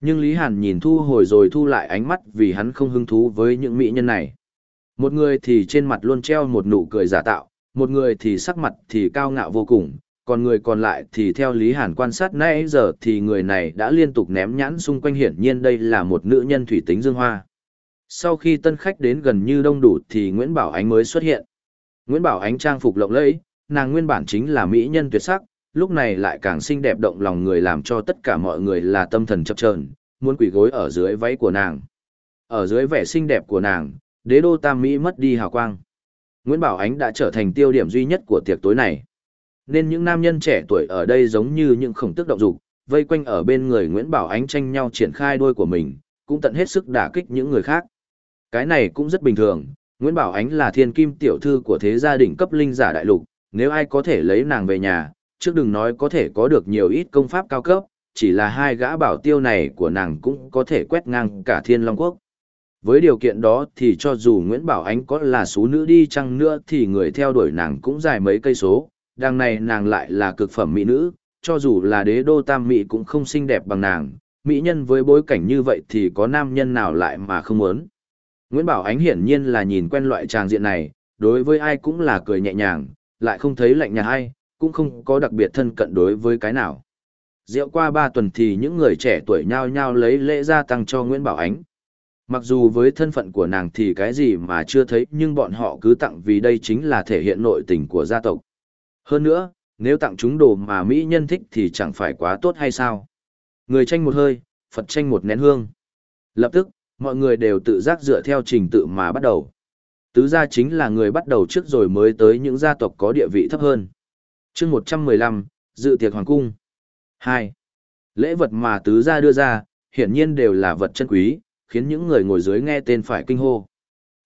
Nhưng Lý Hàn nhìn thu hồi rồi thu lại ánh mắt vì hắn không hứng thú với những mỹ nhân này. Một người thì trên mặt luôn treo một nụ cười giả tạo, một người thì sắc mặt thì cao ngạo vô cùng, còn người còn lại thì theo Lý Hàn quan sát nãy giờ thì người này đã liên tục ném nhãn xung quanh hiển nhiên đây là một nữ nhân thủy tính dương hoa. Sau khi tân khách đến gần như đông đủ thì Nguyễn Bảo Ánh mới xuất hiện. Nguyễn Bảo Ánh trang phục lộng lẫy, nàng nguyên bản chính là mỹ nhân tuyệt sắc, lúc này lại càng xinh đẹp động lòng người làm cho tất cả mọi người là tâm thần chập chờn, muốn quỳ gối ở dưới váy của nàng. Ở dưới vẻ xinh đẹp của nàng, đế đô Tam Mỹ mất đi hào quang. Nguyễn Bảo Ánh đã trở thành tiêu điểm duy nhất của tiệc tối này. Nên những nam nhân trẻ tuổi ở đây giống như những khổng tức động dục, vây quanh ở bên người Nguyễn Bảo Ánh tranh nhau triển khai đôi của mình, cũng tận hết sức đả kích những người khác. Cái này cũng rất bình thường, Nguyễn Bảo Ánh là thiên kim tiểu thư của thế gia đình cấp linh giả đại lục, nếu ai có thể lấy nàng về nhà, trước đừng nói có thể có được nhiều ít công pháp cao cấp, chỉ là hai gã bảo tiêu này của nàng cũng có thể quét ngang cả thiên long quốc. Với điều kiện đó thì cho dù Nguyễn Bảo Ánh có là số nữ đi chăng nữa thì người theo đuổi nàng cũng dài mấy cây số, đằng này nàng lại là cực phẩm mỹ nữ, cho dù là đế đô tam mỹ cũng không xinh đẹp bằng nàng, mỹ nhân với bối cảnh như vậy thì có nam nhân nào lại mà không muốn. Nguyễn Bảo Ánh hiển nhiên là nhìn quen loại tràng diện này, đối với ai cũng là cười nhẹ nhàng, lại không thấy lạnh nhạt hay, cũng không có đặc biệt thân cận đối với cái nào. Rượu qua ba tuần thì những người trẻ tuổi nhau nhau lấy lễ gia tăng cho Nguyễn Bảo Ánh. Mặc dù với thân phận của nàng thì cái gì mà chưa thấy nhưng bọn họ cứ tặng vì đây chính là thể hiện nội tình của gia tộc. Hơn nữa, nếu tặng chúng đồ mà Mỹ nhân thích thì chẳng phải quá tốt hay sao? Người tranh một hơi, Phật tranh một nén hương. Lập tức, mọi người đều tự giác dựa theo trình tự mà bắt đầu. Tứ gia chính là người bắt đầu trước rồi mới tới những gia tộc có địa vị thấp hơn chương 115, dự tiệc hoàng cung. 2. Lễ vật mà tứ gia đưa ra, hiển nhiên đều là vật chân quý, khiến những người ngồi dưới nghe tên phải kinh hô.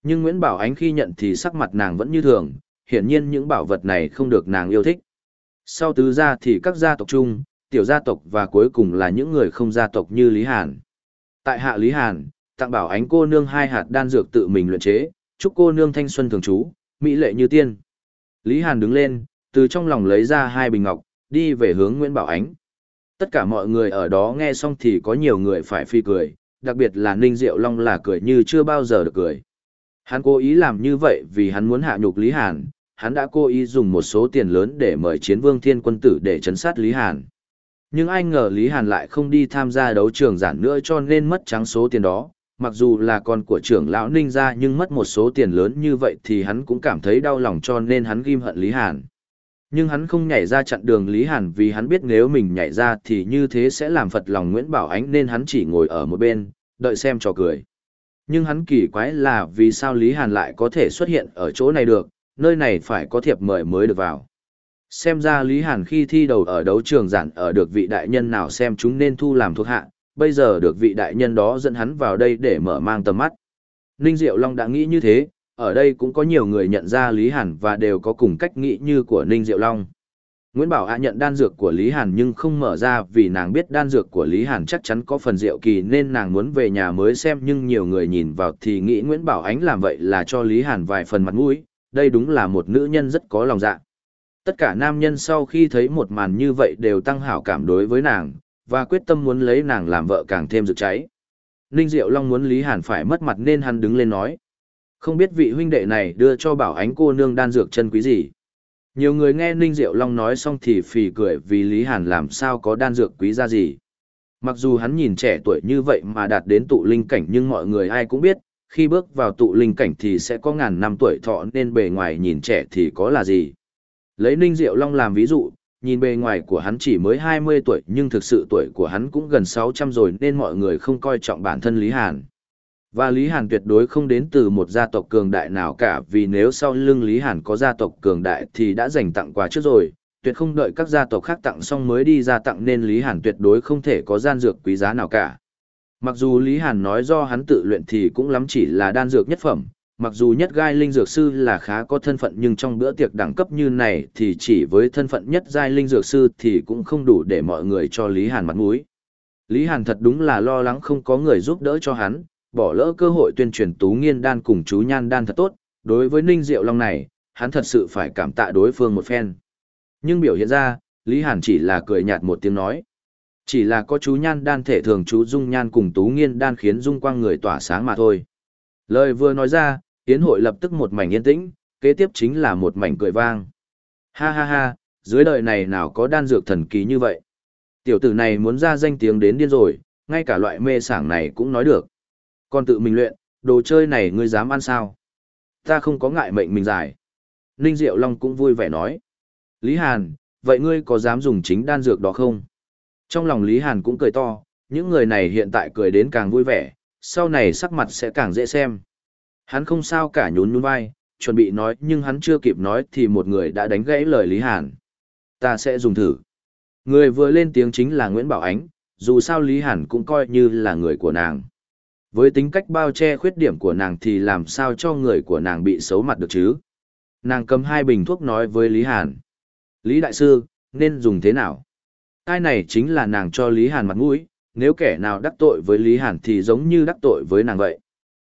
Nhưng Nguyễn Bảo Ánh khi nhận thì sắc mặt nàng vẫn như thường, hiển nhiên những bảo vật này không được nàng yêu thích. Sau tứ gia thì các gia tộc chung, tiểu gia tộc và cuối cùng là những người không gia tộc như Lý Hàn. Tại hạ Lý Hàn, tặng bảo ánh cô nương hai hạt đan dược tự mình luyện chế, chúc cô nương thanh xuân thường trú, mỹ lệ như tiên. Lý Hàn đứng lên, từ trong lòng lấy ra hai bình ngọc, đi về hướng Nguyễn Bảo Ánh. Tất cả mọi người ở đó nghe xong thì có nhiều người phải phi cười, đặc biệt là Ninh Diệu Long là cười như chưa bao giờ được cười. Hắn cố ý làm như vậy vì hắn muốn hạ nhục Lý Hàn, hắn đã cố ý dùng một số tiền lớn để mời chiến vương thiên quân tử để chấn sát Lý Hàn. Nhưng ai ngờ Lý Hàn lại không đi tham gia đấu trường giản nữa cho nên mất trắng số tiền đó, mặc dù là con của trưởng lão Ninh gia nhưng mất một số tiền lớn như vậy thì hắn cũng cảm thấy đau lòng cho nên hắn ghim hận Lý Hàn. Nhưng hắn không nhảy ra chặn đường Lý Hàn vì hắn biết nếu mình nhảy ra thì như thế sẽ làm phật lòng Nguyễn Bảo Ánh nên hắn chỉ ngồi ở một bên, đợi xem trò cười. Nhưng hắn kỳ quái là vì sao Lý Hàn lại có thể xuất hiện ở chỗ này được, nơi này phải có thiệp mời mới được vào. Xem ra Lý Hàn khi thi đầu ở đấu trường giản ở được vị đại nhân nào xem chúng nên thu làm thuộc hạ, bây giờ được vị đại nhân đó dẫn hắn vào đây để mở mang tầm mắt. Ninh Diệu Long đã nghĩ như thế, ở đây cũng có nhiều người nhận ra Lý Hàn và đều có cùng cách nghĩ như của Ninh Diệu Long. Nguyễn Bảo Hạ nhận đan dược của Lý Hàn nhưng không mở ra vì nàng biết đan dược của Lý Hàn chắc chắn có phần diệu kỳ nên nàng muốn về nhà mới xem nhưng nhiều người nhìn vào thì nghĩ Nguyễn Bảo Ánh làm vậy là cho Lý Hàn vài phần mặt mũi, đây đúng là một nữ nhân rất có lòng dạ. Tất cả nam nhân sau khi thấy một màn như vậy đều tăng hảo cảm đối với nàng, và quyết tâm muốn lấy nàng làm vợ càng thêm rực cháy. Ninh Diệu Long muốn Lý Hàn phải mất mặt nên hắn đứng lên nói. Không biết vị huynh đệ này đưa cho bảo ánh cô nương đan dược chân quý gì. Nhiều người nghe Ninh Diệu Long nói xong thì phì cười vì Lý Hàn làm sao có đan dược quý ra gì. Mặc dù hắn nhìn trẻ tuổi như vậy mà đạt đến tụ linh cảnh nhưng mọi người ai cũng biết, khi bước vào tụ linh cảnh thì sẽ có ngàn năm tuổi thọ nên bề ngoài nhìn trẻ thì có là gì. Lấy Ninh Diệu Long làm ví dụ, nhìn bề ngoài của hắn chỉ mới 20 tuổi nhưng thực sự tuổi của hắn cũng gần 600 rồi nên mọi người không coi trọng bản thân Lý Hàn. Và Lý Hàn tuyệt đối không đến từ một gia tộc cường đại nào cả vì nếu sau lưng Lý Hàn có gia tộc cường đại thì đã dành tặng quà trước rồi, tuyệt không đợi các gia tộc khác tặng xong mới đi ra tặng nên Lý Hàn tuyệt đối không thể có gian dược quý giá nào cả. Mặc dù Lý Hàn nói do hắn tự luyện thì cũng lắm chỉ là đan dược nhất phẩm, mặc dù nhất gai linh dược sư là khá có thân phận nhưng trong bữa tiệc đẳng cấp như này thì chỉ với thân phận nhất giai linh dược sư thì cũng không đủ để mọi người cho Lý Hàn mặt mũi. Lý Hàn thật đúng là lo lắng không có người giúp đỡ cho hắn, bỏ lỡ cơ hội tuyên truyền tú nghiên đan cùng chú nhan đan thật tốt, đối với Ninh Diệu Long này, hắn thật sự phải cảm tạ đối phương một phen. Nhưng biểu hiện ra, Lý Hàn chỉ là cười nhạt một tiếng nói. Chỉ là có chú nhan đan thể thường chú dung nhan cùng tú nghiên đan khiến dung quang người tỏa sáng mà thôi. Lời vừa nói ra, tiến hội lập tức một mảnh yên tĩnh, kế tiếp chính là một mảnh cười vang. Ha ha ha, dưới đời này nào có đan dược thần kỳ như vậy. Tiểu tử này muốn ra danh tiếng đến điên rồi, ngay cả loại mê sảng này cũng nói được. Còn tự mình luyện, đồ chơi này ngươi dám ăn sao? Ta không có ngại mệnh mình giải. Ninh Diệu Long cũng vui vẻ nói. Lý Hàn, vậy ngươi có dám dùng chính đan dược đó không? Trong lòng Lý Hàn cũng cười to, những người này hiện tại cười đến càng vui vẻ, sau này sắc mặt sẽ càng dễ xem. Hắn không sao cả nhún nhún vai, chuẩn bị nói nhưng hắn chưa kịp nói thì một người đã đánh gãy lời Lý Hàn. Ta sẽ dùng thử. Người vừa lên tiếng chính là Nguyễn Bảo Ánh, dù sao Lý Hàn cũng coi như là người của nàng. Với tính cách bao che khuyết điểm của nàng thì làm sao cho người của nàng bị xấu mặt được chứ? Nàng cầm hai bình thuốc nói với Lý Hàn. Lý Đại Sư, nên dùng thế nào? Ai này chính là nàng cho Lý Hàn mặt mũi, nếu kẻ nào đắc tội với Lý Hàn thì giống như đắc tội với nàng vậy.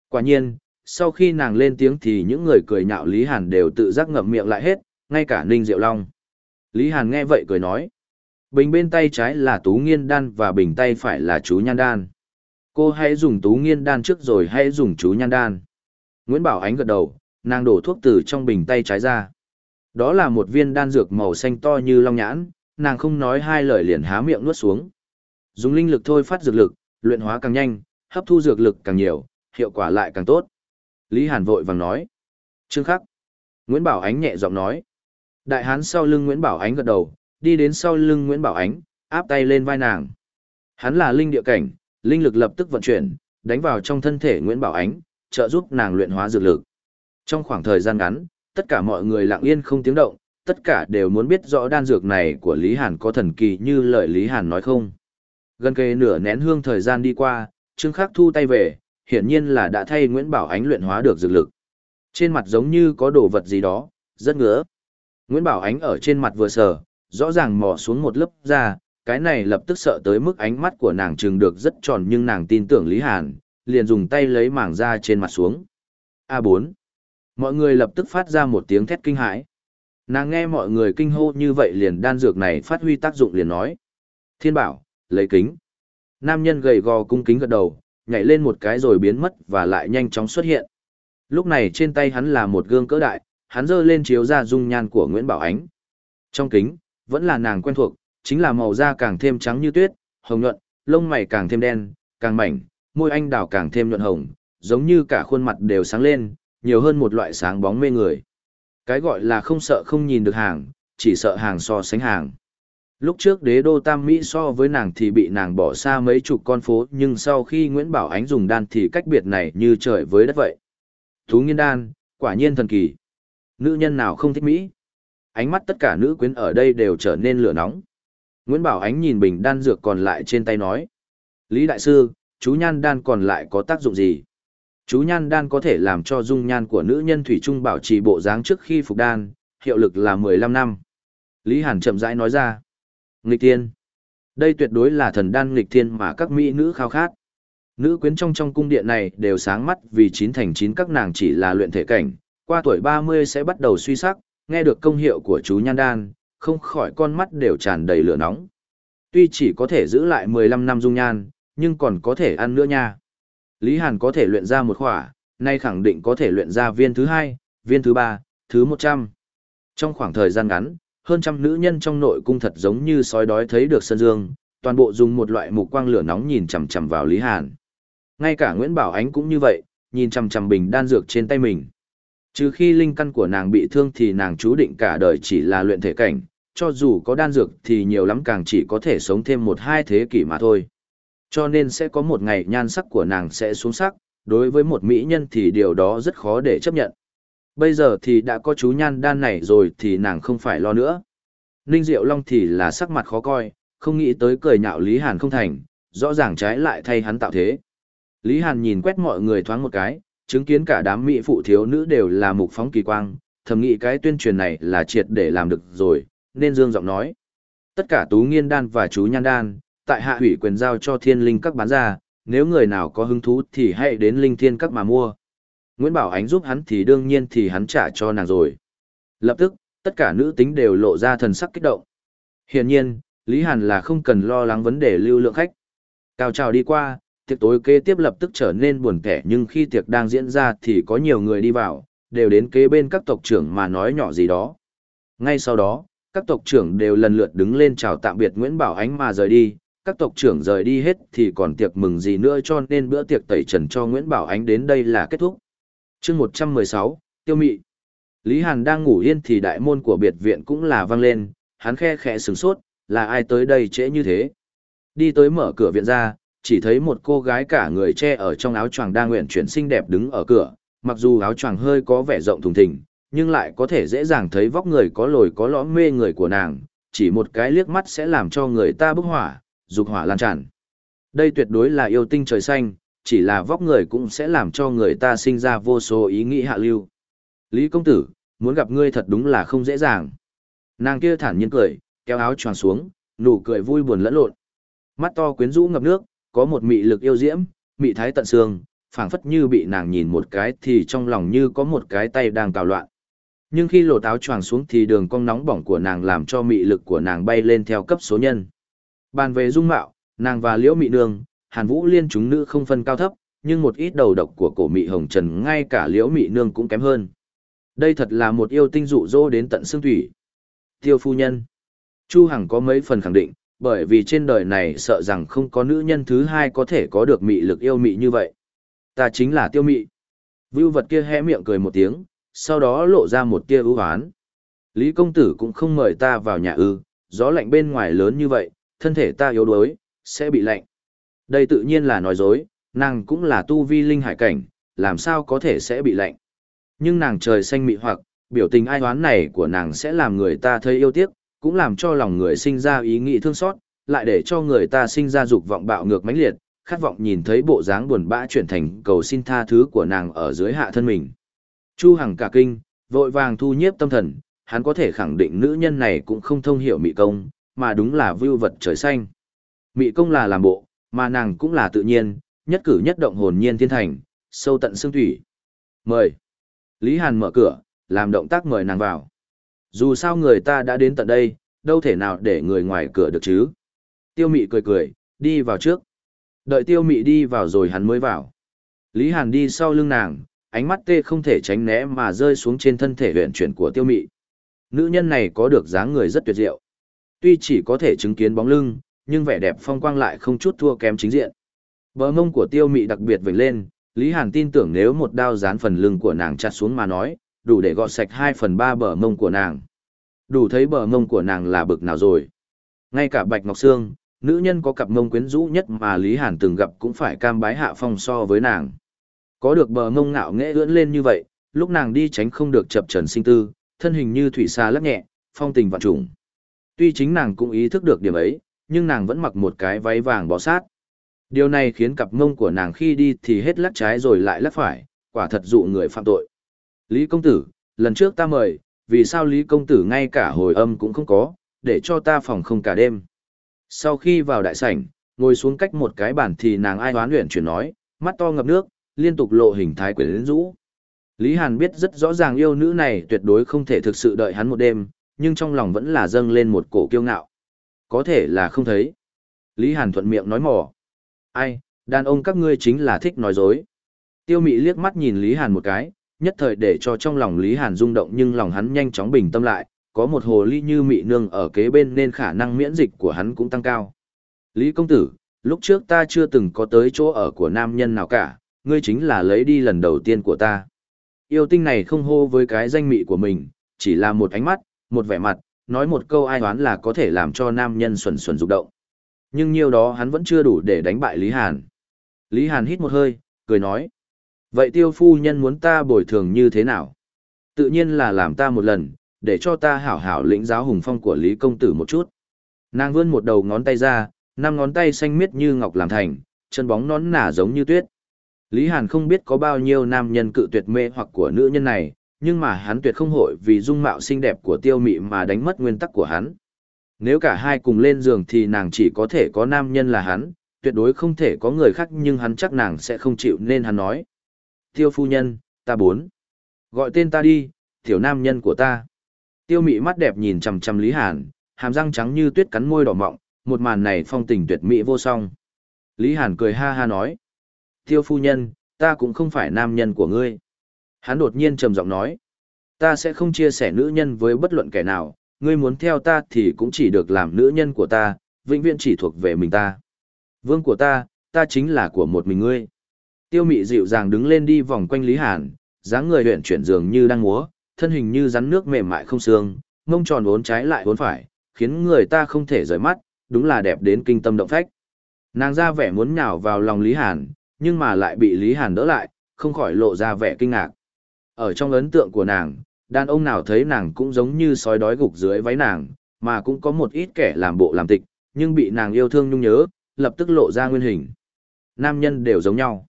Quả nhiên, sau khi nàng lên tiếng thì những người cười nhạo Lý Hàn đều tự giác ngậm miệng lại hết, ngay cả Ninh Diệu Long. Lý Hàn nghe vậy cười nói. Bình bên tay trái là tú nghiên đan và bình tay phải là chú nhan đan. Cô hãy dùng tú nghiên đan trước rồi hãy dùng chú nhan đan. Nguyễn Bảo Ánh gật đầu, nàng đổ thuốc từ trong bình tay trái ra. Đó là một viên đan dược màu xanh to như long nhãn, nàng không nói hai lời liền há miệng nuốt xuống. Dùng linh lực thôi phát dược lực, luyện hóa càng nhanh, hấp thu dược lực càng nhiều, hiệu quả lại càng tốt. Lý Hàn vội vàng nói. Trương khắc. Nguyễn Bảo Ánh nhẹ giọng nói. Đại hán sau lưng Nguyễn Bảo Ánh gật đầu, đi đến sau lưng Nguyễn Bảo Ánh, áp tay lên vai nàng. Hắn là linh địa cảnh, linh lực lập tức vận chuyển, đánh vào trong thân thể Nguyễn Bảo Ánh, trợ giúp nàng luyện hóa dược lực. Trong khoảng thời gian ngắn, tất cả mọi người lặng yên không tiếng động, tất cả đều muốn biết rõ đan dược này của Lý Hàn có thần kỳ như lời Lý Hàn nói không. Gần kề nửa nén hương thời gian đi qua, Trương Khắc thu tay về, hiển nhiên là đã thay Nguyễn Bảo Ánh luyện hóa được dược lực. Trên mặt giống như có đồ vật gì đó, rất ngứa. Nguyễn Bảo Ánh ở trên mặt vừa sờ, rõ ràng mò xuống một lớp da, cái này lập tức sợ tới mức ánh mắt của nàng trừng được rất tròn nhưng nàng tin tưởng Lý Hàn, liền dùng tay lấy mảng da trên mặt xuống. A4. Mọi người lập tức phát ra một tiếng thét kinh hãi. Nàng nghe mọi người kinh hô như vậy liền đan dược này phát huy tác dụng liền nói. Thiên bảo, lấy kính. Nam nhân gầy gò cung kính gật đầu, nhảy lên một cái rồi biến mất và lại nhanh chóng xuất hiện. Lúc này trên tay hắn là một gương cỡ đại, hắn giơ lên chiếu ra dung nhan của Nguyễn Bảo Ánh. Trong kính, vẫn là nàng quen thuộc, chính là màu da càng thêm trắng như tuyết, hồng nhuận, lông mày càng thêm đen, càng mảnh, môi anh đào càng thêm nhuận hồng, giống như cả khuôn mặt đều sáng lên, nhiều hơn một loại sáng bóng mê người. Cái gọi là không sợ không nhìn được hàng, chỉ sợ hàng so sánh hàng. Lúc trước đế đô Tam Mỹ so với nàng thì bị nàng bỏ xa mấy chục con phố nhưng sau khi Nguyễn Bảo Ánh dùng đan thì cách biệt này như trời với đất vậy. Thú nghiên đan, quả nhiên thần kỳ. Nữ nhân nào không thích Mỹ? Ánh mắt tất cả nữ quyến ở đây đều trở nên lửa nóng. Nguyễn Bảo Ánh nhìn bình đan dược còn lại trên tay nói. Lý Đại Sư, chú nhan đan còn lại có tác dụng gì? Chú nhan đan có thể làm cho dung nhan của nữ nhân thủy trung bảo trì bộ dáng trước khi phục đan, hiệu lực là 15 năm. Lý Hàn chậm rãi nói ra. Nghịch thiên. Đây tuyệt đối là thần đan nghịch thiên mà các mỹ nữ khao khát. Nữ quyến trong trong cung điện này đều sáng mắt vì chín thành chín các nàng chỉ là luyện thể cảnh, qua tuổi 30 sẽ bắt đầu suy sắc, nghe được công hiệu của chú nhan đan, không khỏi con mắt đều tràn đầy lửa nóng. Tuy chỉ có thể giữ lại 15 năm dung nhan, nhưng còn có thể ăn nữa nha. Lý Hàn có thể luyện ra một khỏa, nay khẳng định có thể luyện ra viên thứ hai, viên thứ ba, thứ 100. Trong khoảng thời gian ngắn, hơn trăm nữ nhân trong nội cung thật giống như sói đói thấy được sơn dương, toàn bộ dùng một loại mục quang lửa nóng nhìn chằm chằm vào Lý Hàn. Ngay cả Nguyễn Bảo Ánh cũng như vậy, nhìn chằm chằm bình đan dược trên tay mình. Trừ khi linh căn của nàng bị thương thì nàng chú định cả đời chỉ là luyện thể cảnh, cho dù có đan dược thì nhiều lắm càng chỉ có thể sống thêm một hai thế kỷ mà thôi. Cho nên sẽ có một ngày nhan sắc của nàng sẽ xuống sắc, đối với một mỹ nhân thì điều đó rất khó để chấp nhận. Bây giờ thì đã có chú nhan đan này rồi thì nàng không phải lo nữa. Ninh Diệu Long thì là sắc mặt khó coi, không nghĩ tới cười nhạo Lý Hàn không thành, rõ ràng trái lại thay hắn tạo thế. Lý Hàn nhìn quét mọi người thoáng một cái, chứng kiến cả đám mỹ phụ thiếu nữ đều là mục phóng kỳ quang, thầm nghĩ cái tuyên truyền này là triệt để làm được rồi, nên dương giọng nói. Tất cả tú nghiên đan và chú nhan đan, tại hạ hủy quyền giao cho thiên linh các bán ra, nếu người nào có hứng thú thì hãy đến linh thiên các mà mua. Nguyễn Bảo Ánh giúp hắn thì đương nhiên thì hắn trả cho nàng rồi. Lập tức, tất cả nữ tính đều lộ ra thần sắc kích động. Hiển nhiên, Lý Hàn là không cần lo lắng vấn đề lưu lượng khách. Cao trào đi qua, tiệc tối kế tiếp lập tức trở nên buồn kẻ nhưng khi tiệc đang diễn ra thì có nhiều người đi vào, đều đến kế bên các tộc trưởng mà nói nhỏ gì đó. Ngay sau đó, các tộc trưởng đều lần lượt đứng lên chào tạm biệt Nguyễn Bảo Ánh mà rời đi, các tộc trưởng rời đi hết thì còn tiệc mừng gì nữa cho nên bữa tiệc tẩy trần cho Nguyễn Bảo Ánh đến đây là kết thúc. chương 116, Tiêu Mị Lý Hàn đang ngủ yên thì đại môn của biệt viện cũng là vang lên, hắn khe khẽ sửng sốt, là ai tới đây trễ như thế. Đi tới mở cửa viện ra, chỉ thấy một cô gái cả người che ở trong áo choàng đang nguyện chuyển xinh đẹp đứng ở cửa, mặc dù áo choàng hơi có vẻ rộng thùng thình, nhưng lại có thể dễ dàng thấy vóc người có lồi có lõm mê người của nàng, chỉ một cái liếc mắt sẽ làm cho người ta bức hỏa, dục hỏa lan tràn. Đây tuyệt đối là yêu tinh trời xanh, chỉ là vóc người cũng sẽ làm cho người ta sinh ra vô số ý nghĩ hạ lưu. Lý công tử, muốn gặp ngươi thật đúng là không dễ dàng. Nàng kia thản nhiên cười, kéo áo choàng xuống, nụ cười vui buồn lẫn lộn. Mắt to quyến rũ ngập nước, có một mị lực yêu diễm, mị thái tận xương, phảng phất như bị nàng nhìn một cái thì trong lòng như có một cái tay đang cào loạn. Nhưng khi lột áo choàng xuống thì đường cong nóng bỏng của nàng làm cho mị lực của nàng bay lên theo cấp số nhân. Bàn về dung mạo, nàng và liễu mị nương, hàn vũ liên chúng nữ không phân cao thấp, nhưng một ít đầu độc của cổ mị hồng trần ngay cả liễu mị nương cũng kém hơn. Đây thật là một yêu tinh dụ dỗ đến tận xương thủy. Tiêu phu nhân. Chu Hằng có mấy phần khẳng định, bởi vì trên đời này sợ rằng không có nữ nhân thứ hai có thể có được mị lực yêu mị như vậy. Ta chính là tiêu mị. Vưu vật kia hé miệng cười một tiếng, sau đó lộ ra một tia ưu hoán. Lý công tử cũng không mời ta vào nhà ư, gió lạnh bên ngoài lớn như vậy, thân thể ta yếu đuối, sẽ bị lạnh. Đây tự nhiên là nói dối, nàng cũng là tu vi linh hải cảnh, làm sao có thể sẽ bị lạnh. Nhưng nàng trời xanh mị hoặc, biểu tình ai hoán này của nàng sẽ làm người ta thấy yêu tiếc, cũng làm cho lòng người sinh ra ý nghĩ thương xót, lại để cho người ta sinh ra dục vọng bạo ngược mãnh liệt, khát vọng nhìn thấy bộ dáng buồn bã chuyển thành cầu xin tha thứ của nàng ở dưới hạ thân mình. Chu Hằng cả kinh, vội vàng thu nhiếp tâm thần, hắn có thể khẳng định nữ nhân này cũng không thông hiểu mị công, mà đúng là vưu vật trời xanh. Mị công là làm bộ, mà nàng cũng là tự nhiên, nhất cử nhất động hồn nhiên thiên thành, sâu tận xương thủy. Mời. Lý Hàn mở cửa, làm động tác mời nàng vào. Dù sao người ta đã đến tận đây, đâu thể nào để người ngoài cửa được chứ. Tiêu mị cười cười, đi vào trước. Đợi tiêu mị đi vào rồi hắn mới vào. Lý Hàn đi sau lưng nàng, ánh mắt tê không thể tránh né mà rơi xuống trên thân thể luyện chuyển của tiêu mị. Nữ nhân này có được dáng người rất tuyệt diệu. Tuy chỉ có thể chứng kiến bóng lưng, nhưng vẻ đẹp phong quang lại không chút thua kém chính diện. Bờ mông của tiêu mị đặc biệt vểnh lên, Lý Hàn tin tưởng nếu một đao dán phần lưng của nàng chặt xuống mà nói, đủ để gọt sạch 2 phần 3 bờ mông của nàng. Đủ thấy bờ mông của nàng là bực nào rồi. Ngay cả Bạch Ngọc Sương, nữ nhân có cặp mông quyến rũ nhất mà Lý Hàn từng gặp cũng phải cam bái hạ phong so với nàng. Có được bờ mông ngạo nghễ ưỡn lên như vậy, lúc nàng đi tránh không được chập trần sinh tư, thân hình như thủy xa lắc nhẹ, phong tình vạn trùng. Tuy chính nàng cũng ý thức được điểm ấy, nhưng nàng vẫn mặc một cái váy vàng bó sát. Điều này khiến cặp mông của nàng khi đi thì hết lắc trái rồi lại lắc phải, quả thật dụ người phạm tội. Lý công tử, lần trước ta mời, vì sao Lý công tử ngay cả hồi âm cũng không có, để cho ta phòng không cả đêm. Sau khi vào đại sảnh, ngồi xuống cách một cái bàn thì nàng ai hoán luyện chuyển nói, mắt to ngập nước, liên tục lộ hình thái quyến rũ. Lý Hàn biết rất rõ ràng yêu nữ này tuyệt đối không thể thực sự đợi hắn một đêm, nhưng trong lòng vẫn là dâng lên một cổ kiêu ngạo. Có thể là không thấy. Lý Hàn thuận miệng nói mỏ. Ai, đàn ông các ngươi chính là thích nói dối. Tiêu mị liếc mắt nhìn Lý Hàn một cái, nhất thời để cho trong lòng Lý Hàn rung động nhưng lòng hắn nhanh chóng bình tâm lại, có một hồ ly như mị nương ở kế bên nên khả năng miễn dịch của hắn cũng tăng cao. Lý công tử, lúc trước ta chưa từng có tới chỗ ở của nam nhân nào cả, ngươi chính là lấy đi lần đầu tiên của ta. Yêu tinh này không hô với cái danh mị của mình, chỉ là một ánh mắt, một vẻ mặt, nói một câu ai oán là có thể làm cho nam nhân xuẩn xuẩn rụng động. Nhưng nhiều đó hắn vẫn chưa đủ để đánh bại Lý Hàn. Lý Hàn hít một hơi, cười nói. Vậy tiêu phu nhân muốn ta bồi thường như thế nào? Tự nhiên là làm ta một lần, để cho ta hảo hảo lĩnh giáo hùng phong của Lý Công Tử một chút. Nàng vươn một đầu ngón tay ra, năm ngón tay xanh miết như ngọc làm thành, chân bóng nón nả giống như tuyết. Lý Hàn không biết có bao nhiêu nam nhân cự tuyệt mê hoặc của nữ nhân này, nhưng mà hắn tuyệt không hội vì dung mạo xinh đẹp của tiêu mị mà đánh mất nguyên tắc của hắn. Nếu cả hai cùng lên giường thì nàng chỉ có thể có nam nhân là hắn, tuyệt đối không thể có người khác nhưng hắn chắc nàng sẽ không chịu nên hắn nói. Tiêu phu nhân, ta bốn. Gọi tên ta đi, tiểu nam nhân của ta. Tiêu mị mắt đẹp nhìn chằm chằm Lý Hàn, hàm răng trắng như tuyết cắn môi đỏ mọng, một màn này phong tình tuyệt mỹ vô song. Lý Hàn cười ha ha nói. Tiêu phu nhân, ta cũng không phải nam nhân của ngươi. Hắn đột nhiên trầm giọng nói. Ta sẽ không chia sẻ nữ nhân với bất luận kẻ nào, ngươi muốn theo ta thì cũng chỉ được làm nữ nhân của ta, vĩnh viễn chỉ thuộc về mình ta. Vương của ta, ta chính là của một mình ngươi. Tiêu mị dịu dàng đứng lên đi vòng quanh Lý Hàn, dáng người huyện chuyển dường như đang múa, thân hình như rắn nước mềm mại không xương, mông tròn uốn trái lại uốn phải, khiến người ta không thể rời mắt, đúng là đẹp đến kinh tâm động phách. Nàng ra vẻ muốn nhào vào lòng Lý Hàn, nhưng mà lại bị Lý Hàn đỡ lại, không khỏi lộ ra vẻ kinh ngạc. Ở trong ấn tượng của nàng, đàn ông nào thấy nàng cũng giống như sói đói gục dưới váy nàng, mà cũng có một ít kẻ làm bộ làm tịch, nhưng bị nàng yêu thương nhung nhớ, lập tức lộ ra nguyên hình. Nam nhân đều giống nhau.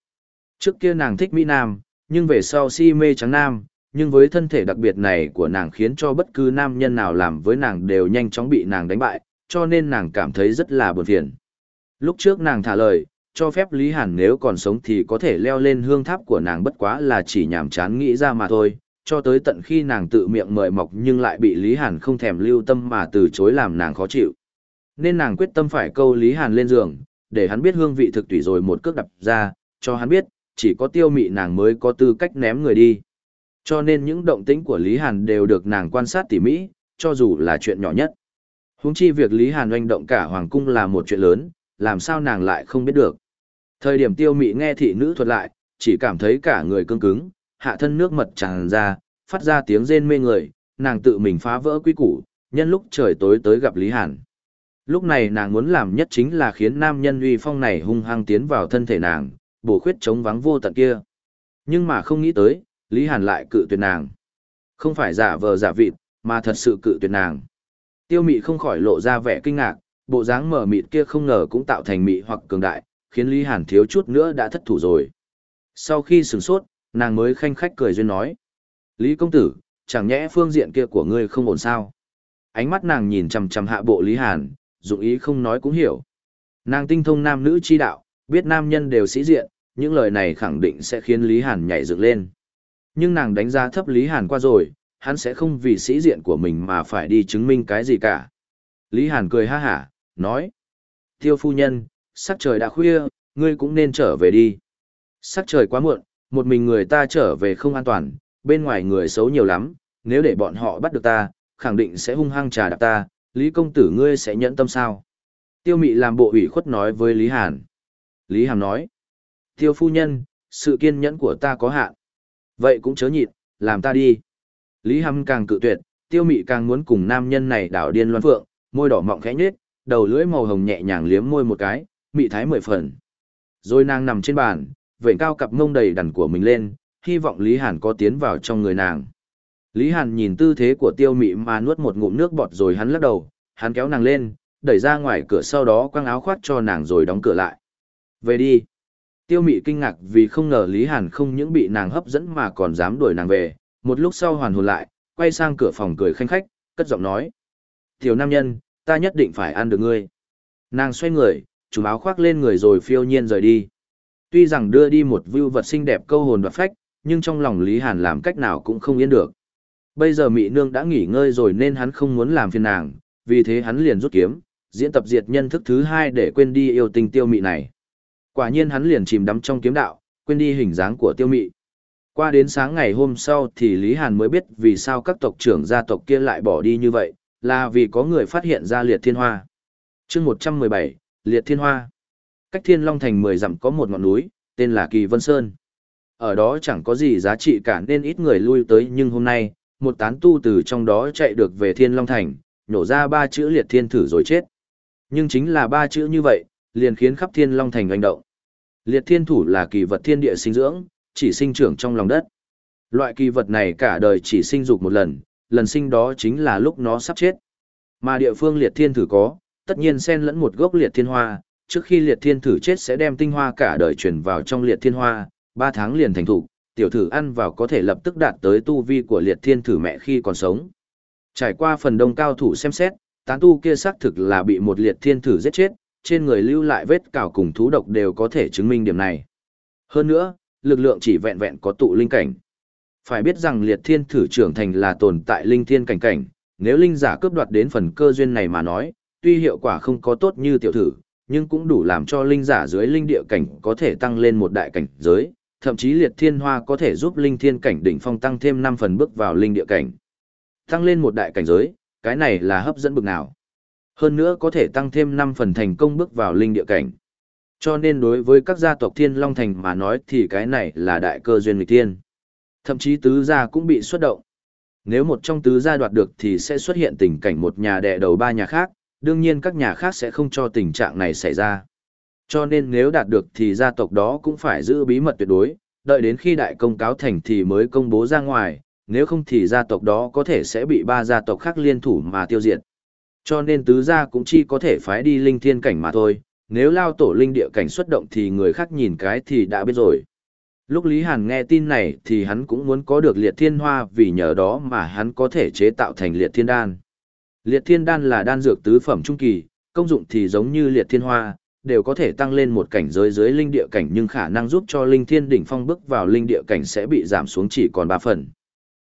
Trước kia nàng thích Mỹ Nam, nhưng về sau si mê trắng Nam, nhưng với thân thể đặc biệt này của nàng khiến cho bất cứ nam nhân nào làm với nàng đều nhanh chóng bị nàng đánh bại, cho nên nàng cảm thấy rất là buồn phiền. Lúc trước nàng thả lời, cho phép Lý Hàn nếu còn sống thì có thể leo lên hương tháp của nàng bất quá là chỉ nhảm chán nghĩ ra mà thôi, cho tới tận khi nàng tự miệng mời mọc nhưng lại bị Lý Hàn không thèm lưu tâm mà từ chối làm nàng khó chịu. Nên nàng quyết tâm phải câu Lý Hàn lên giường, để hắn biết hương vị thực tùy rồi một cước đập ra, cho hắn biết, chỉ có tiêu mị nàng mới có tư cách ném người đi. Cho nên những động tĩnh của Lý Hàn đều được nàng quan sát tỉ mỉ, cho dù là chuyện nhỏ nhất. Huống chi việc Lý Hàn oanh động cả hoàng cung là một chuyện lớn, làm sao nàng lại không biết được. Thời điểm tiêu mị nghe thị nữ thuật lại, chỉ cảm thấy cả người cương cứng, hạ thân nước mật tràn ra, phát ra tiếng rên mê người, nàng tự mình phá vỡ quy củ, nhân lúc trời tối tới gặp Lý Hàn. Lúc này nàng muốn làm nhất chính là khiến nam nhân uy phong này hung hăng tiến vào thân thể nàng, bổ khuyết chống vắng vô tận kia. Nhưng mà không nghĩ tới, Lý Hàn lại cự tuyệt nàng. Không phải giả vờ giả vịt, mà thật sự cự tuyệt nàng. Tiêu mị không khỏi lộ ra vẻ kinh ngạc, bộ dáng mở mịt kia không ngờ cũng tạo thành mị hoặc cường đại, khiến Lý Hàn thiếu chút nữa đã thất thủ rồi. Sau khi sửng sốt, nàng mới khanh khách cười duyên nói. Lý công tử, chẳng nhẽ phương diện kia của ngươi không ổn sao? Ánh mắt nàng nhìn chằm chằm hạ bộ Lý Hàn, dụng ý không nói cũng hiểu. Nàng tinh thông nam nữ chi đạo, biết nam nhân đều sĩ diện, những lời này khẳng định sẽ khiến Lý Hàn nhảy dựng lên. Nhưng nàng đánh giá thấp Lý Hàn qua rồi, hắn sẽ không vì sĩ diện của mình mà phải đi chứng minh cái gì cả. Lý Hàn cười ha hả, nói. Tiêu phu nhân, sắc trời đã khuya, ngươi cũng nên trở về đi. Sắc trời quá muộn, một mình người ta trở về không an toàn, bên ngoài người xấu nhiều lắm, nếu để bọn họ bắt được ta, khẳng định sẽ hung hăng trà đạp ta, Lý công tử ngươi sẽ nhẫn tâm sao? Tiêu mị làm bộ ủy khuất nói với Lý Hàn. Lý Hàm nói, Tiêu phu nhân, sự kiên nhẫn của ta có hạn. Vậy cũng chớ nhịn, làm ta đi. Lý Hàm càng cự tuyệt, tiêu mị càng muốn cùng nam nhân này đảo điên loan phượng, môi đỏ mọng khẽ nhếch, đầu lưỡi màu hồng nhẹ nhàng liếm môi một cái, mị thái mười phần. Rồi nàng nằm trên bàn, vẩy cao cặp mông đầy đằn của mình lên, hy vọng Lý Hàn có tiến vào trong người nàng. Lý Hàn nhìn tư thế của tiêu mị mà nuốt một ngụm nước bọt rồi hắn lắc đầu, hắn kéo nàng lên, đẩy ra ngoài cửa sau đó quăng áo khoác cho nàng rồi đóng cửa lại. Về đi. Tiêu mị kinh ngạc vì không ngờ Lý Hàn không những bị nàng hấp dẫn mà còn dám đuổi nàng về, một lúc sau hoàn hồn lại, quay sang cửa phòng cười khanh khách, cất giọng nói. Tiểu nam nhân, ta nhất định phải ăn được ngươi. Nàng xoay người, trùm áo khoác lên người rồi phiêu nhiên rời đi. Tuy rằng đưa đi một view vật xinh đẹp câu hồn và phách, nhưng trong lòng Lý Hàn làm cách nào cũng không yên được. Bây giờ Mị Nương đã nghỉ ngơi rồi nên hắn không muốn làm phiền nàng, vì thế hắn liền rút kiếm, diễn tập diệt nhân thức thứ hai để quên đi yêu tình tiêu mị này. Quả nhiên hắn liền chìm đắm trong kiếm đạo, quên đi hình dáng của tiêu mị. Qua đến sáng ngày hôm sau thì Lý Hàn mới biết vì sao các tộc trưởng gia tộc kia lại bỏ đi như vậy, là vì có người phát hiện ra liệt thiên hoa. chương 117, liệt thiên hoa. Cách thiên long thành 10 dặm có một ngọn núi, tên là Kỳ Vân Sơn. Ở đó chẳng có gì giá trị cả nên ít người lui tới nhưng hôm nay, một tán tu từ trong đó chạy được về thiên long thành, nhổ ra ba chữ liệt thiên thử rồi chết. Nhưng chính là ba chữ như vậy, liền khiến khắp thiên long thành oanh động. Liệt thiên thủ là kỳ vật thiên địa sinh dưỡng, chỉ sinh trưởng trong lòng đất. Loại kỳ vật này cả đời chỉ sinh dục một lần, lần sinh đó chính là lúc nó sắp chết. Mà địa phương liệt thiên thử có, tất nhiên xen lẫn một gốc liệt thiên hoa, trước khi liệt thiên thử chết sẽ đem tinh hoa cả đời chuyển vào trong liệt thiên hoa, 3 tháng liền thành thủ, tiểu thử ăn vào có thể lập tức đạt tới tu vi của liệt thiên thử mẹ khi còn sống. Trải qua phần đông cao thủ xem xét, tán tu kia xác thực là bị một liệt thiên thử giết chết, trên người lưu lại vết cào cùng thú độc đều có thể chứng minh điểm này. Hơn nữa, lực lượng chỉ vẹn vẹn có tụ linh cảnh. Phải biết rằng liệt thiên thử trưởng thành là tồn tại linh thiên cảnh cảnh, nếu linh giả cướp đoạt đến phần cơ duyên này mà nói, tuy hiệu quả không có tốt như tiểu thử, nhưng cũng đủ làm cho linh giả dưới linh địa cảnh có thể tăng lên một đại cảnh giới, thậm chí liệt thiên hoa có thể giúp linh thiên cảnh đỉnh phong tăng thêm 5 phần bước vào linh địa cảnh. Tăng lên một đại cảnh giới, cái này là hấp dẫn bực nào. Hơn nữa có thể tăng thêm 5 phần thành công bước vào linh địa cảnh. Cho nên đối với các gia tộc Thiên Long Thành mà nói thì cái này là đại cơ duyên nghịch thiên. Thậm chí tứ gia cũng bị xuất động. Nếu một trong tứ gia đoạt được thì sẽ xuất hiện tình cảnh một nhà đè đầu ba nhà khác, đương nhiên các nhà khác sẽ không cho tình trạng này xảy ra. Cho nên nếu đạt được thì gia tộc đó cũng phải giữ bí mật tuyệt đối, đợi đến khi đại công cáo thành thì mới công bố ra ngoài, nếu không thì gia tộc đó có thể sẽ bị ba gia tộc khác liên thủ mà tiêu diệt. Cho nên tứ gia cũng chỉ có thể phái đi linh thiên cảnh mà thôi, nếu lao tổ linh địa cảnh xuất động thì người khác nhìn cái thì đã biết rồi. Lúc Lý Hàn nghe tin này thì hắn cũng muốn có được liệt thiên hoa vì nhờ đó mà hắn có thể chế tạo thành liệt thiên đan. Liệt thiên đan là đan dược tứ phẩm trung kỳ, công dụng thì giống như liệt thiên hoa, đều có thể tăng lên một cảnh giới dưới linh địa cảnh nhưng khả năng giúp cho linh thiên đỉnh phong bước vào linh địa cảnh sẽ bị giảm xuống chỉ còn 3 phần.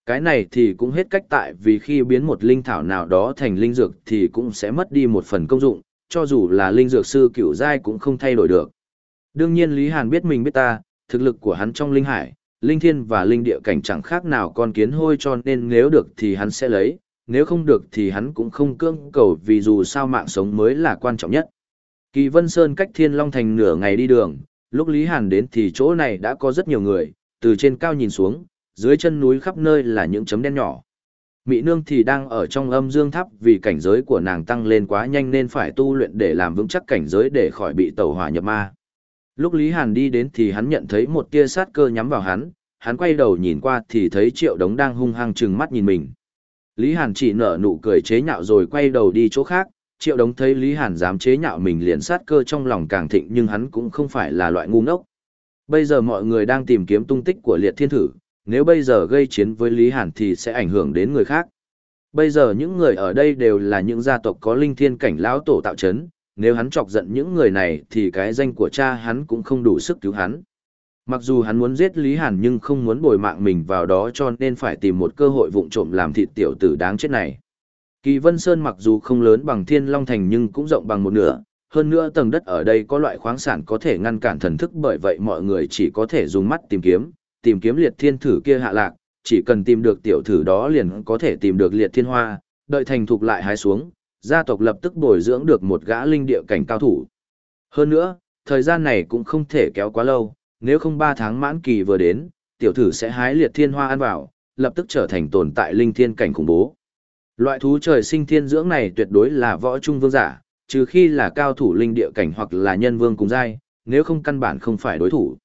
Cái này thì cũng hết cách tại vì khi biến một linh thảo nào đó thành linh dược thì cũng sẽ mất đi một phần công dụng, cho dù là linh dược sư cửu giai cũng không thay đổi được. Đương nhiên Lý Hàn biết mình biết ta, thực lực của hắn trong linh hải, linh thiên và linh địa cảnh chẳng khác nào con kiến hôi cho nên nếu được thì hắn sẽ lấy, nếu không được thì hắn cũng không cưỡng cầu vì dù sao mạng sống mới là quan trọng nhất. Kỳ Vân Sơn cách Thiên Long Thành nửa ngày đi đường, lúc Lý Hàn đến thì chỗ này đã có rất nhiều người, từ trên cao nhìn xuống, dưới chân núi khắp nơi là những chấm đen nhỏ. Mỹ Nương thì đang ở trong âm dương tháp vì cảnh giới của nàng tăng lên quá nhanh nên phải tu luyện để làm vững chắc cảnh giới để khỏi bị tẩu hỏa nhập ma. Lúc Lý Hàn đi đến thì hắn nhận thấy một tia sát cơ nhắm vào hắn, hắn quay đầu nhìn qua thì thấy Triệu Đống đang hung hăng trừng mắt nhìn mình. Lý Hàn chỉ nở nụ cười chế nhạo rồi quay đầu đi chỗ khác, Triệu Đống thấy Lý Hàn dám chế nhạo mình liền sát cơ trong lòng càng thịnh nhưng hắn cũng không phải là loại ngu ngốc. Bây giờ mọi người đang tìm kiếm tung tích của liệt thiên thử, nếu bây giờ gây chiến với Lý Hàn thì sẽ ảnh hưởng đến người khác. Bây giờ những người ở đây đều là những gia tộc có linh thiên cảnh lão tổ tạo chấn, nếu hắn chọc giận những người này thì cái danh của cha hắn cũng không đủ sức cứu hắn. Mặc dù hắn muốn giết Lý Hàn nhưng không muốn bồi mạng mình vào đó cho nên phải tìm một cơ hội vụng trộm làm thịt tiểu tử đáng chết này. Kỳ Vân Sơn mặc dù không lớn bằng Thiên Long Thành nhưng cũng rộng bằng một nửa, hơn nữa tầng đất ở đây có loại khoáng sản có thể ngăn cản thần thức bởi vậy mọi người chỉ có thể dùng mắt tìm kiếm, tìm kiếm liệt thiên thử kia hạ lạc, chỉ cần tìm được tiểu thử đó liền có thể tìm được liệt thiên hoa, đợi thành thục lại hái xuống, gia tộc lập tức bồi dưỡng được một gã linh địa cảnh cao thủ. Hơn nữa, thời gian này cũng không thể kéo quá lâu, nếu không ba tháng mãn kỳ vừa đến, tiểu thử sẽ hái liệt thiên hoa ăn vào, lập tức trở thành tồn tại linh thiên cảnh khủng bố. Loại thú trời sinh thiên dưỡng này tuyệt đối là võ trung vương giả, trừ khi là cao thủ linh địa cảnh hoặc là nhân vương cùng giai, nếu không căn bản không phải đối thủ.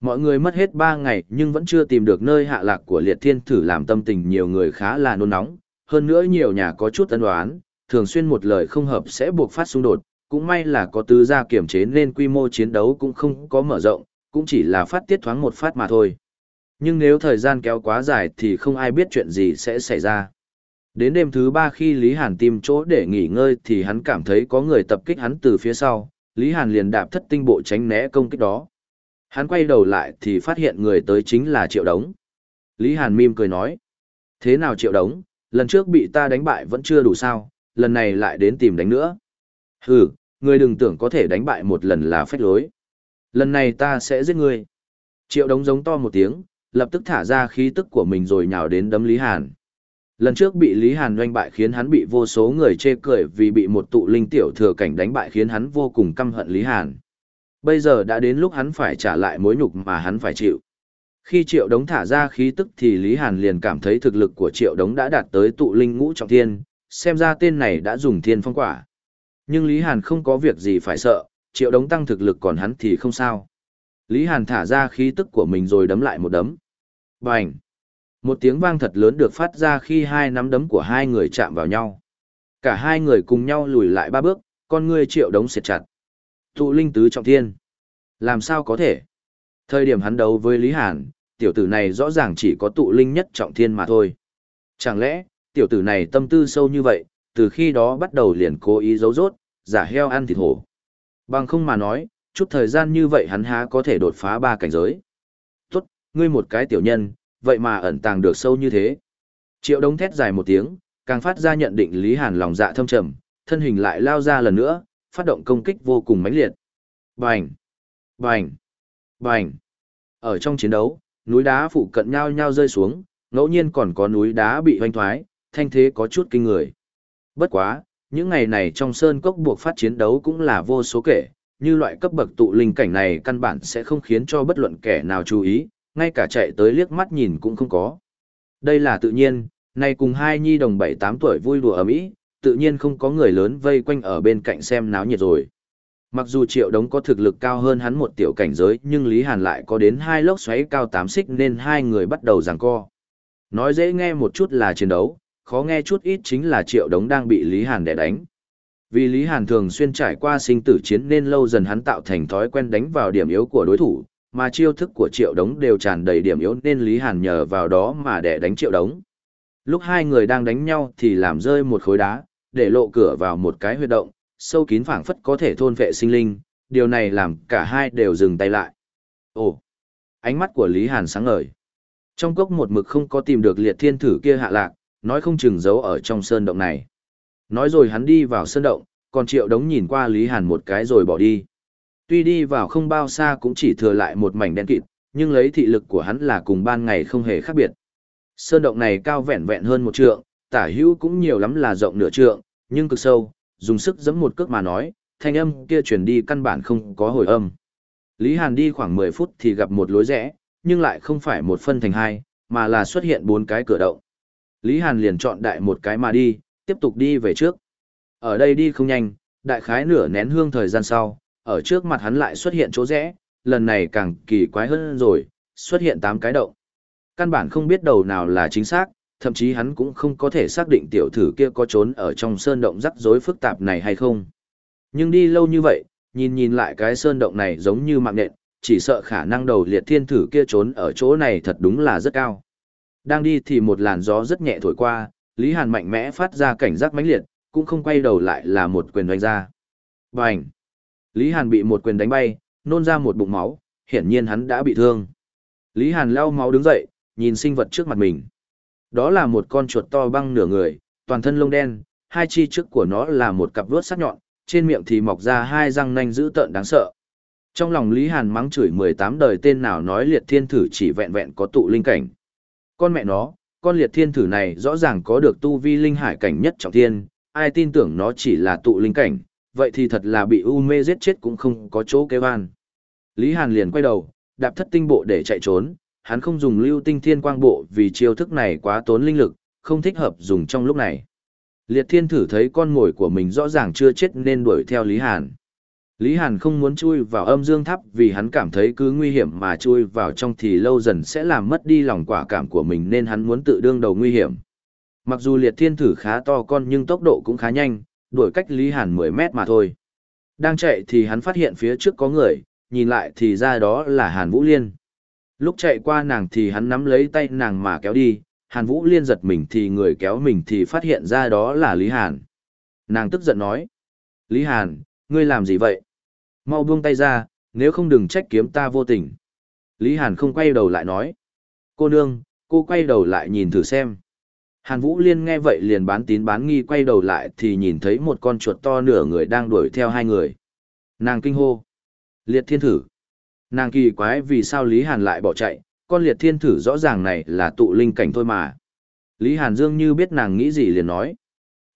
Mọi người mất hết 3 ngày nhưng vẫn chưa tìm được nơi hạ lạc của liệt thiên thử làm tâm tình nhiều người khá là nôn nóng, hơn nữa nhiều nhà có chút ân đoán, thường xuyên một lời không hợp sẽ buộc phát xung đột, cũng may là có tứ gia kiểm chế nên quy mô chiến đấu cũng không có mở rộng, cũng chỉ là phát tiết thoáng một phát mà thôi. Nhưng nếu thời gian kéo quá dài thì không ai biết chuyện gì sẽ xảy ra. Đến đêm thứ ba khi Lý Hàn tìm chỗ để nghỉ ngơi thì hắn cảm thấy có người tập kích hắn từ phía sau, Lý Hàn liền đạp thất tinh bộ tránh né công kích đó. Hắn quay đầu lại thì phát hiện người tới chính là Triệu Đống. Lý Hàn mim cười nói. Thế nào Triệu Đống, lần trước bị ta đánh bại vẫn chưa đủ sao, lần này lại đến tìm đánh nữa. Hừ, ngươi đừng tưởng có thể đánh bại một lần là phách lối. Lần này ta sẽ giết ngươi. Triệu Đống giống to một tiếng, lập tức thả ra khí tức của mình rồi nhào đến đấm Lý Hàn. Lần trước bị Lý Hàn doanh bại khiến hắn bị vô số người chê cười vì bị một tụ linh tiểu thừa cảnh đánh bại khiến hắn vô cùng căm hận Lý Hàn. Bây giờ đã đến lúc hắn phải trả lại mối nhục mà hắn phải chịu. Khi Triệu Đống thả ra khí tức thì Lý Hàn liền cảm thấy thực lực của Triệu Đống đã đạt tới tụ linh ngũ trọng thiên, xem ra tên này đã dùng thiên phong quả. Nhưng Lý Hàn không có việc gì phải sợ, Triệu Đống tăng thực lực còn hắn thì không sao. Lý Hàn thả ra khí tức của mình rồi đấm lại một đấm. Bành! Một tiếng vang thật lớn được phát ra khi hai nắm đấm của hai người chạm vào nhau. Cả hai người cùng nhau lùi lại ba bước, con người Triệu Đống siết chặt. Tụ linh tứ trọng thiên. Làm sao có thể? Thời điểm hắn đấu với Lý Hàn, tiểu tử này rõ ràng chỉ có tụ linh nhất trọng thiên mà thôi. Chẳng lẽ, tiểu tử này tâm tư sâu như vậy, từ khi đó bắt đầu liền cố ý giấu rốt, giả heo ăn thịt hổ. Bằng không mà nói, chút thời gian như vậy hắn há có thể đột phá ba cảnh giới. Tốt, ngươi một cái tiểu nhân, vậy mà ẩn tàng được sâu như thế. Triệu đống thét dài một tiếng, Càng phát ra nhận định Lý Hàn lòng dạ thâm trầm, thân hình lại lao ra lần nữa, phát động công kích vô cùng mãnh liệt. Bành! Bành! Bành! Ở trong chiến đấu, núi đá phụ cận nhau nhau rơi xuống, ngẫu nhiên còn có núi đá bị hoanh thoái, thanh thế có chút kinh người. Bất quá, những ngày này trong sơn cốc buộc phát chiến đấu cũng là vô số kể, như loại cấp bậc tụ linh cảnh này căn bản sẽ không khiến cho bất luận kẻ nào chú ý, ngay cả chạy tới liếc mắt nhìn cũng không có. Đây là tự nhiên, nay cùng hai nhi đồng 7-8 tuổi vui đùa ở Mỹ, tự nhiên không có người lớn vây quanh ở bên cạnh xem náo nhiệt rồi. Mặc dù triệu đống có thực lực cao hơn hắn một tiểu cảnh giới nhưng Lý Hàn lại có đến hai lốc xoáy cao 8 xích nên hai người bắt đầu giằng co. Nói dễ nghe một chút là chiến đấu, khó nghe chút ít chính là triệu đống đang bị Lý Hàn đè đánh. Vì Lý Hàn thường xuyên trải qua sinh tử chiến nên lâu dần hắn tạo thành thói quen đánh vào điểm yếu của đối thủ, mà chiêu thức của triệu đống đều tràn đầy điểm yếu nên Lý Hàn nhờ vào đó mà đè đánh triệu đống. Lúc hai người đang đánh nhau thì làm rơi một khối đá, để lộ cửa vào một cái huyệt động, sâu kín phảng phất có thể thôn vệ sinh linh, điều này làm cả hai đều dừng tay lại. Ồ! Ánh mắt của Lý Hàn sáng ngời. Trong cốc một mực không có tìm được liệt thiên thử kia hạ lạc, nói không chừng giấu ở trong sơn động này. Nói rồi hắn đi vào sơn động, còn triệu đống nhìn qua Lý Hàn một cái rồi bỏ đi. Tuy đi vào không bao xa cũng chỉ thừa lại một mảnh đen kịt, nhưng lấy thị lực của hắn là cùng ban ngày không hề khác biệt. Sơn động này cao vẹn vẹn hơn một trượng, tả hữu cũng nhiều lắm là rộng nửa trượng, nhưng cực sâu, dùng sức giẫm một cước mà nói, thanh âm kia truyền đi căn bản không có hồi âm. Lý Hàn đi khoảng 10 phút thì gặp một lối rẽ, nhưng lại không phải một phân thành hai, mà là xuất hiện bốn cái cửa động. Lý Hàn liền chọn đại một cái mà đi, tiếp tục đi về trước. Ở đây đi không nhanh, đại khái nửa nén hương thời gian sau, ở trước mặt hắn lại xuất hiện chỗ rẽ, lần này càng kỳ quái hơn rồi, xuất hiện 8 cái động. Căn bản không biết đầu nào là chính xác, thậm chí hắn cũng không có thể xác định tiểu thử kia có trốn ở trong sơn động rắc rối phức tạp này hay không. Nhưng đi lâu như vậy, nhìn nhìn lại cái sơn động này giống như mạng nện, chỉ sợ khả năng đầu liệt thiên thử kia trốn ở chỗ này thật đúng là rất cao. Đang đi thì một làn gió rất nhẹ thổi qua, Lý Hàn mạnh mẽ phát ra cảnh giác mãnh liệt, cũng không quay đầu lại là một quyền đánh ra. Bành! Lý Hàn bị một quyền đánh bay, nôn ra một bụng máu, hiển nhiên hắn đã bị thương. Lý Hàn lau máu đứng dậy, nhìn sinh vật trước mặt mình. Đó là một con chuột to băng nửa người, toàn thân lông đen, hai chi trước của nó là một cặp vuốt sắc nhọn, trên miệng thì mọc ra hai răng nanh dữ tợn đáng sợ. Trong lòng Lý Hàn mắng chửi 18 đời tên nào nói liệt thiên thử chỉ vẹn vẹn có tụ linh cảnh. Con mẹ nó, con liệt thiên thử này rõ ràng có được tu vi linh hải cảnh nhất trọng thiên, ai tin tưởng nó chỉ là tụ linh cảnh, vậy thì thật là bị u mê giết chết cũng không có chỗ kêu an. Lý Hàn liền quay đầu, đạp thất tinh bộ để chạy trốn, hắn không dùng lưu tinh thiên quang bộ vì chiêu thức này quá tốn linh lực, không thích hợp dùng trong lúc này. Liệt thiên thử thấy con mồi của mình rõ ràng chưa chết nên đuổi theo Lý Hàn. Lý Hàn không muốn chui vào âm dương tháp vì hắn cảm thấy cứ nguy hiểm mà chui vào trong thì lâu dần sẽ làm mất đi lòng quả cảm của mình nên hắn muốn tự đương đầu nguy hiểm. Mặc dù liệt thiên thử khá to con nhưng tốc độ cũng khá nhanh, đuổi cách Lý Hàn 10 mét mà thôi. Đang chạy thì hắn phát hiện phía trước có người, nhìn lại thì ra đó là Hàn Vũ Liên. Lúc chạy qua nàng thì hắn nắm lấy tay nàng mà kéo đi, Hàn Vũ Liên giật mình thì người kéo mình thì phát hiện ra đó là Lý Hàn. Nàng tức giận nói. Lý Hàn, ngươi làm gì vậy? Mau buông tay ra, nếu không đừng trách kiếm ta vô tình. Lý Hàn không quay đầu lại nói. Cô nương, cô quay đầu lại nhìn thử xem. Hàn Vũ Liên nghe vậy liền bán tín bán nghi quay đầu lại thì nhìn thấy một con chuột to nửa người đang đuổi theo hai người. Nàng kinh hô. Liệt thiên thử. Nàng kỳ quái vì sao Lý Hàn lại bỏ chạy, con liệt thiên thử rõ ràng này là tụ linh cảnh thôi mà. Lý Hàn Dương như biết nàng nghĩ gì liền nói.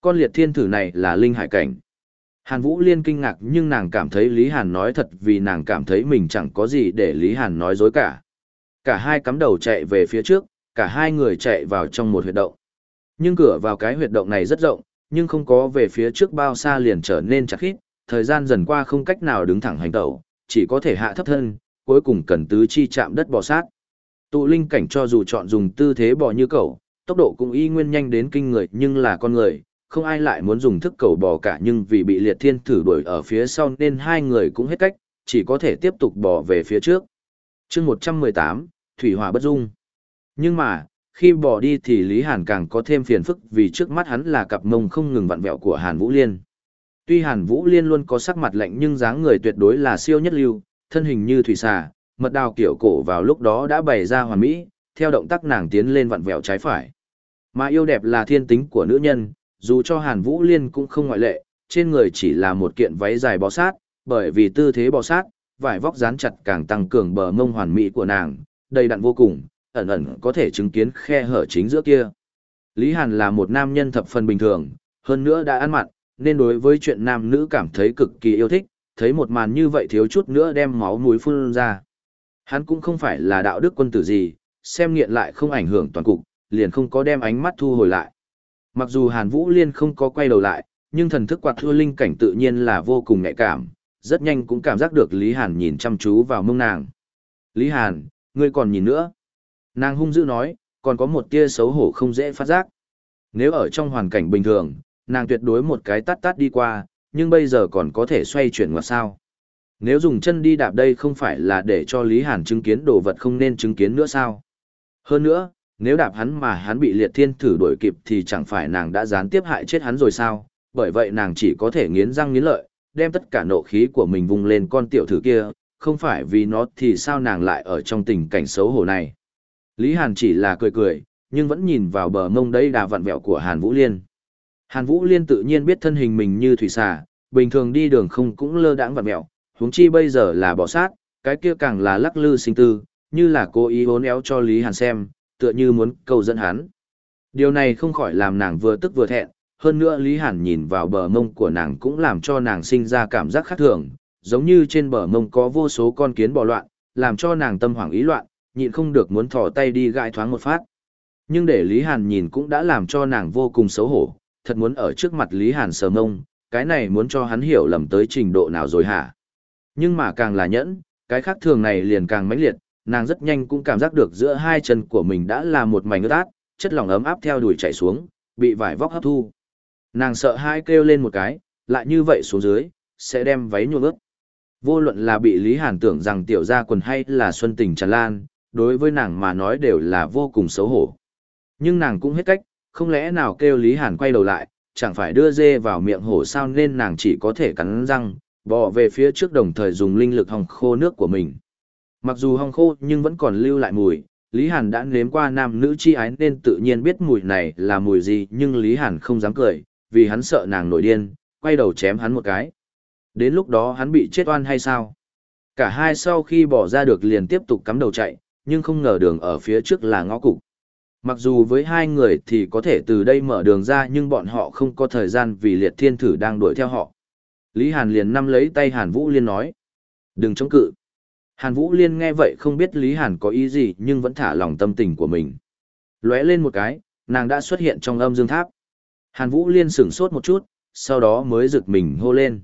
Con liệt thiên thử này là linh hải cảnh. Hàn Vũ Liên kinh ngạc nhưng nàng cảm thấy Lý Hàn nói thật vì nàng cảm thấy mình chẳng có gì để Lý Hàn nói dối cả. Cả hai cắm đầu chạy về phía trước, cả hai người chạy vào trong một huyệt động. Nhưng cửa vào cái huyệt động này rất rộng, nhưng không có về phía trước bao xa liền trở nên chặt khít, thời gian dần qua không cách nào đứng thẳng hành tẩu, chỉ có thể hạ thấp thân, cuối cùng cần tứ chi chạm đất bò sát. Tụ linh cảnh cho dù chọn dùng tư thế bò như cẩu, tốc độ cũng y nguyên nhanh đến kinh người nhưng là con người, không ai lại muốn dùng thức cầu bò cả nhưng vì bị liệt thiên thử đuổi ở phía sau nên hai người cũng hết cách, chỉ có thể tiếp tục bò về phía trước. chương 118, Thủy Hỏa bất dung. Nhưng mà, khi bò đi thì Lý Hàn càng có thêm phiền phức vì trước mắt hắn là cặp mông không ngừng vặn vẹo của Hàn Vũ Liên. Tuy Hàn Vũ Liên luôn có sắc mặt lạnh nhưng dáng người tuyệt đối là siêu nhất lưu, thân hình như thủy xà, mật đào kiểu cổ vào lúc đó đã bày ra hoàn mỹ, theo động tác nàng tiến lên vặn vẹo trái phải. Mà yêu đẹp là thiên tính của nữ nhân, dù cho Hàn Vũ Liên cũng không ngoại lệ, trên người chỉ là một kiện váy dài bó sát, bởi vì tư thế bó sát, vải vóc dán chặt càng tăng cường bờ mông hoàn mỹ của nàng, đầy đặn vô cùng, ẩn ẩn có thể chứng kiến khe hở chính giữa kia. Lý Hàn là một nam nhân thập phần bình thường, hơn nữa đã ăn mặn, nên đối với chuyện nam nữ cảm thấy cực kỳ yêu thích, thấy một màn như vậy thiếu chút nữa đem máu mũi phun ra. Hắn cũng không phải là đạo đức quân tử gì, xem nghiện lại không ảnh hưởng toàn cục, liền không có đem ánh mắt thu hồi lại. Mặc dù Hàn Vũ Liên không có quay đầu lại, nhưng thần thức quạt thua linh cảnh tự nhiên là vô cùng nhạy cảm, rất nhanh cũng cảm giác được Lý Hàn nhìn chăm chú vào mông nàng. Lý Hàn, ngươi còn nhìn nữa. Nàng hung dữ nói, còn có một tia xấu hổ không dễ phát giác. Nếu ở trong hoàn cảnh bình thường, nàng tuyệt đối một cái tắt tắt đi qua, nhưng bây giờ còn có thể xoay chuyển ngoặt sao. Nếu dùng chân đi đạp đây không phải là để cho Lý Hàn chứng kiến đồ vật không nên chứng kiến nữa sao. Hơn nữa, nếu đạp hắn mà hắn bị liệt thiên thử đuổi kịp thì chẳng phải nàng đã gián tiếp hại chết hắn rồi sao, bởi vậy nàng chỉ có thể nghiến răng nghiến lợi, đem tất cả nộ khí của mình vùng lên con tiểu thử kia, không phải vì nó thì sao nàng lại ở trong tình cảnh xấu hổ này. Lý Hàn chỉ là cười cười, nhưng vẫn nhìn vào bờ mông đây đà vặn vẹo của Hàn Vũ Liên. Hàn Vũ Liên tự nhiên biết thân hình mình như thủy xà, bình thường đi đường không cũng lơ đãng vặn mẹo, huống chi bây giờ là bỏ sát, cái kia càng là lắc lư sinh tư, như là cố ý bốn éo cho Lý Hàn xem, tựa như muốn cầu dẫn hắn. Điều này không khỏi làm nàng vừa tức vừa thẹn, hơn nữa Lý Hàn nhìn vào bờ mông của nàng cũng làm cho nàng sinh ra cảm giác khác thường, giống như trên bờ mông có vô số con kiến bò loạn, làm cho nàng tâm hoảng ý loạn, nhịn không được muốn thò tay đi gãi thoáng một phát. Nhưng để Lý Hàn nhìn cũng đã làm cho nàng vô cùng xấu hổ, thật muốn ở trước mặt Lý Hàn sờ mông, cái này muốn cho hắn hiểu lầm tới trình độ nào rồi hả? Nhưng mà càng là nhẫn, cái khác thường này liền càng mãnh liệt, nàng rất nhanh cũng cảm giác được giữa hai chân của mình đã là một mảnh ướt át, chất lỏng ấm áp theo đuổi chảy xuống, bị vải vóc hấp thu. Nàng sợ hai kêu lên một cái, lại như vậy xuống dưới, sẽ đem váy nhuộm ướt. Vô luận là bị Lý Hàn tưởng rằng tiểu gia quần hay là xuân tình tràn lan, đối với nàng mà nói đều là vô cùng xấu hổ. Nhưng nàng cũng hết cách, không lẽ nào kêu Lý Hàn quay đầu lại, chẳng phải đưa dê vào miệng hổ sao nên nàng chỉ có thể cắn răng, bò về phía trước đồng thời dùng linh lực hong khô nước của mình. Mặc dù hong khô nhưng vẫn còn lưu lại mùi, Lý Hàn đã nếm qua nam nữ chi ái nên tự nhiên biết mùi này là mùi gì nhưng Lý Hàn không dám cười, vì hắn sợ nàng nổi điên, quay đầu chém hắn một cái. Đến lúc đó hắn bị chết oan hay sao? Cả hai sau khi bỏ ra được liền tiếp tục cắm đầu chạy, nhưng không ngờ đường ở phía trước là ngõ cục. Mặc dù với hai người thì có thể từ đây mở đường ra nhưng bọn họ không có thời gian vì liệt thiên thử đang đuổi theo họ. Lý Hàn liền nắm lấy tay Hàn Vũ Liên nói. Đừng chống cự. Hàn Vũ Liên nghe vậy không biết Lý Hàn có ý gì nhưng vẫn thả lòng tâm tình của mình. Lóe lên một cái, nàng đã xuất hiện trong âm dương tháp. Hàn Vũ Liên sửng sốt một chút, sau đó mới giựt mình hô lên.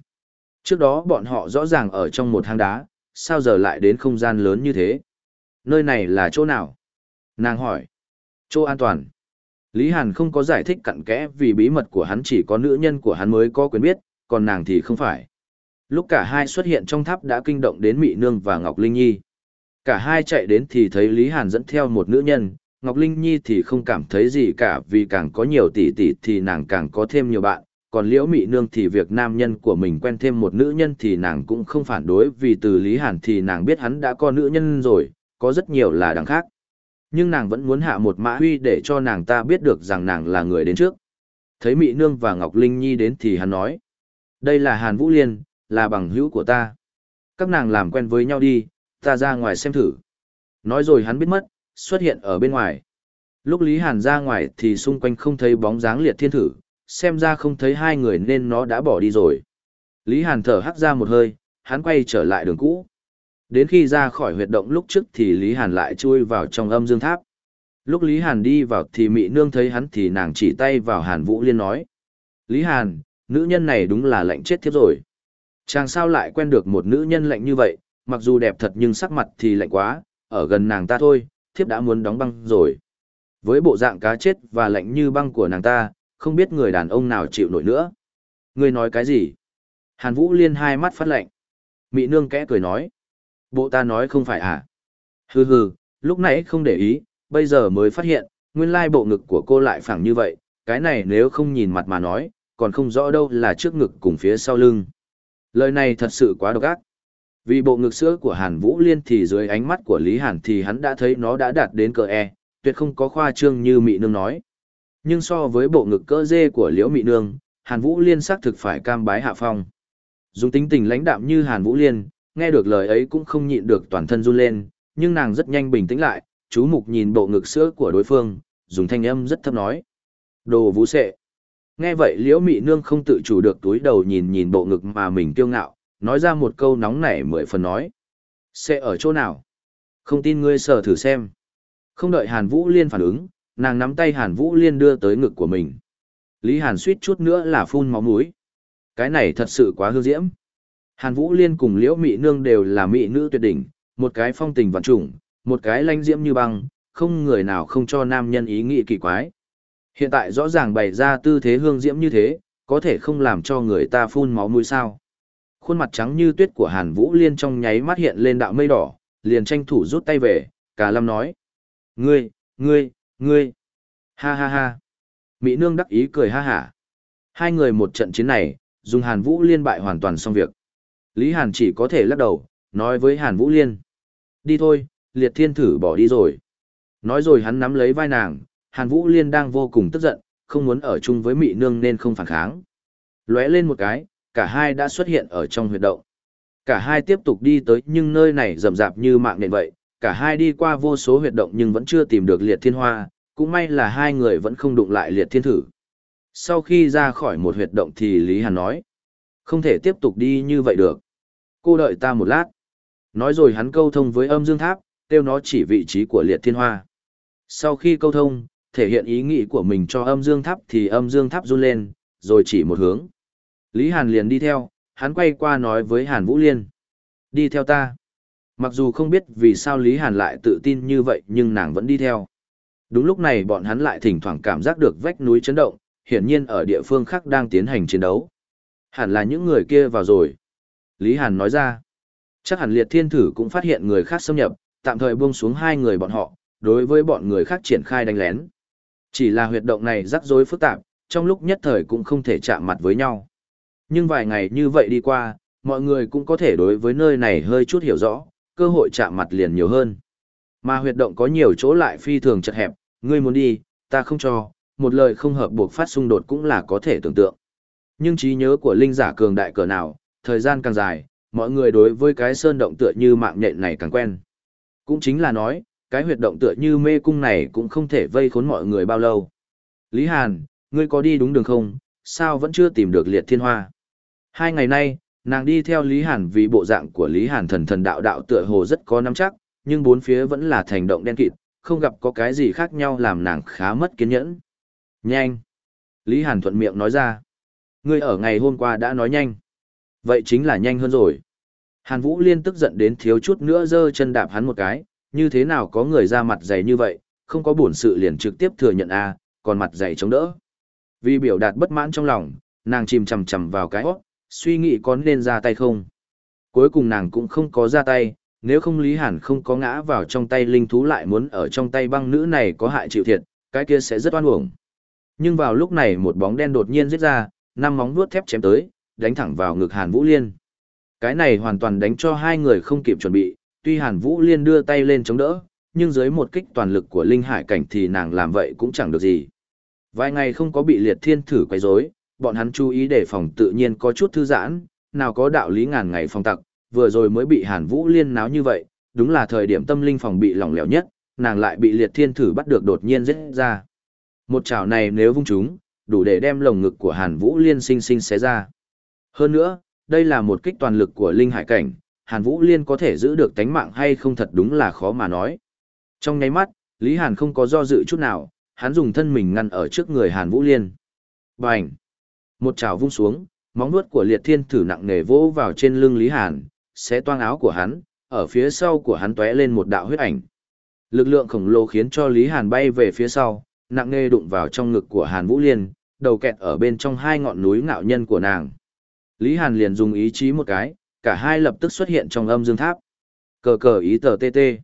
Trước đó bọn họ rõ ràng ở trong một hang đá, sao giờ lại đến không gian lớn như thế? Nơi này là chỗ nào? Nàng hỏi. Chỗ an toàn. Lý Hàn không có giải thích cặn kẽ vì bí mật của hắn chỉ có nữ nhân của hắn mới có quyền biết, còn nàng thì không phải. Lúc cả hai xuất hiện trong tháp đã kinh động đến Mị Nương và Ngọc Linh Nhi. Cả hai chạy đến thì thấy Lý Hàn dẫn theo một nữ nhân, Ngọc Linh Nhi thì không cảm thấy gì cả vì càng có nhiều tỷ tỷ thì nàng càng có thêm nhiều bạn, còn Liễu Mị Nương thì việc nam nhân của mình quen thêm một nữ nhân thì nàng cũng không phản đối vì từ Lý Hàn thì nàng biết hắn đã có nữ nhân rồi, có rất nhiều là đằng khác. Nhưng nàng vẫn muốn hạ một mã huy để cho nàng ta biết được rằng nàng là người đến trước. Thấy mỹ Nương và Ngọc Linh Nhi đến thì hắn nói, đây là Hàn Vũ Liên, là bằng hữu của ta. Các nàng làm quen với nhau đi, ta ra ngoài xem thử. Nói rồi hắn biết mất, xuất hiện ở bên ngoài. Lúc Lý Hàn ra ngoài thì xung quanh không thấy bóng dáng liệt thiên thử, xem ra không thấy hai người nên nó đã bỏ đi rồi. Lý Hàn thở hắt ra một hơi, hắn quay trở lại đường cũ. Đến khi ra khỏi huyệt động lúc trước thì Lý Hàn lại chui vào trong âm dương tháp. Lúc Lý Hàn đi vào thì Mị Nương thấy hắn thì nàng chỉ tay vào Hàn Vũ Liên nói. Lý Hàn, nữ nhân này đúng là lạnh chết thiếp rồi. Chàng sao lại quen được một nữ nhân lạnh như vậy, mặc dù đẹp thật nhưng sắc mặt thì lạnh quá, ở gần nàng ta thôi, thiếp đã muốn đóng băng rồi. Với bộ dạng cá chết và lạnh như băng của nàng ta, không biết người đàn ông nào chịu nổi nữa. Ngươi nói cái gì? Hàn Vũ Liên hai mắt phát lạnh. Mị nương kẽ cười nói. Bộ ta nói không phải à? Hừ hừ, lúc nãy không để ý, bây giờ mới phát hiện, nguyên lai bộ ngực của cô lại phẳng như vậy, cái này nếu không nhìn mặt mà nói, còn không rõ đâu là trước ngực cùng phía sau lưng. Lời này thật sự quá độc ác. Vì bộ ngực sữa của Hàn Vũ Liên thì dưới ánh mắt của Lý Hàn thì hắn đã thấy nó đã đạt đến cờ E, tuyệt không có khoa trương như Mị Nương nói. Nhưng so với bộ ngực cỡ dê của Liễu Mị Nương, Hàn Vũ Liên xác thực phải cam bái hạ phong. Dùng tính tình lãnh đạm như Hàn Vũ Liên, nghe được lời ấy cũng không nhịn được toàn thân run lên, nhưng nàng rất nhanh bình tĩnh lại, chú mục nhìn bộ ngực sữa của đối phương, dùng thanh âm rất thấp nói. Đồ vũ sệ. Nghe vậy liễu mị nương không tự chủ được túi đầu nhìn nhìn bộ ngực mà mình kiêu ngạo, nói ra một câu nóng nảy mười phần nói. Sẽ ở chỗ nào? Không tin ngươi sờ thử xem. Không đợi Hàn Vũ Liên phản ứng, nàng nắm tay Hàn Vũ Liên đưa tới ngực của mình. Lý Hàn suýt chút nữa là phun máu mũi. Cái này thật sự quá hư diễm. Hàn Vũ Liên cùng Liễu Mị Nương đều là mỹ nữ tuyệt đỉnh, một cái phong tình vạn trùng, một cái lanh diễm như băng, không người nào không cho nam nhân ý nghĩ kỳ quái. Hiện tại rõ ràng bày ra tư thế hương diễm như thế, có thể không làm cho người ta phun máu mũi sao. Khuôn mặt trắng như tuyết của Hàn Vũ Liên trong nháy mắt hiện lên đạo mây đỏ, liền tranh thủ rút tay về, cả lâm nói. Ngươi, ngươi, ngươi. Ha ha ha. Mỹ nương đắc ý cười ha hả. Hai người một trận chiến này, dùng Hàn Vũ Liên bại hoàn toàn xong việc. Lý Hàn chỉ có thể lắc đầu, nói với Hàn Vũ Liên. Đi thôi, liệt thiên thử bỏ đi rồi. Nói rồi hắn nắm lấy vai nàng, Hàn Vũ Liên đang vô cùng tức giận, không muốn ở chung với Mị Nương nên không phản kháng. Lóe lên một cái, cả hai đã xuất hiện ở trong huyệt động. Cả hai tiếp tục đi tới nhưng nơi này rậm rạp như mạng nền vậy, cả hai đi qua vô số huyệt động nhưng vẫn chưa tìm được liệt thiên hoa, cũng may là hai người vẫn không đụng lại liệt thiên thử. Sau khi ra khỏi một huyệt động thì Lý Hàn nói, không thể tiếp tục đi như vậy được. Cô đợi ta một lát. Nói rồi hắn câu thông với âm dương tháp, kêu nó chỉ vị trí của liệt thiên hoa. Sau khi câu thông, thể hiện ý nghĩ của mình cho âm dương tháp thì âm dương tháp run lên, rồi chỉ một hướng. Lý Hàn liền đi theo, hắn quay qua nói với Hàn Vũ Liên. Đi theo ta. Mặc dù không biết vì sao Lý Hàn lại tự tin như vậy nhưng nàng vẫn đi theo. Đúng lúc này bọn hắn lại thỉnh thoảng cảm giác được vách núi chấn động, hiển nhiên ở địa phương khác đang tiến hành chiến đấu. Hẳn là những người kia vào rồi. Lý Hàn nói ra. Chắc hẳn liệt thiên thử cũng phát hiện người khác xâm nhập, tạm thời buông xuống hai người bọn họ, đối với bọn người khác triển khai đánh lén. Chỉ là huyệt động này rắc rối phức tạp, trong lúc nhất thời cũng không thể chạm mặt với nhau. Nhưng vài ngày như vậy đi qua, mọi người cũng có thể đối với nơi này hơi chút hiểu rõ, cơ hội chạm mặt liền nhiều hơn. Mà huyệt động có nhiều chỗ lại phi thường chật hẹp, ngươi muốn đi, ta không cho, một lời không hợp buộc phát xung đột cũng là có thể tưởng tượng. Nhưng trí nhớ của linh giả cường đại cỡ nào, thời gian càng dài, mọi người đối với cái sơn động tựa như mạng nhện này càng quen. Cũng chính là nói, cái huyệt động tựa như mê cung này cũng không thể vây khốn mọi người bao lâu. Lý Hàn, ngươi có đi đúng đường không, sao vẫn chưa tìm được liệt thiên hoa? Hai ngày nay, nàng đi theo Lý Hàn vì bộ dạng của Lý Hàn thần thần đạo đạo tựa hồ rất có nắm chắc, nhưng bốn phía vẫn là thành động đen kịt, không gặp có cái gì khác nhau làm nàng khá mất kiên nhẫn. Nhanh! Lý Hàn thuận miệng nói ra. Ngươi ở ngày hôm qua đã nói nhanh. Vậy chính là nhanh hơn rồi. Hàn Vũ Liên tức giận đến thiếu chút nữa giơ chân đạp hắn một cái, như thế nào có người ra mặt dày như vậy, không có bổn sự liền trực tiếp thừa nhận a, còn mặt dày chống đỡ. Vì biểu đạt bất mãn trong lòng, nàng chìm chằm chằm vào cái hót, suy nghĩ có nên ra tay không. Cuối cùng nàng cũng không có ra tay, nếu không Lý Hàn không có ngã vào trong tay linh thú lại muốn ở trong tay băng nữ này có hại chịu thiệt, cái kia sẽ rất oan uổng. Nhưng vào lúc này một bóng đen đột nhiên giết ra, năm móng vuốt thép chém tới, đánh thẳng vào ngực Hàn Vũ Liên. Cái này hoàn toàn đánh cho hai người không kịp chuẩn bị, tuy Hàn Vũ Liên đưa tay lên chống đỡ, nhưng dưới một kích toàn lực của linh hải cảnh thì nàng làm vậy cũng chẳng được gì. Vài ngày không có bị liệt thiên thử quấy rối, bọn hắn chú ý đề phòng tự nhiên có chút thư giãn, nào có đạo lý ngàn ngày phòng tặc, vừa rồi mới bị Hàn Vũ Liên náo như vậy, đúng là thời điểm tâm linh phòng bị lỏng lẻo nhất, nàng lại bị liệt thiên thử bắt được đột nhiên giết ra. Một chảo này nếu vung chúng, đủ để đem lồng ngực của Hàn Vũ Liên sinh sinh xé ra. Hơn nữa, đây là một kích toàn lực của linh hải cảnh, Hàn Vũ Liên có thể giữ được tánh mạng hay không thật đúng là khó mà nói. Trong nháy mắt, Lý Hàn không có do dự chút nào, hắn dùng thân mình ngăn ở trước người Hàn Vũ Liên. Bành! Một chảo vung xuống, móng vuốt của liệt thiên thử nặng nề vỗ vào trên lưng Lý Hàn, xé toang áo của hắn, ở phía sau của hắn tóe lên một đạo huyết ảnh. Lực lượng khổng lồ khiến cho Lý Hàn bay về phía sau, nặng nề đụng vào trong ngực của Hàn Vũ Liên, đầu kẹt ở bên trong hai ngọn núi ngạo nhân của nàng. Lý Hàn liền dùng ý chí một cái, cả hai lập tức xuất hiện trong âm dương tháp. Cờ cờ ý tờ tê tê.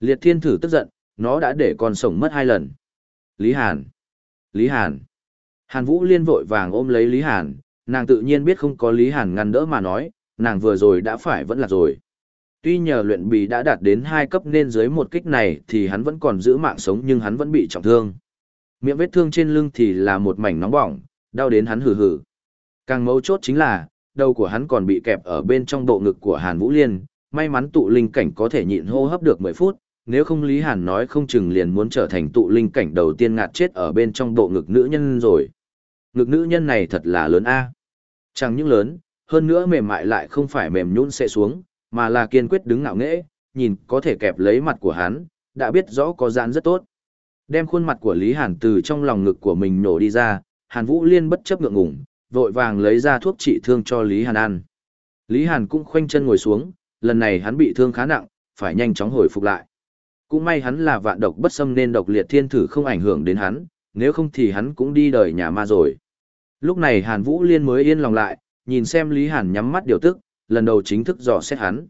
Liệt thiên thử tức giận, nó đã để con sống mất hai lần. Lý Hàn. Lý Hàn. Hàn Vũ liên vội vàng ôm lấy Lý Hàn, nàng tự nhiên biết không có Lý Hàn ngăn đỡ mà nói, nàng vừa rồi đã phải vẫn là rồi. Tuy nhờ luyện bì đã đạt đến hai cấp nên dưới một kích này thì hắn vẫn còn giữ mạng sống nhưng hắn vẫn bị trọng thương. Miệng vết thương trên lưng thì là một mảnh nóng bỏng, đau đến hắn hừ hừ. Càng mấu chốt chính là, đầu của hắn còn bị kẹp ở bên trong bộ ngực của Hàn Vũ Liên, may mắn tụ linh cảnh có thể nhịn hô hấp được 10 phút, nếu không Lý Hàn nói không chừng liền muốn trở thành tụ linh cảnh đầu tiên ngạt chết ở bên trong bộ ngực nữ nhân rồi. Ngực nữ nhân này thật là lớn a. Chẳng những lớn, hơn nữa mềm mại lại không phải mềm nhũn sẽ xuống, mà là kiên quyết đứng ngạo nghễ, nhìn có thể kẹp lấy mặt của hắn, đã biết rõ có gian rất tốt. Đem khuôn mặt của Lý Hàn từ trong lòng ngực của mình nổ đi ra, Hàn Vũ Liên bất chấp ngượng ngùng, vội vàng lấy ra thuốc trị thương cho Lý Hàn ăn. Lý Hàn cũng khoanh chân ngồi xuống, lần này hắn bị thương khá nặng, phải nhanh chóng hồi phục lại. Cũng may hắn là vạn độc bất xâm nên độc liệt thiên thử không ảnh hưởng đến hắn, nếu không thì hắn cũng đi đời nhà ma rồi. Lúc này Hàn Vũ Liên mới yên lòng lại, nhìn xem Lý Hàn nhắm mắt điều tức, lần đầu chính thức dò xét hắn.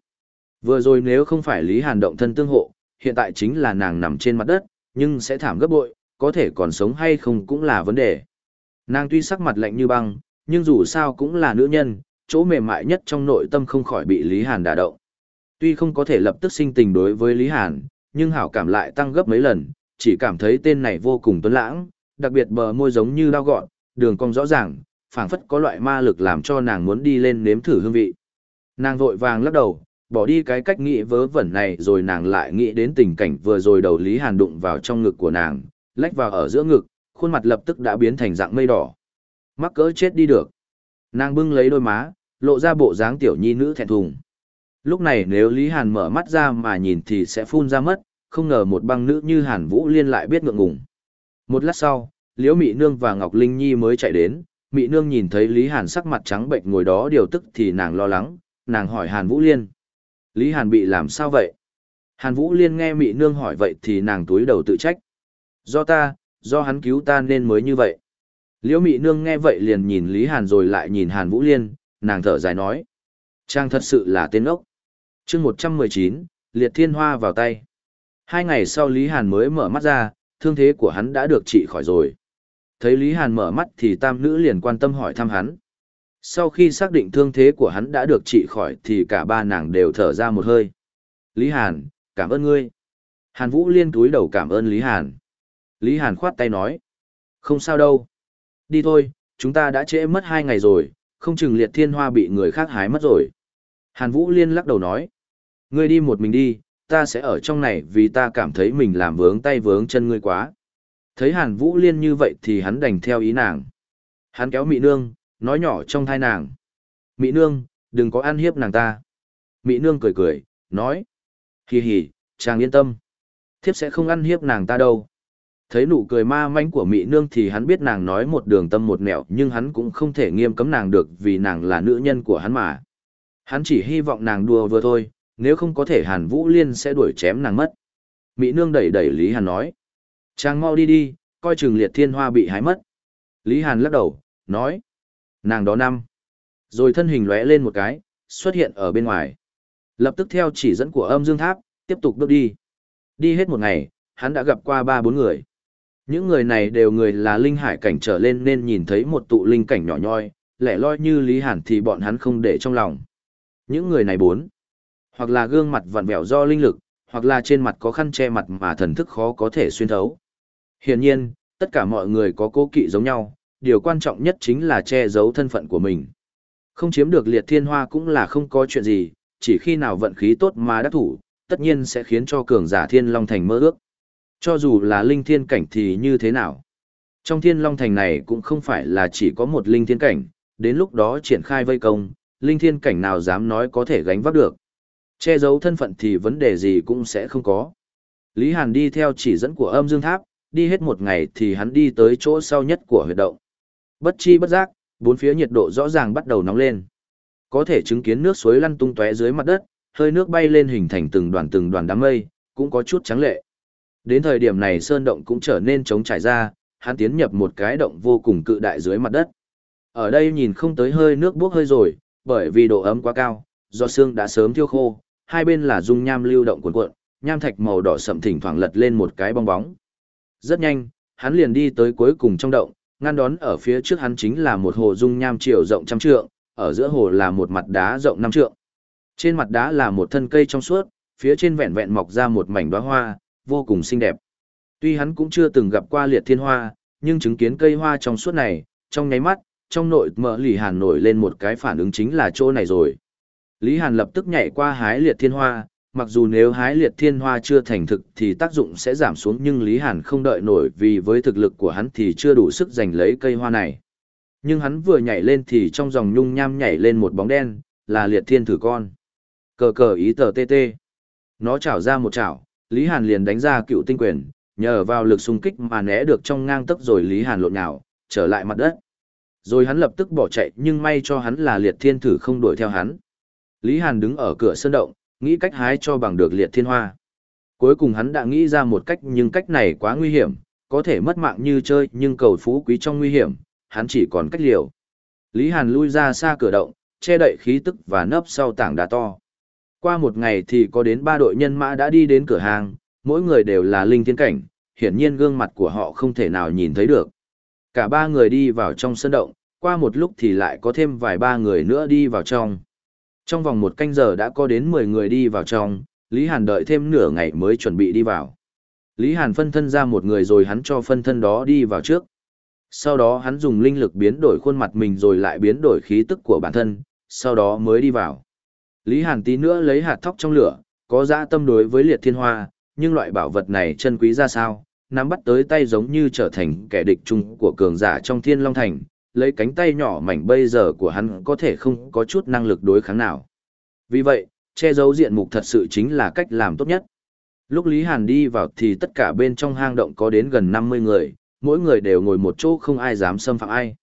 Vừa rồi nếu không phải Lý Hàn động thân tương hộ, hiện tại chính là nàng nằm trên mặt đất, nhưng sẽ thảm gấp bội, có thể còn sống hay không cũng là vấn đề. Nàng tuy sắc mặt lạnh như băng, nhưng dù sao cũng là nữ nhân, chỗ mềm mại nhất trong nội tâm không khỏi bị Lý Hàn đả động. Tuy không có thể lập tức sinh tình đối với Lý Hàn, nhưng hảo cảm lại tăng gấp mấy lần, chỉ cảm thấy tên này vô cùng tuấn lãng, đặc biệt bờ môi giống như đao gọn, đường cong rõ ràng, phảng phất có loại ma lực làm cho nàng muốn đi lên nếm thử hương vị. Nàng vội vàng lắc đầu, bỏ đi cái cách nghĩ vớ vẩn này rồi nàng lại nghĩ đến tình cảnh vừa rồi đầu Lý Hàn đụng vào trong ngực của nàng, lách vào ở giữa ngực, khuôn mặt lập tức đã biến thành dạng mây đỏ. Mắc cỡ chết đi được. Nàng bưng lấy đôi má, lộ ra bộ dáng tiểu nhi nữ thẹn thùng. Lúc này nếu Lý Hàn mở mắt ra mà nhìn thì sẽ phun ra mất, không ngờ một băng nữ như Hàn Vũ Liên lại biết ngượng ngùng. Một lát sau, Liễu Mị Nương và Ngọc Linh Nhi mới chạy đến, Mị Nương nhìn thấy Lý Hàn sắc mặt trắng bệnh ngồi đó điều tức thì nàng lo lắng, nàng hỏi Hàn Vũ Liên. Lý Hàn bị làm sao vậy? Hàn Vũ Liên nghe Mị Nương hỏi vậy thì nàng túi đầu tự trách. Do ta, do hắn cứu ta nên mới như vậy. Liễu Mị Nương nghe vậy liền nhìn Lý Hàn rồi lại nhìn Hàn Vũ Liên, nàng thở dài nói. Trang thật sự là tên ốc. chương 119, Liệt Thiên Hoa vào tay. Hai ngày sau Lý Hàn mới mở mắt ra, thương thế của hắn đã được trị khỏi rồi. Thấy Lý Hàn mở mắt thì tam nữ liền quan tâm hỏi thăm hắn. Sau khi xác định thương thế của hắn đã được trị khỏi thì cả ba nàng đều thở ra một hơi. Lý Hàn, cảm ơn ngươi. Hàn Vũ liên túi đầu cảm ơn Lý Hàn. Lý Hàn khoát tay nói. Không sao đâu. Đi thôi, chúng ta đã trễ mất hai ngày rồi, không chừng liệt thiên hoa bị người khác hái mất rồi. Hàn Vũ liên lắc đầu nói. Ngươi đi một mình đi, ta sẽ ở trong này vì ta cảm thấy mình làm vướng tay vướng chân ngươi quá. Thấy Hàn Vũ Liên như vậy thì hắn đành theo ý nàng. Hắn kéo Mị Nương, nói nhỏ trong thai nàng. mỹ Nương, đừng có ăn hiếp nàng ta. mỹ Nương cười cười, nói. Hì hì, chàng yên tâm. Thiếp sẽ không ăn hiếp nàng ta đâu. Thấy nụ cười ma manh của mỹ Nương thì hắn biết nàng nói một đường tâm một nẻo nhưng hắn cũng không thể nghiêm cấm nàng được vì nàng là nữ nhân của hắn mà. Hắn chỉ hy vọng nàng đùa vừa thôi, nếu không có thể Hàn Vũ Liên sẽ đuổi chém nàng mất. Mỹ Nương đẩy đẩy Lý Hàn nói. Chàng mau đi đi, coi chừng liệt thiên hoa bị hái mất. Lý Hàn lắc đầu, nói. Nàng đó năm. Rồi thân hình lóe lên một cái, xuất hiện ở bên ngoài. Lập tức theo chỉ dẫn của âm dương tháp, tiếp tục bước đi. Đi hết một ngày, hắn đã gặp qua ba bốn người. Những người này đều người là linh hải cảnh trở lên nên nhìn thấy một tụ linh cảnh nhỏ nhoi, lẻ loi như Lý Hàn thì bọn hắn không để trong lòng. Những người này bốn hoặc là gương mặt vặn vẹo do linh lực, hoặc là trên mặt có khăn che mặt mà thần thức khó có thể xuyên thấu. Hiển nhiên, tất cả mọi người có cố kỵ giống nhau, điều quan trọng nhất chính là che giấu thân phận của mình. Không chiếm được liệt thiên hoa cũng là không có chuyện gì, chỉ khi nào vận khí tốt mà đắc thủ, tất nhiên sẽ khiến cho cường giả thiên long thành mơ ước. Cho dù là linh thiên cảnh thì như thế nào? Trong thiên long thành này cũng không phải là chỉ có một linh thiên cảnh, đến lúc đó triển khai vây công, linh thiên cảnh nào dám nói có thể gánh vác được. Che giấu thân phận thì vấn đề gì cũng sẽ không có. Lý Hàn đi theo chỉ dẫn của âm dương tháp, đi hết một ngày thì hắn đi tới chỗ sau nhất của huyệt động. Bất chi bất giác, bốn phía nhiệt độ rõ ràng bắt đầu nóng lên. Có thể chứng kiến nước suối lăn tung tóe dưới mặt đất, hơi nước bay lên hình thành từng đoàn từng đoàn đám mây, cũng có chút trắng lệ. Đến thời điểm này sơn động cũng trở nên trống trải ra, hắn tiến nhập một cái động vô cùng cự đại dưới mặt đất. Ở đây nhìn không tới hơi nước bốc hơi rồi, bởi vì độ ấm quá cao, do xương đã sớm thiêu khô, hai bên là dung nham lưu động cuộn cuộn, nham thạch màu đỏ sậm thỉnh thoảng lật lên một cái bong bóng. Rất nhanh, hắn liền đi tới cuối cùng trong động, ngăn đón ở phía trước hắn chính là một hồ dung nham chiều rộng trăm trượng, ở giữa hồ là một mặt đá rộng năm trượng. Trên mặt đá là một thân cây trong suốt, phía trên vẹn vẹn mọc ra một mảnh đóa hoa, vô cùng xinh đẹp. Tuy hắn cũng chưa từng gặp qua liệt thiên hoa, nhưng chứng kiến cây hoa trong suốt này, trong nháy mắt, trong nội mở Lý Hàn nổi lên một cái phản ứng chính là chỗ này rồi. Lý Hàn lập tức nhảy qua hái liệt thiên hoa, mặc dù nếu hái liệt thiên hoa chưa thành thực thì tác dụng sẽ giảm xuống nhưng Lý Hàn không đợi nổi vì với thực lực của hắn thì chưa đủ sức giành lấy cây hoa này. Nhưng hắn vừa nhảy lên thì trong dòng nhung nham nhảy lên một bóng đen, là liệt thiên thử con. Cờ cờ ý tờ tê tê. Nó chảo ra một chảo, Lý Hàn liền đánh ra cựu tinh quyền, nhờ vào lực xung kích mà né được trong ngang tấc rồi Lý Hàn lộn nhào, trở lại mặt đất. Rồi hắn lập tức bỏ chạy nhưng may cho hắn là liệt thiên thử không đuổi theo hắn. Lý Hàn đứng ở cửa sân động, nghĩ cách hái cho bằng được liệt thiên hoa. Cuối cùng hắn đã nghĩ ra một cách nhưng cách này quá nguy hiểm, có thể mất mạng như chơi nhưng cầu phú quý trong nguy hiểm, hắn chỉ còn cách liều. Lý Hàn lui ra xa cửa động, che đậy khí tức và nấp sau tảng đá to. Qua một ngày thì có đến ba đội nhân mã đã đi đến cửa hàng, mỗi người đều là linh thiên cảnh, hiển nhiên gương mặt của họ không thể nào nhìn thấy được. Cả ba người đi vào trong sân động, qua một lúc thì lại có thêm vài ba người nữa đi vào trong. Trong vòng một canh giờ đã có đến 10 người đi vào trong, Lý Hàn đợi thêm nửa ngày mới chuẩn bị đi vào. Lý Hàn phân thân ra một người rồi hắn cho phân thân đó đi vào trước. Sau đó hắn dùng linh lực biến đổi khuôn mặt mình rồi lại biến đổi khí tức của bản thân, sau đó mới đi vào. Lý Hàn tí nữa lấy hạt thóc trong lửa, có dã tâm đối với liệt thiên hoa, nhưng loại bảo vật này chân quý ra sao, nắm bắt tới tay giống như trở thành kẻ địch chung của cường giả trong thiên long thành, lấy cánh tay nhỏ mảnh bây giờ của hắn có thể không có chút năng lực đối kháng nào. Vì vậy, che giấu diện mục thật sự chính là cách làm tốt nhất. Lúc Lý Hàn đi vào thì tất cả bên trong hang động có đến gần 50 người, mỗi người đều ngồi một chỗ không ai dám xâm phạm ai.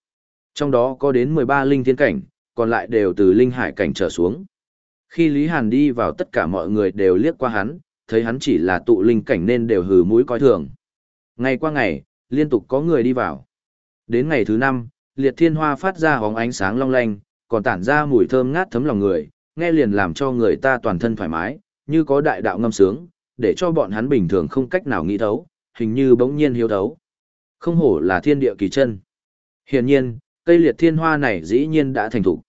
Trong đó có đến 13 linh thiên cảnh, còn lại đều từ linh hải cảnh trở xuống. Khi Lý Hàn đi vào tất cả mọi người đều liếc qua hắn, thấy hắn chỉ là tụ linh cảnh nên đều hừ mũi coi thường. Ngày qua ngày, liên tục có người đi vào. Đến ngày thứ năm, liệt thiên hoa phát ra hóng ánh sáng long lanh, còn tản ra mùi thơm ngát thấm lòng người, nghe liền làm cho người ta toàn thân thoải mái, như có đại đạo ngâm sướng, để cho bọn hắn bình thường không cách nào nghĩ thấu, hình như bỗng nhiên hiếu thấu. Không hổ là thiên địa kỳ chân. Hiển nhiên, cây liệt thiên hoa này dĩ nhiên đã thành thủ.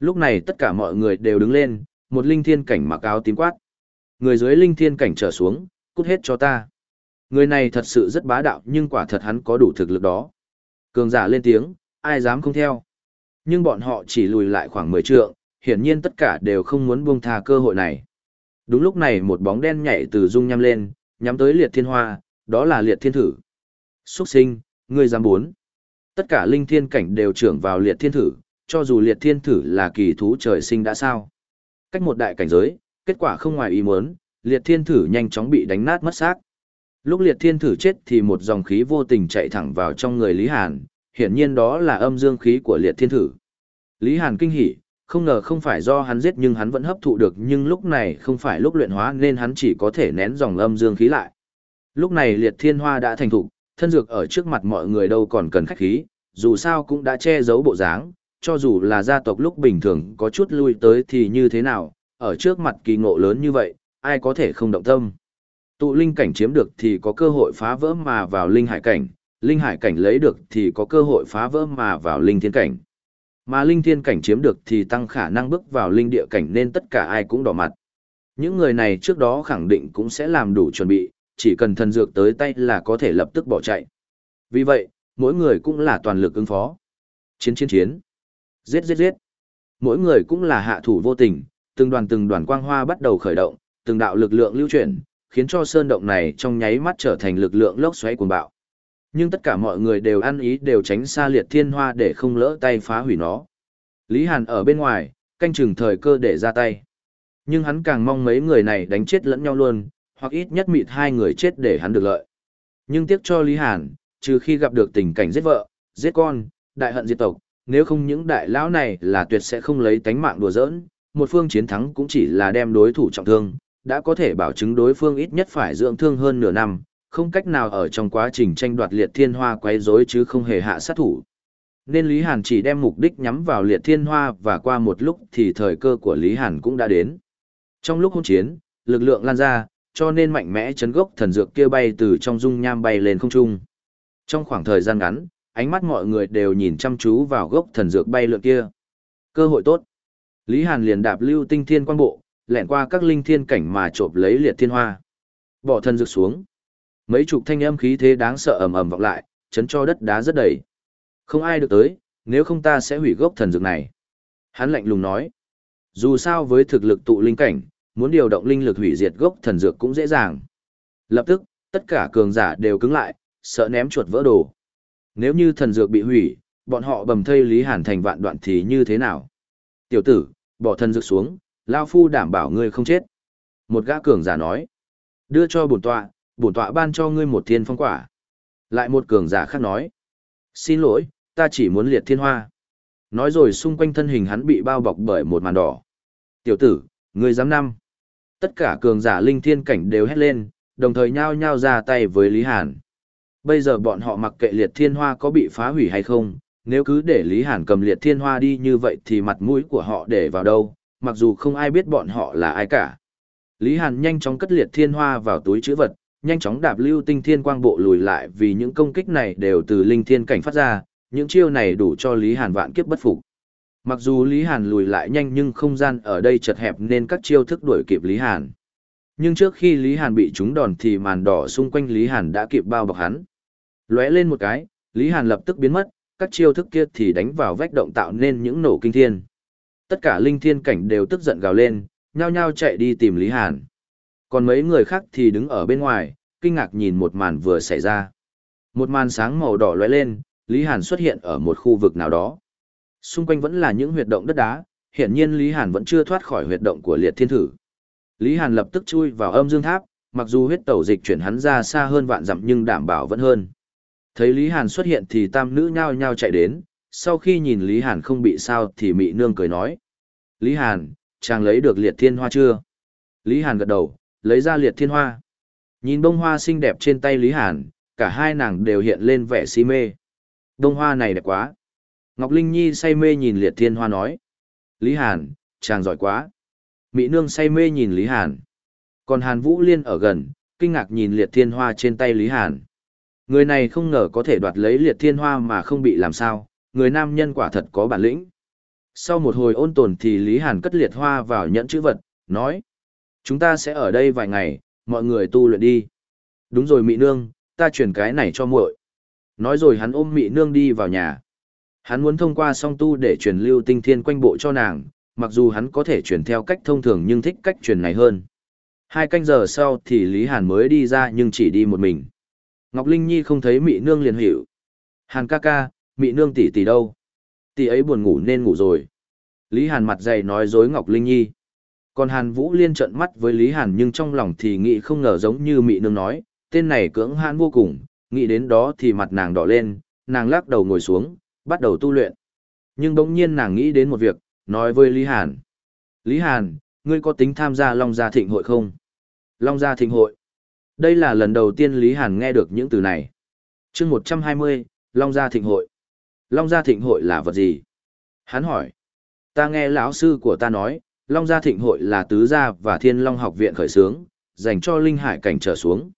Lúc này tất cả mọi người đều đứng lên, một linh thiên cảnh mặc áo tím quát. Người dưới linh thiên cảnh trở xuống, cút hết cho ta. Người này thật sự rất bá đạo nhưng quả thật hắn có đủ thực lực đó. Cường giả lên tiếng, ai dám không theo. Nhưng bọn họ chỉ lùi lại khoảng 10 trượng, hiển nhiên tất cả đều không muốn buông tha cơ hội này. Đúng lúc này một bóng đen nhảy từ dung nhăm lên, nhắm tới liệt thiên hoa, đó là liệt thiên thử. Xuất sinh, ngươi dám bốn. Tất cả linh thiên cảnh đều trưởng vào liệt thiên thử, cho dù liệt thiên thử là kỳ thú trời sinh đã sao. Cách một đại cảnh giới, kết quả không ngoài ý muốn, liệt thiên thử nhanh chóng bị đánh nát mất xác. Lúc liệt thiên thử chết thì một dòng khí vô tình chạy thẳng vào trong người Lý Hàn, hiển nhiên đó là âm dương khí của liệt thiên thử. Lý Hàn kinh hỉ, không ngờ không phải do hắn giết nhưng hắn vẫn hấp thụ được nhưng lúc này không phải lúc luyện hóa nên hắn chỉ có thể nén dòng âm dương khí lại. Lúc này liệt thiên hoa đã thành thục, thân dược ở trước mặt mọi người đâu còn cần khách khí, dù sao cũng đã che giấu bộ dáng, cho dù là gia tộc lúc bình thường có chút lui tới thì như thế nào, ở trước mặt kỳ ngộ lớn như vậy, ai có thể không động tâm. Tụ linh cảnh chiếm được thì có cơ hội phá vỡ mà vào linh hải cảnh, linh hải cảnh lấy được thì có cơ hội phá vỡ mà vào linh thiên cảnh. Mà linh thiên cảnh chiếm được thì tăng khả năng bước vào linh địa cảnh nên tất cả ai cũng đỏ mặt. Những người này trước đó khẳng định cũng sẽ làm đủ chuẩn bị, chỉ cần thần dược tới tay là có thể lập tức bỏ chạy. Vì vậy, mỗi người cũng là toàn lực ứng phó. Chiến chiến chiến. Giết giết giết. Mỗi người cũng là hạ thủ vô tình, từng đoàn từng đoàn quang hoa bắt đầu khởi động, từng đạo lực lượng lưu chuyển, khiến cho sơn động này trong nháy mắt trở thành lực lượng lốc xoáy cuồng bạo. Nhưng tất cả mọi người đều ăn ý đều tránh xa liệt thiên hoa để không lỡ tay phá hủy nó. Lý Hàn ở bên ngoài, canh chừng thời cơ để ra tay. Nhưng hắn càng mong mấy người này đánh chết lẫn nhau luôn, hoặc ít nhất mịt hai người chết để hắn được lợi. Nhưng tiếc cho Lý Hàn, trừ khi gặp được tình cảnh giết vợ, giết con, đại hận diệt tộc, nếu không những đại lão này là tuyệt sẽ không lấy tánh mạng đùa giỡn, một phương chiến thắng cũng chỉ là đem đối thủ trọng thương, đã có thể bảo chứng đối phương ít nhất phải dưỡng thương hơn nửa năm, không cách nào ở trong quá trình tranh đoạt liệt thiên hoa quấy rối chứ không hề hạ sát thủ. Nên Lý Hàn chỉ đem mục đích nhắm vào liệt thiên hoa và qua một lúc thì thời cơ của Lý Hàn cũng đã đến. Trong lúc hôn chiến, lực lượng lan ra, cho nên mạnh mẽ chấn gốc thần dược kia bay từ trong dung nham bay lên không trung. Trong khoảng thời gian ngắn, ánh mắt mọi người đều nhìn chăm chú vào gốc thần dược bay lượn kia. Cơ hội tốt. Lý Hàn liền đạp lưu tinh thiên quan bộ, lẹn qua các linh thiên cảnh mà trộm lấy liệt thiên hoa. Bỏ thần dược xuống. Mấy chục thanh âm khí thế đáng sợ ầm ầm vọng lại, chấn cho đất đá rất đầy. Không ai được tới, nếu không ta sẽ hủy gốc thần dược này. Hắn lạnh lùng nói. Dù sao với thực lực tụ linh cảnh, muốn điều động linh lực hủy diệt gốc thần dược cũng dễ dàng. Lập tức, tất cả cường giả đều cứng lại, sợ ném chuột vỡ đồ. Nếu như thần dược bị hủy, bọn họ bầm thây Lý Hàn thành vạn đoạn thì như thế nào? Tiểu tử, bỏ thần dược xuống, Lao Phu đảm bảo ngươi không chết. Một gã cường giả nói. Đưa cho bổn tọa, bổn tọa ban cho ngươi một thiên phong quả. Lại một cường giả khác nói. Xin lỗi, ta chỉ muốn liệt thiên hoa. Nói rồi xung quanh thân hình hắn bị bao bọc bởi một màn đỏ. Tiểu tử, ngươi dám năm. Tất cả cường giả linh thiên cảnh đều hét lên, đồng thời nhao nhao ra tay với Lý Hàn. Bây giờ bọn họ mặc kệ liệt thiên hoa có bị phá hủy hay không, nếu cứ để Lý Hàn cầm liệt thiên hoa đi như vậy thì mặt mũi của họ để vào đâu, mặc dù không ai biết bọn họ là ai cả. Lý Hàn nhanh chóng cất liệt thiên hoa vào túi chữ vật, nhanh chóng đạp lưu tinh thiên quang bộ lùi lại vì những công kích này đều từ linh thiên cảnh phát ra, những chiêu này đủ cho Lý Hàn vạn kiếp bất phục. Mặc dù Lý Hàn lùi lại nhanh nhưng không gian ở đây chật hẹp nên các chiêu thức đuổi kịp Lý Hàn. Nhưng trước khi Lý Hàn bị trúng đòn thì màn đỏ xung quanh Lý Hàn đã kịp bao bọc hắn. Lóe lên một cái, Lý Hàn lập tức biến mất, các chiêu thức kia thì đánh vào vách động tạo nên những nổ kinh thiên. Tất cả linh thiên cảnh đều tức giận gào lên, nhao nhao chạy đi tìm Lý Hàn. Còn mấy người khác thì đứng ở bên ngoài, kinh ngạc nhìn một màn vừa xảy ra. Một màn sáng màu đỏ lóe lên, Lý Hàn xuất hiện ở một khu vực nào đó. Xung quanh vẫn là những huyệt động đất đá, hiển nhiên Lý Hàn vẫn chưa thoát khỏi huyệt động của liệt thiên thử. Lý Hàn lập tức chui vào âm dương tháp, mặc dù huyết tẩu dịch chuyển hắn ra xa hơn vạn dặm nhưng đảm bảo vẫn hơn. Thấy Lý Hàn xuất hiện thì tam nữ nhao nhao chạy đến, sau khi nhìn Lý Hàn không bị sao thì mị nương cười nói. Lý Hàn, chàng lấy được liệt thiên hoa chưa? Lý Hàn gật đầu, lấy ra liệt thiên hoa. Nhìn bông hoa xinh đẹp trên tay Lý Hàn, cả hai nàng đều hiện lên vẻ si mê. Bông hoa này đẹp quá. Ngọc Linh Nhi say mê nhìn liệt thiên hoa nói. Lý Hàn, chàng giỏi quá. Mỹ nương say mê nhìn Lý Hàn. Còn Hàn Vũ Liên ở gần, kinh ngạc nhìn liệt thiên hoa trên tay Lý Hàn. Người này không ngờ có thể đoạt lấy liệt thiên hoa mà không bị làm sao, người nam nhân quả thật có bản lĩnh. Sau một hồi ôn tồn thì Lý Hàn cất liệt hoa vào nhẫn chữ vật, nói. Chúng ta sẽ ở đây vài ngày, mọi người tu luyện đi. Đúng rồi Mị Nương, ta chuyển cái này cho muội. Nói rồi hắn ôm Mị Nương đi vào nhà. Hắn muốn thông qua song tu để truyền lưu tinh thiên quanh bộ cho nàng, mặc dù hắn có thể truyền theo cách thông thường nhưng thích cách truyền này hơn. Hai canh giờ sau thì Lý Hàn mới đi ra nhưng chỉ đi một mình. Ngọc Linh Nhi không thấy Mị Nương liền hiểu. Hàn ca ca, Mị Nương tỷ tỷ đâu? Tỷ ấy buồn ngủ nên ngủ rồi. Lý Hàn mặt dày nói dối Ngọc Linh Nhi. Còn Hàn Vũ Liên trợn mắt với Lý Hàn nhưng trong lòng thì nghĩ không ngờ giống như Mị Nương nói, tên này cưỡng hãn vô cùng, nghĩ đến đó thì mặt nàng đỏ lên, nàng lắc đầu ngồi xuống, bắt đầu tu luyện. Nhưng bỗng nhiên nàng nghĩ đến một việc, nói với Lý Hàn. Lý Hàn, ngươi có tính tham gia Long Gia Thịnh hội không? Long Gia Thịnh hội. Đây là lần đầu tiên Lý Hàn nghe được những từ này. chương 120, Long Gia Thịnh hội. Long Gia Thịnh hội là vật gì? Hắn hỏi. Ta nghe lão sư của ta nói, Long Gia Thịnh hội là tứ gia và thiên long học viện khởi xướng, dành cho linh hải cảnh trở xuống.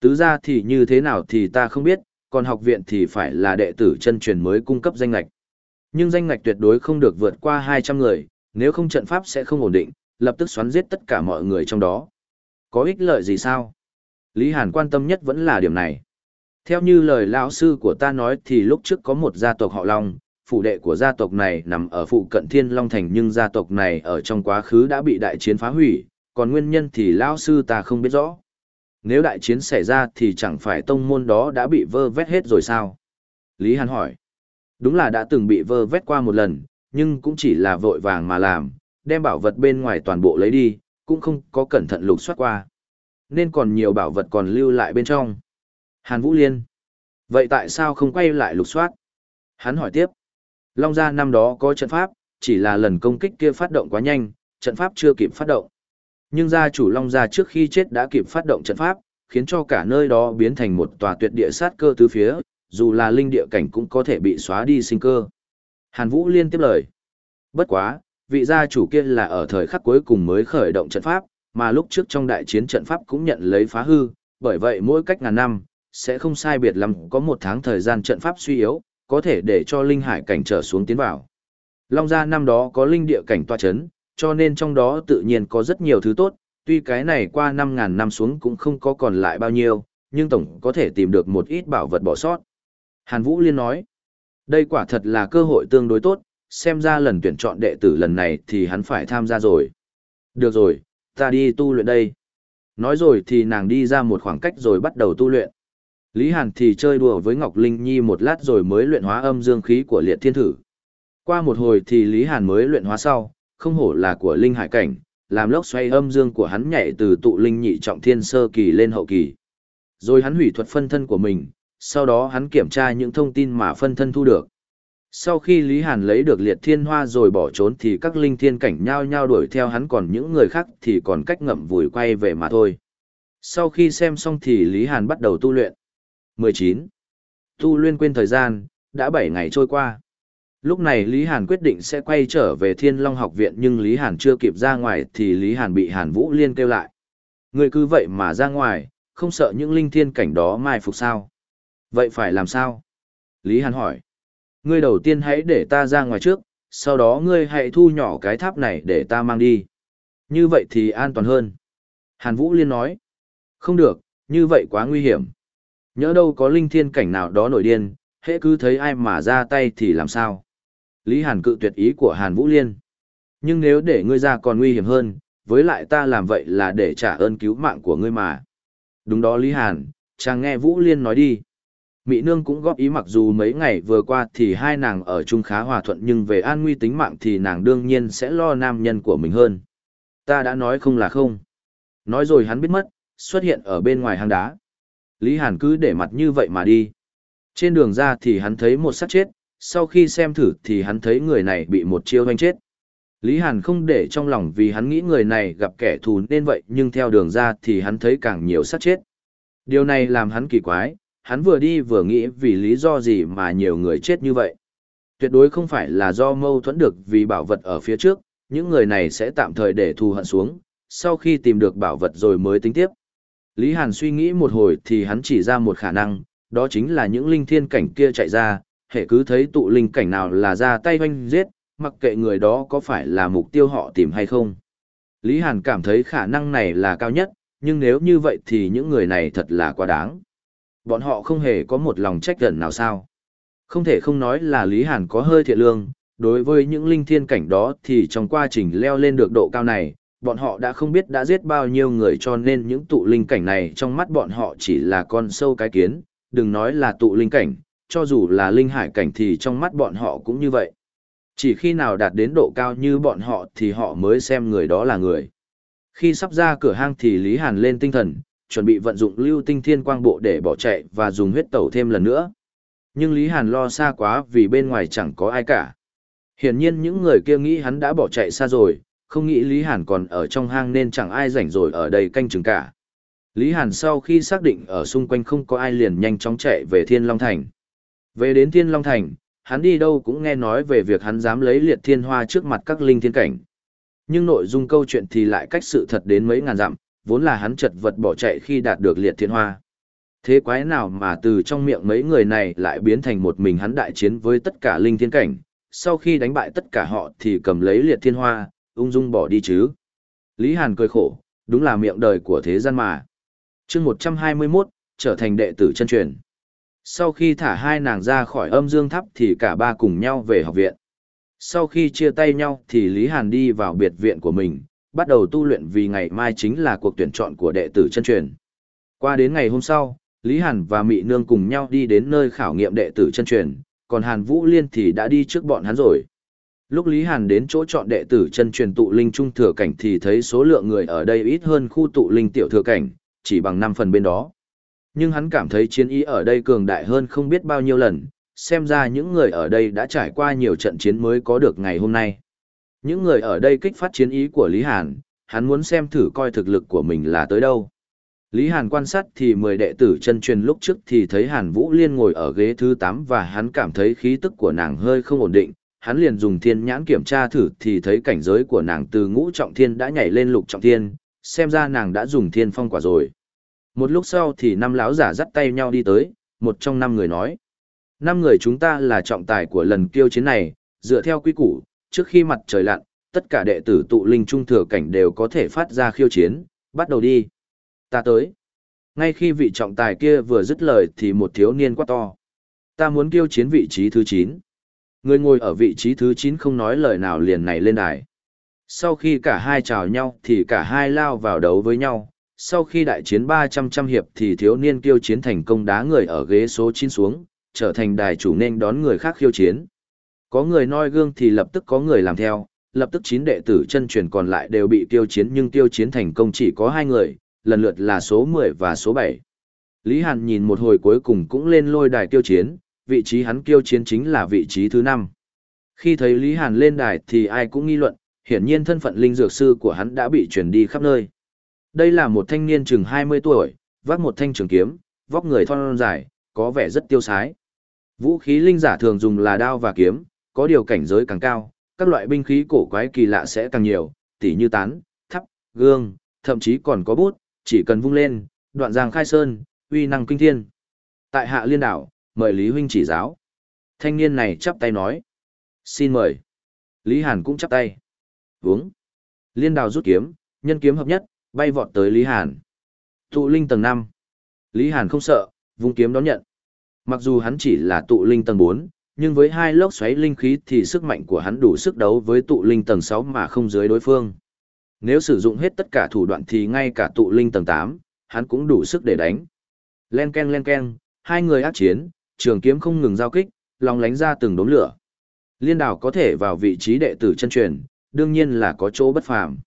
Tứ gia thì như thế nào thì ta không biết, còn học viện thì phải là đệ tử chân truyền mới cung cấp danh ngạch. Nhưng danh ngạch tuyệt đối không được vượt qua 200 người, nếu không trận pháp sẽ không ổn định, lập tức xoắn giết tất cả mọi người trong đó. Có ích lợi gì sao? Lý Hàn quan tâm nhất vẫn là điểm này. Theo như lời lão sư của ta nói thì lúc trước có một gia tộc họ Long, phụ đệ của gia tộc này nằm ở phụ cận Thiên Long Thành nhưng gia tộc này ở trong quá khứ đã bị đại chiến phá hủy, còn nguyên nhân thì lão sư ta không biết rõ. Nếu đại chiến xảy ra thì chẳng phải tông môn đó đã bị vơ vét hết rồi sao? Lý Hàn hỏi. Đúng là đã từng bị vơ vét qua một lần, nhưng cũng chỉ là vội vàng mà làm, đem bảo vật bên ngoài toàn bộ lấy đi, cũng không có cẩn thận lục soát qua. Nên còn nhiều bảo vật còn lưu lại bên trong. Hàn Vũ Liên. Vậy tại sao không quay lại lục soát? Hắn hỏi tiếp. Long gia năm đó có trận pháp, chỉ là lần công kích kia phát động quá nhanh, trận pháp chưa kịp phát động. Nhưng gia chủ Long gia trước khi chết đã kịp phát động trận pháp, khiến cho cả nơi đó biến thành một tòa tuyệt địa sát cơ tứ phía, dù là linh địa cảnh cũng có thể bị xóa đi sinh cơ. Hàn Vũ liên tiếp lời. Bất quá, vị gia chủ kia là ở thời khắc cuối cùng mới khởi động trận pháp, mà lúc trước trong đại chiến trận pháp cũng nhận lấy phá hư, bởi vậy mỗi cách ngàn năm, sẽ không sai biệt lắm có một tháng thời gian trận pháp suy yếu, có thể để cho linh hải cảnh trở xuống tiến vào. Long gia năm đó có linh địa cảnh toa chấn, cho nên trong đó tự nhiên có rất nhiều thứ tốt, tuy cái này qua 5.000 năm xuống cũng không có còn lại bao nhiêu, nhưng tổng có thể tìm được một ít bảo vật bỏ sót. Hàn Vũ Liên nói, đây quả thật là cơ hội tương đối tốt, xem ra lần tuyển chọn đệ tử lần này thì hắn phải tham gia rồi. Được rồi, ta đi tu luyện đây. Nói rồi thì nàng đi ra một khoảng cách rồi bắt đầu tu luyện. Lý Hàn thì chơi đùa với Ngọc Linh Nhi một lát rồi mới luyện hóa âm dương khí của liệt thiên thử. Qua một hồi thì Lý Hàn mới luyện hóa sau, không hổ là của linh hải cảnh, làm lốc xoay âm dương của hắn nhảy từ tụ linh nhị trọng thiên sơ kỳ lên hậu kỳ. Rồi hắn hủy thuật phân thân của mình, sau đó hắn kiểm tra những thông tin mà phân thân thu được. Sau khi Lý Hàn lấy được liệt thiên hoa rồi bỏ trốn thì các linh thiên cảnh nhao nhao đuổi theo hắn còn những người khác thì còn cách ngậm vùi quay về mà thôi. Sau khi xem xong thì Lý Hàn bắt đầu tu luyện. 19. Tu luyện quên thời gian, đã 7 ngày trôi qua. Lúc này Lý Hàn quyết định sẽ quay trở về Thiên Long học viện nhưng Lý Hàn chưa kịp ra ngoài thì Lý Hàn bị Hàn Vũ Liên kêu lại. Người cứ vậy mà ra ngoài, không sợ những linh thiên cảnh đó mai phục sao? Vậy phải làm sao? Lý Hàn hỏi. Ngươi đầu tiên hãy để ta ra ngoài trước, sau đó ngươi hãy thu nhỏ cái tháp này để ta mang đi. Như vậy thì an toàn hơn. Hàn Vũ Liên nói. Không được, như vậy quá nguy hiểm. Nhớ đâu có linh thiên cảnh nào đó nổi điên, hễ cứ thấy ai mà ra tay thì làm sao? Lý Hàn cự tuyệt ý của Hàn Vũ Liên. Nhưng nếu để ngươi ra còn nguy hiểm hơn, với lại ta làm vậy là để trả ơn cứu mạng của ngươi mà. Đúng đó Lý Hàn, chàng nghe Vũ Liên nói đi. Mỹ Nương cũng góp ý mặc dù mấy ngày vừa qua thì hai nàng ở chung khá hòa thuận nhưng về an nguy tính mạng thì nàng đương nhiên sẽ lo nam nhân của mình hơn. Ta đã nói không là không. Nói rồi hắn biết mất, xuất hiện ở bên ngoài hang đá. Lý Hàn cứ để mặt như vậy mà đi. Trên đường ra thì hắn thấy một xác chết, sau khi xem thử thì hắn thấy người này bị một chiêu hoanh chết. Lý Hàn không để trong lòng vì hắn nghĩ người này gặp kẻ thù nên vậy nhưng theo đường ra thì hắn thấy càng nhiều sát chết. Điều này làm hắn kỳ quái, hắn vừa đi vừa nghĩ vì lý do gì mà nhiều người chết như vậy. Tuyệt đối không phải là do mâu thuẫn được vì bảo vật ở phía trước, những người này sẽ tạm thời để thù hận xuống, sau khi tìm được bảo vật rồi mới tính tiếp. Lý Hàn suy nghĩ một hồi thì hắn chỉ ra một khả năng, đó chính là những linh thiên cảnh kia chạy ra, hệ cứ thấy tụ linh cảnh nào là ra tay hoanh giết, mặc kệ người đó có phải là mục tiêu họ tìm hay không. Lý Hàn cảm thấy khả năng này là cao nhất, nhưng nếu như vậy thì những người này thật là quá đáng. Bọn họ không hề có một lòng trách gần nào sao. Không thể không nói là Lý Hàn có hơi thiện lương, đối với những linh thiên cảnh đó thì trong quá trình leo lên được độ cao này, bọn họ đã không biết đã giết bao nhiêu người cho nên những tụ linh cảnh này trong mắt bọn họ chỉ là con sâu cái kiến, đừng nói là tụ linh cảnh, cho dù là linh hải cảnh thì trong mắt bọn họ cũng như vậy. Chỉ khi nào đạt đến độ cao như bọn họ thì họ mới xem người đó là người. Khi sắp ra cửa hang thì Lý Hàn lên tinh thần, chuẩn bị vận dụng lưu tinh thiên quang bộ để bỏ chạy và dùng huyết tẩu thêm lần nữa. Nhưng Lý Hàn lo xa quá vì bên ngoài chẳng có ai cả. Hiển nhiên những người kia nghĩ hắn đã bỏ chạy xa rồi, không nghĩ Lý Hàn còn ở trong hang nên chẳng ai rảnh rồi ở đây canh chừng cả. Lý Hàn sau khi xác định ở xung quanh không có ai liền nhanh chóng chạy về Thiên Long Thành. Về đến Thiên Long Thành, hắn đi đâu cũng nghe nói về việc hắn dám lấy liệt thiên hoa trước mặt các linh thiên cảnh. Nhưng nội dung câu chuyện thì lại cách sự thật đến mấy ngàn dặm, vốn là hắn chật vật bỏ chạy khi đạt được liệt thiên hoa. Thế quái nào mà từ trong miệng mấy người này lại biến thành một mình hắn đại chiến với tất cả linh thiên cảnh, sau khi đánh bại tất cả họ thì cầm lấy liệt thiên hoa, ung dung bỏ đi chứ. Lý Hàn cười khổ, đúng là miệng đời của thế gian mà. chương 121, trở thành đệ tử chân truyền. Sau khi thả hai nàng ra khỏi âm dương tháp thì cả ba cùng nhau về học viện. Sau khi chia tay nhau thì Lý Hàn đi vào biệt viện của mình, bắt đầu tu luyện vì ngày mai chính là cuộc tuyển chọn của đệ tử chân truyền. Qua đến ngày hôm sau, Lý Hàn và Mị Nương cùng nhau đi đến nơi khảo nghiệm đệ tử chân truyền, còn Hàn Vũ Liên thì đã đi trước bọn hắn rồi. Lúc Lý Hàn đến chỗ chọn đệ tử chân truyền tụ linh trung thừa cảnh thì thấy số lượng người ở đây ít hơn khu tụ linh tiểu thừa cảnh, chỉ bằng 5 phần bên đó. Nhưng hắn cảm thấy chiến ý ở đây cường đại hơn không biết bao nhiêu lần, xem ra những người ở đây đã trải qua nhiều trận chiến mới có được ngày hôm nay. Những người ở đây kích phát chiến ý của Lý Hàn, hắn muốn xem thử coi thực lực của mình là tới đâu. Lý Hàn quan sát thì 10 đệ tử chân truyền lúc trước thì thấy Hàn Vũ Liên ngồi ở ghế thứ 8 và hắn cảm thấy khí tức của nàng hơi không ổn định, hắn liền dùng thiên nhãn kiểm tra thử thì thấy cảnh giới của nàng từ ngũ trọng thiên đã nhảy lên lục trọng thiên, xem ra nàng đã dùng thiên phong quả rồi. Một lúc sau thì năm lão giả dắt tay nhau đi tới, một trong năm người nói. Năm người chúng ta là trọng tài của lần kiêu chiến này, dựa theo quy củ, trước khi mặt trời lặn, tất cả đệ tử tụ linh trung thừa cảnh đều có thể phát ra khiêu chiến, bắt đầu đi. Ta tới. Ngay khi vị trọng tài kia vừa dứt lời thì một thiếu niên quát to. Ta muốn kêu chiến vị trí thứ 9. Người ngồi ở vị trí thứ 9 không nói lời nào liền này lên đài. Sau khi cả hai chào nhau thì cả hai lao vào đấu với nhau. Sau khi đại chiến 300 trăm hiệp thì thiếu niên kêu chiến thành công đá người ở ghế số 9 xuống, trở thành đài chủ nên đón người khác khiêu chiến. Có người noi gương thì lập tức có người làm theo, lập tức chín đệ tử chân truyền còn lại đều bị tiêu chiến nhưng tiêu chiến thành công chỉ có hai người, lần lượt là số 10 và số 7. Lý Hàn nhìn một hồi cuối cùng cũng lên lôi đài tiêu chiến, vị trí hắn kiêu chiến chính là vị trí thứ 5. Khi thấy Lý Hàn lên đài thì ai cũng nghi luận, hiển nhiên thân phận linh dược sư của hắn đã bị truyền đi khắp nơi. Đây là một thanh niên chừng 20 tuổi, vác một thanh trường kiếm, vóc người thon dài, có vẻ rất tiêu sái. Vũ khí linh giả thường dùng là đao và kiếm, có điều cảnh giới càng cao, các loại binh khí cổ quái kỳ lạ sẽ càng nhiều, tỉ như tán, thắp, gương, thậm chí còn có bút, chỉ cần vung lên, đoạn giang khai sơn, uy năng kinh thiên. Tại hạ liên đảo, mời Lý Huynh chỉ giáo. Thanh niên này chắp tay nói. Xin mời. Lý Hàn cũng chắp tay. Uống. Liên Đào rút kiếm, nhân kiếm hợp nhất, bay vọt tới Lý Hàn. Tụ linh tầng 5. Lý Hàn không sợ, vung kiếm đón nhận. Mặc dù hắn chỉ là tụ linh tầng 4, nhưng với hai lốc xoáy linh khí thì sức mạnh của hắn đủ sức đấu với tụ linh tầng 6 mà không dưới đối phương. Nếu sử dụng hết tất cả thủ đoạn thì ngay cả tụ linh tầng 8, hắn cũng đủ sức để đánh. Len ken len ken, hai người ác chiến, trường kiếm không ngừng giao kích, lòng lánh ra từng đốm lửa. Liên đảo có thể vào vị trí đệ tử chân truyền, đương nhiên là có chỗ bất phàm.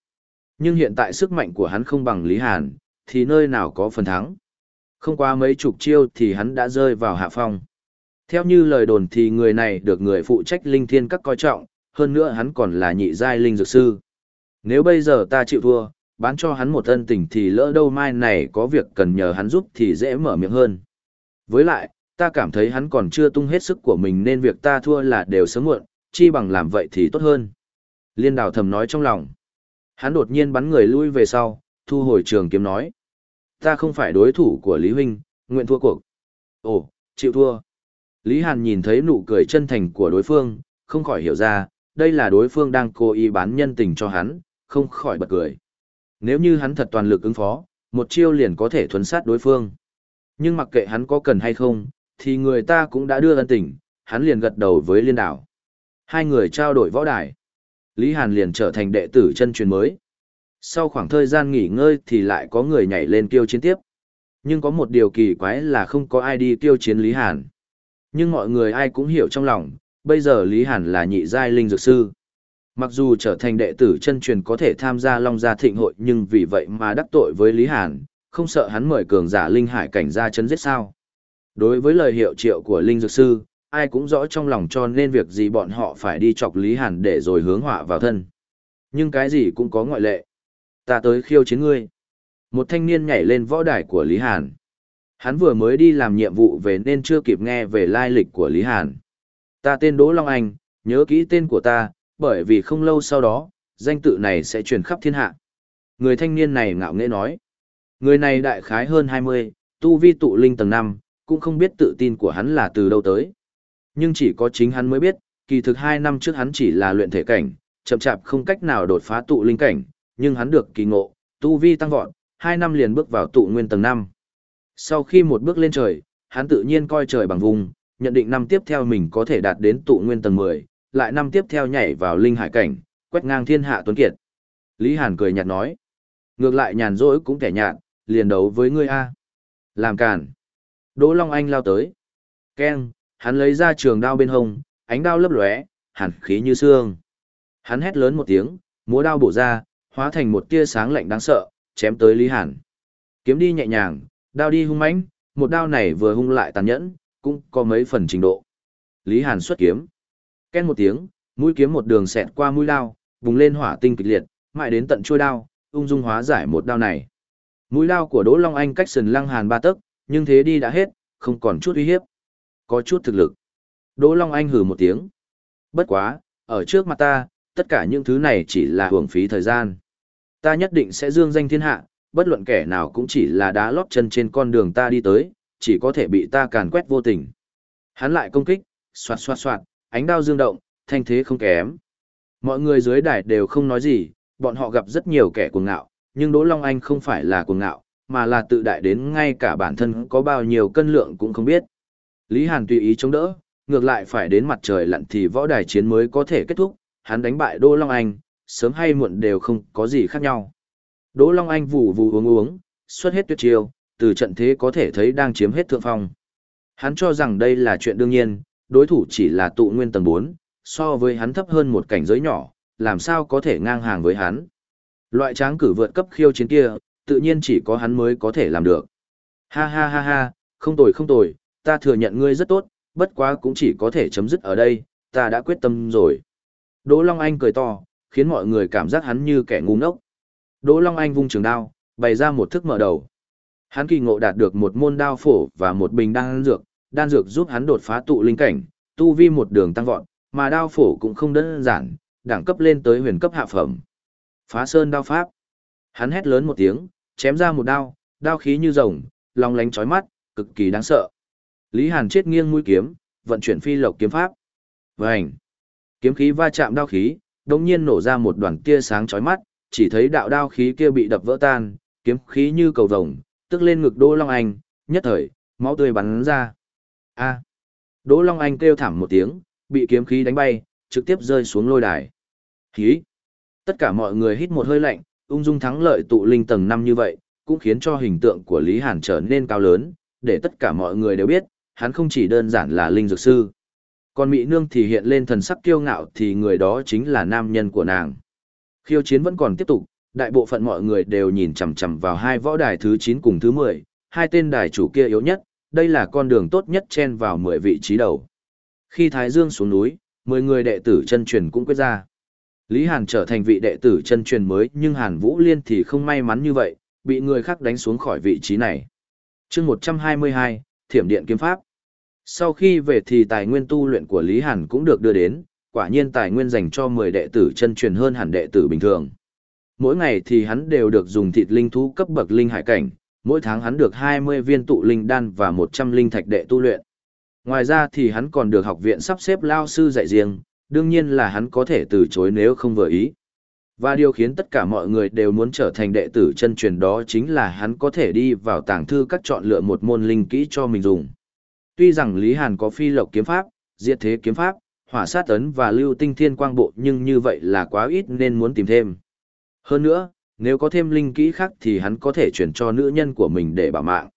Nhưng hiện tại sức mạnh của hắn không bằng Lý Hàn, thì nơi nào có phần thắng. Không qua mấy chục chiêu thì hắn đã rơi vào hạ phong. Theo như lời đồn thì người này được người phụ trách linh thiên các coi trọng, hơn nữa hắn còn là nhị giai linh dược sư. Nếu bây giờ ta chịu thua, bán cho hắn một ân tình thì lỡ đâu mai này có việc cần nhờ hắn giúp thì dễ mở miệng hơn. Với lại, ta cảm thấy hắn còn chưa tung hết sức của mình nên việc ta thua là đều sớm muộn, chi bằng làm vậy thì tốt hơn. Liên đào thầm nói trong lòng. Hắn đột nhiên bắn người lui về sau, thu hồi trường kiếm nói. Ta không phải đối thủ của Lý Huynh, nguyện thua cuộc. Ồ, chịu thua. Lý Hàn nhìn thấy nụ cười chân thành của đối phương, không khỏi hiểu ra, đây là đối phương đang cố ý bán nhân tình cho hắn, không khỏi bật cười. Nếu như hắn thật toàn lực ứng phó, một chiêu liền có thể thuấn sát đối phương. Nhưng mặc kệ hắn có cần hay không, thì người ta cũng đã đưa ân tình, hắn liền gật đầu với liên đảo. Hai người trao đổi võ đài. Lý Hàn liền trở thành đệ tử chân truyền mới. Sau khoảng thời gian nghỉ ngơi thì lại có người nhảy lên tiêu chiến tiếp. Nhưng có một điều kỳ quái là không có ai đi tiêu chiến Lý Hàn. Nhưng mọi người ai cũng hiểu trong lòng, bây giờ Lý Hàn là nhị giai linh dược sư. Mặc dù trở thành đệ tử chân truyền có thể tham gia Long Gia Thịnh hội nhưng vì vậy mà đắc tội với Lý Hàn, không sợ hắn mời cường giả linh hải cảnh ra chấn giết sao. Đối với lời hiệu triệu của linh dược sư, ai cũng rõ trong lòng cho nên việc gì bọn họ phải đi chọc Lý Hàn để rồi hướng họa vào thân. Nhưng cái gì cũng có ngoại lệ. Ta tới khiêu chiến ngươi. Một thanh niên nhảy lên võ đài của Lý Hàn. Hắn vừa mới đi làm nhiệm vụ về nên chưa kịp nghe về lai lịch của Lý Hàn. Ta tên Đỗ Long Anh, nhớ kỹ tên của ta, bởi vì không lâu sau đó, danh tự này sẽ truyền khắp thiên hạ. Người thanh niên này ngạo nghễ nói. Người này đại khái hơn 20, tu vi tụ linh tầng 5, cũng không biết tự tin của hắn là từ đâu tới. Nhưng chỉ có chính hắn mới biết, kỳ thực 2 năm trước hắn chỉ là luyện thể cảnh, chậm chạp không cách nào đột phá tụ linh cảnh, nhưng hắn được kỳ ngộ, tu vi tăng vọt, 2 năm liền bước vào tụ nguyên tầng 5. Sau khi một bước lên trời, hắn tự nhiên coi trời bằng vùng, nhận định năm tiếp theo mình có thể đạt đến tụ nguyên tầng 10, lại năm tiếp theo nhảy vào linh hải cảnh, quét ngang thiên hạ tuấn kiệt. Lý Hàn cười nhạt nói, ngược lại nhàn rỗi cũng kẻ nhạt, liền đấu với ngươi A. Làm cản. Đỗ Long Anh lao tới. Keng, hắn lấy ra trường đao bên hông, ánh đao lấp lóe, hàn khí như xương. Hắn hét lớn một tiếng, múa đao bổ ra, hóa thành một tia sáng lạnh đáng sợ, chém tới Lý Hàn. Kiếm đi nhẹ nhàng, đao đi hung mãnh, một đao này vừa hung lại tàn nhẫn, cũng có mấy phần trình độ. Lý Hàn xuất kiếm. Ken một tiếng, mũi kiếm một đường xẹt qua mũi đao, bùng lên hỏa tinh kịch liệt, mãi đến tận chuôi đao, ung dung hóa giải một đao này. Mũi đao của Đỗ Long Anh cách sườn lăng hàn ba tấc, nhưng thế đi đã hết, không còn chút uy hiếp. Có chút thực lực. Đỗ Long Anh hừ một tiếng. Bất quá, ở trước mặt ta, tất cả những thứ này chỉ là hưởng phí thời gian. Ta nhất định sẽ dương danh thiên hạ, bất luận kẻ nào cũng chỉ là đá lót chân trên con đường ta đi tới, chỉ có thể bị ta càn quét vô tình. Hắn lại công kích, xoạt xoạt xoạt, ánh đao dương động, thanh thế không kém. Mọi người dưới đài đều không nói gì, bọn họ gặp rất nhiều kẻ cuồng ngạo, nhưng Đỗ Long Anh không phải là cuồng ngạo, mà là tự đại đến ngay cả bản thân có bao nhiêu cân lượng cũng không biết. Lý Hàn tùy ý chống đỡ, ngược lại phải đến mặt trời lặn thì võ đài chiến mới có thể kết thúc, hắn đánh bại Đỗ Long Anh, sớm hay muộn đều không có gì khác nhau. Đỗ Long Anh vù vù uống uống, xuất hết tuyệt chiêu, từ trận thế có thể thấy đang chiếm hết thượng phong. Hắn cho rằng đây là chuyện đương nhiên, đối thủ chỉ là tụ nguyên tầng 4, so với hắn thấp hơn một cảnh giới nhỏ, làm sao có thể ngang hàng với hắn. Loại tráng cử vượt cấp khiêu chiến kia, tự nhiên chỉ có hắn mới có thể làm được. Ha ha ha ha, không tồi không tồi, ta thừa nhận ngươi rất tốt, bất quá cũng chỉ có thể chấm dứt ở đây, ta đã quyết tâm rồi. Đỗ Long Anh cười to, khiến mọi người cảm giác hắn như kẻ ngu ngốc. Đỗ Long Anh vung trường đao, bày ra một thức mở đầu. Hắn kỳ ngộ đạt được một môn đao phổ và một bình đan dược, đan dược giúp hắn đột phá tụ linh cảnh, tu vi một đường tăng vọt, mà đao phổ cũng không đơn giản, đẳng cấp lên tới huyền cấp hạ phẩm. Phá sơn đao pháp. Hắn hét lớn một tiếng, chém ra một đao, đao khí như rồng, long lánh chói mắt, cực kỳ đáng sợ. Lý Hàn chết nghiêng mũi kiếm, vận chuyển phi lộc kiếm pháp. Vành. Kiếm khí va chạm đao khí, đột nhiên nổ ra một đoàn tia sáng chói mắt, chỉ thấy đạo đao khí kia bị đập vỡ tan, kiếm khí như cầu vồng, tức lên ngực Đỗ Long Anh, nhất thời, máu tươi bắn ra. A. Đỗ Long Anh kêu thảm một tiếng, bị kiếm khí đánh bay, trực tiếp rơi xuống lôi đài. Khí. Tất cả mọi người hít một hơi lạnh, ung dung thắng lợi tụ linh tầng 5 như vậy, cũng khiến cho hình tượng của Lý Hàn trở nên cao lớn, để tất cả mọi người đều biết, hắn không chỉ đơn giản là linh dược sư. Còn Mỹ Nương thì hiện lên thần sắc kiêu ngạo thì người đó chính là nam nhân của nàng. Khiêu chiến vẫn còn tiếp tục, đại bộ phận mọi người đều nhìn chằm chằm vào hai võ đài thứ 9 cùng thứ 10, hai tên đài chủ kia yếu nhất, đây là con đường tốt nhất chen vào 10 vị trí đầu. Khi Thái Dương xuống núi, 10 người đệ tử chân truyền cũng quyết ra. Lý Hàn trở thành vị đệ tử chân truyền mới nhưng Hàn Vũ Liên thì không may mắn như vậy, bị người khác đánh xuống khỏi vị trí này. chương 122, Thiểm Điện Kiếm Pháp. Sau khi về thì tài nguyên tu luyện của Lý Hàn cũng được đưa đến, quả nhiên tài nguyên dành cho 10 đệ tử chân truyền hơn hẳn đệ tử bình thường. Mỗi ngày thì hắn đều được dùng thịt linh thú cấp bậc linh hải cảnh, mỗi tháng hắn được 20 viên tụ linh đan và 100 linh thạch đệ tu luyện. Ngoài ra thì hắn còn được học viện sắp xếp lao sư dạy riêng, đương nhiên là hắn có thể từ chối nếu không vừa ý. Và điều khiến tất cả mọi người đều muốn trở thành đệ tử chân truyền đó chính là hắn có thể đi vào tàng thư các chọn lựa một môn linh kỹ cho mình dùng. Tuy rằng Lý Hàn có phi lộc kiếm pháp, diệt thế kiếm pháp, hỏa sát ấn và lưu tinh thiên quang bộ nhưng như vậy là quá ít nên muốn tìm thêm. Hơn nữa, nếu có thêm linh kỹ khác thì hắn có thể chuyển cho nữ nhân của mình để bảo mạng.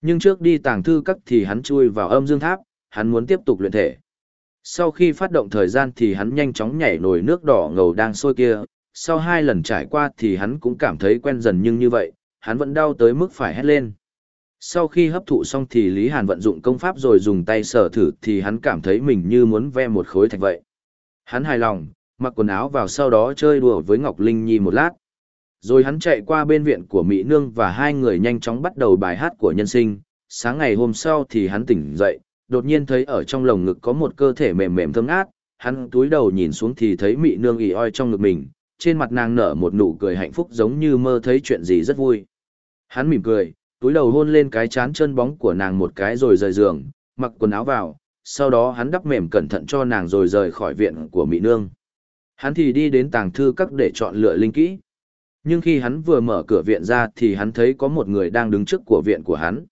Nhưng trước đi tàng thư các thì hắn chui vào âm dương tháp, hắn muốn tiếp tục luyện thể. Sau khi phát động thời gian thì hắn nhanh chóng nhảy nổi nước đỏ ngầu đang sôi kia, sau hai lần trải qua thì hắn cũng cảm thấy quen dần nhưng như vậy, hắn vẫn đau tới mức phải hét lên. Sau khi hấp thụ xong thì Lý Hàn vận dụng công pháp rồi dùng tay sờ thử thì hắn cảm thấy mình như muốn ve một khối thạch vậy. Hắn hài lòng, mặc quần áo vào sau đó chơi đùa với Ngọc Linh Nhi một lát. Rồi hắn chạy qua bên viện của Mỹ Nương và hai người nhanh chóng bắt đầu bài hát của nhân sinh. Sáng ngày hôm sau thì hắn tỉnh dậy, đột nhiên thấy ở trong lồng ngực có một cơ thể mềm mềm thơm ngát. Hắn túi đầu nhìn xuống thì thấy Mị Nương ỉ oi trong ngực mình, trên mặt nàng nở một nụ cười hạnh phúc giống như mơ thấy chuyện gì rất vui. Hắn mỉm cười, túi đầu hôn lên cái chán chân bóng của nàng một cái rồi rời giường, mặc quần áo vào, sau đó hắn đắp mềm cẩn thận cho nàng rồi rời khỏi viện của Mỹ Nương. Hắn thì đi đến tàng thư các để chọn lựa linh kỹ. Nhưng khi hắn vừa mở cửa viện ra thì hắn thấy có một người đang đứng trước của viện của hắn.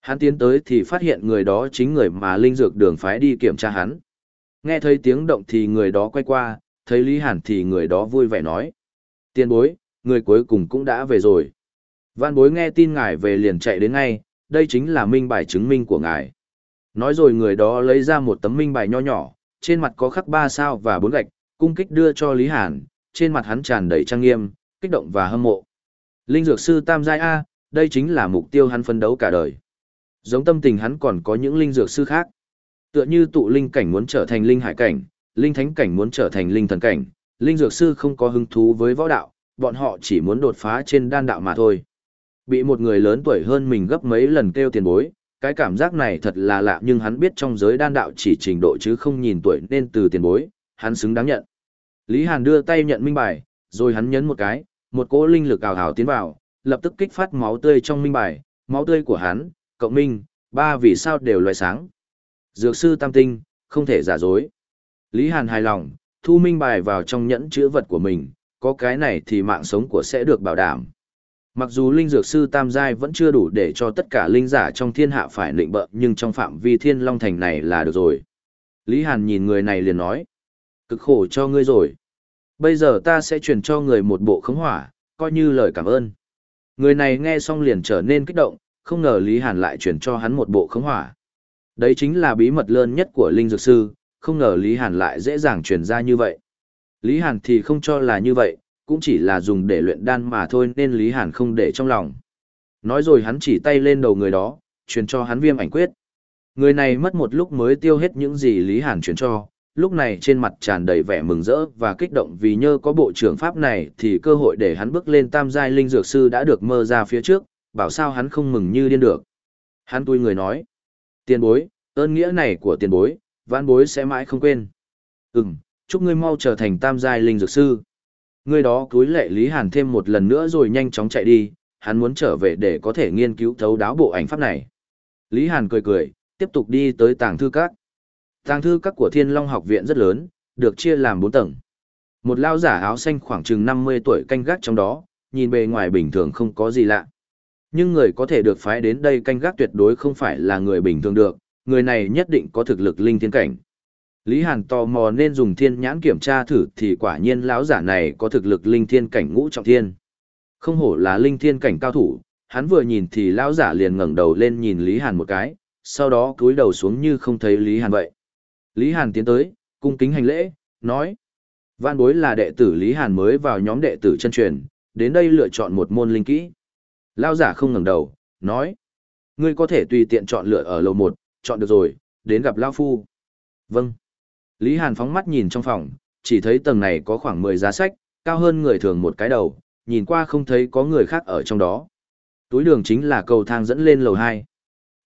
Hắn tiến tới thì phát hiện người đó chính người mà linh dược đường phái đi kiểm tra hắn. Nghe thấy tiếng động thì người đó quay qua, thấy Lý Hàn thì người đó vui vẻ nói. Tiên bối, người cuối cùng cũng đã về rồi. Văn bối nghe tin ngài về liền chạy đến ngay, đây chính là minh bài chứng minh của ngài. Nói rồi người đó lấy ra một tấm minh bài nho nhỏ, trên mặt có khắc ba sao và bốn gạch, cung kích đưa cho Lý Hàn, trên mặt hắn tràn đầy trang nghiêm, kích động và hâm mộ. Linh dược sư Tam Giai A, đây chính là mục tiêu hắn phấn đấu cả đời. Giống tâm tình hắn còn có những linh dược sư khác. Tựa như tụ linh cảnh muốn trở thành linh hải cảnh, linh thánh cảnh muốn trở thành linh thần cảnh, linh dược sư không có hứng thú với võ đạo, bọn họ chỉ muốn đột phá trên đan đạo mà thôi. Bị một người lớn tuổi hơn mình gấp mấy lần kêu tiền bối, cái cảm giác này thật là lạ nhưng hắn biết trong giới đan đạo chỉ trình độ chứ không nhìn tuổi nên từ tiền bối, hắn xứng đáng nhận. Lý Hàn đưa tay nhận minh bài, rồi hắn nhấn một cái, một cỗ linh lực ảo ảo tiến vào, lập tức kích phát máu tươi trong minh bài, máu tươi của hắn, cộng minh, ba vì sao đều loại sáng. Dược sư tam tinh, không thể giả dối. Lý Hàn hài lòng, thu minh bài vào trong nhẫn chữ vật của mình, có cái này thì mạng sống của sẽ được bảo đảm. Mặc dù linh dược sư tam giai vẫn chưa đủ để cho tất cả linh giả trong thiên hạ phải nịnh bợ nhưng trong phạm vi thiên long thành này là được rồi. Lý Hàn nhìn người này liền nói. Cực khổ cho ngươi rồi. Bây giờ ta sẽ truyền cho người một bộ khống hỏa, coi như lời cảm ơn. Người này nghe xong liền trở nên kích động, không ngờ Lý Hàn lại truyền cho hắn một bộ khống hỏa. Đấy chính là bí mật lớn nhất của linh dược sư, không ngờ Lý Hàn lại dễ dàng truyền ra như vậy. Lý Hàn thì không cho là như vậy, cũng chỉ là dùng để luyện đan mà thôi nên Lý Hàn không để trong lòng. Nói rồi hắn chỉ tay lên đầu người đó, truyền cho hắn viêm ảnh quyết. Người này mất một lúc mới tiêu hết những gì Lý Hàn truyền cho, lúc này trên mặt tràn đầy vẻ mừng rỡ và kích động vì nhờ có bộ trưởng pháp này thì cơ hội để hắn bước lên tam giai linh dược sư đã được mơ ra phía trước, bảo sao hắn không mừng như điên được. Hắn tui người nói, tiền bối, ơn nghĩa này của tiền bối, vãn bối sẽ mãi không quên. Ừm, chúc ngươi mau trở thành tam giai linh dược sư. Ngươi đó cúi lệ Lý Hàn thêm một lần nữa rồi nhanh chóng chạy đi, hắn muốn trở về để có thể nghiên cứu thấu đáo bộ ảnh pháp này. Lý Hàn cười cười, tiếp tục đi tới tàng thư các. Tàng thư các của Thiên Long học viện rất lớn, được chia làm 4 tầng. Một lao giả áo xanh khoảng chừng 50 tuổi canh gác trong đó, nhìn bề ngoài bình thường không có gì lạ. Nhưng người có thể được phái đến đây canh gác tuyệt đối không phải là người bình thường được, người này nhất định có thực lực linh thiên cảnh. Lý Hàn tò mò nên dùng thiên nhãn kiểm tra thử thì quả nhiên lão giả này có thực lực linh thiên cảnh ngũ trọng thiên. Không hổ là linh thiên cảnh cao thủ, hắn vừa nhìn thì lão giả liền ngẩng đầu lên nhìn Lý Hàn một cái, sau đó cúi đầu xuống như không thấy Lý Hàn vậy. Lý Hàn tiến tới, cung kính hành lễ, nói. Vạn bối là đệ tử Lý Hàn mới vào nhóm đệ tử chân truyền, đến đây lựa chọn một môn linh kỹ. Lão giả không ngẩng đầu, nói. Ngươi có thể tùy tiện chọn lựa ở lầu một, chọn được rồi, đến gặp Lão Phu. Vâng. Lý Hàn phóng mắt nhìn trong phòng, chỉ thấy tầng này có khoảng 10 giá sách, cao hơn người thường một cái đầu, nhìn qua không thấy có người khác ở trong đó. Túi đường chính là cầu thang dẫn lên lầu 2.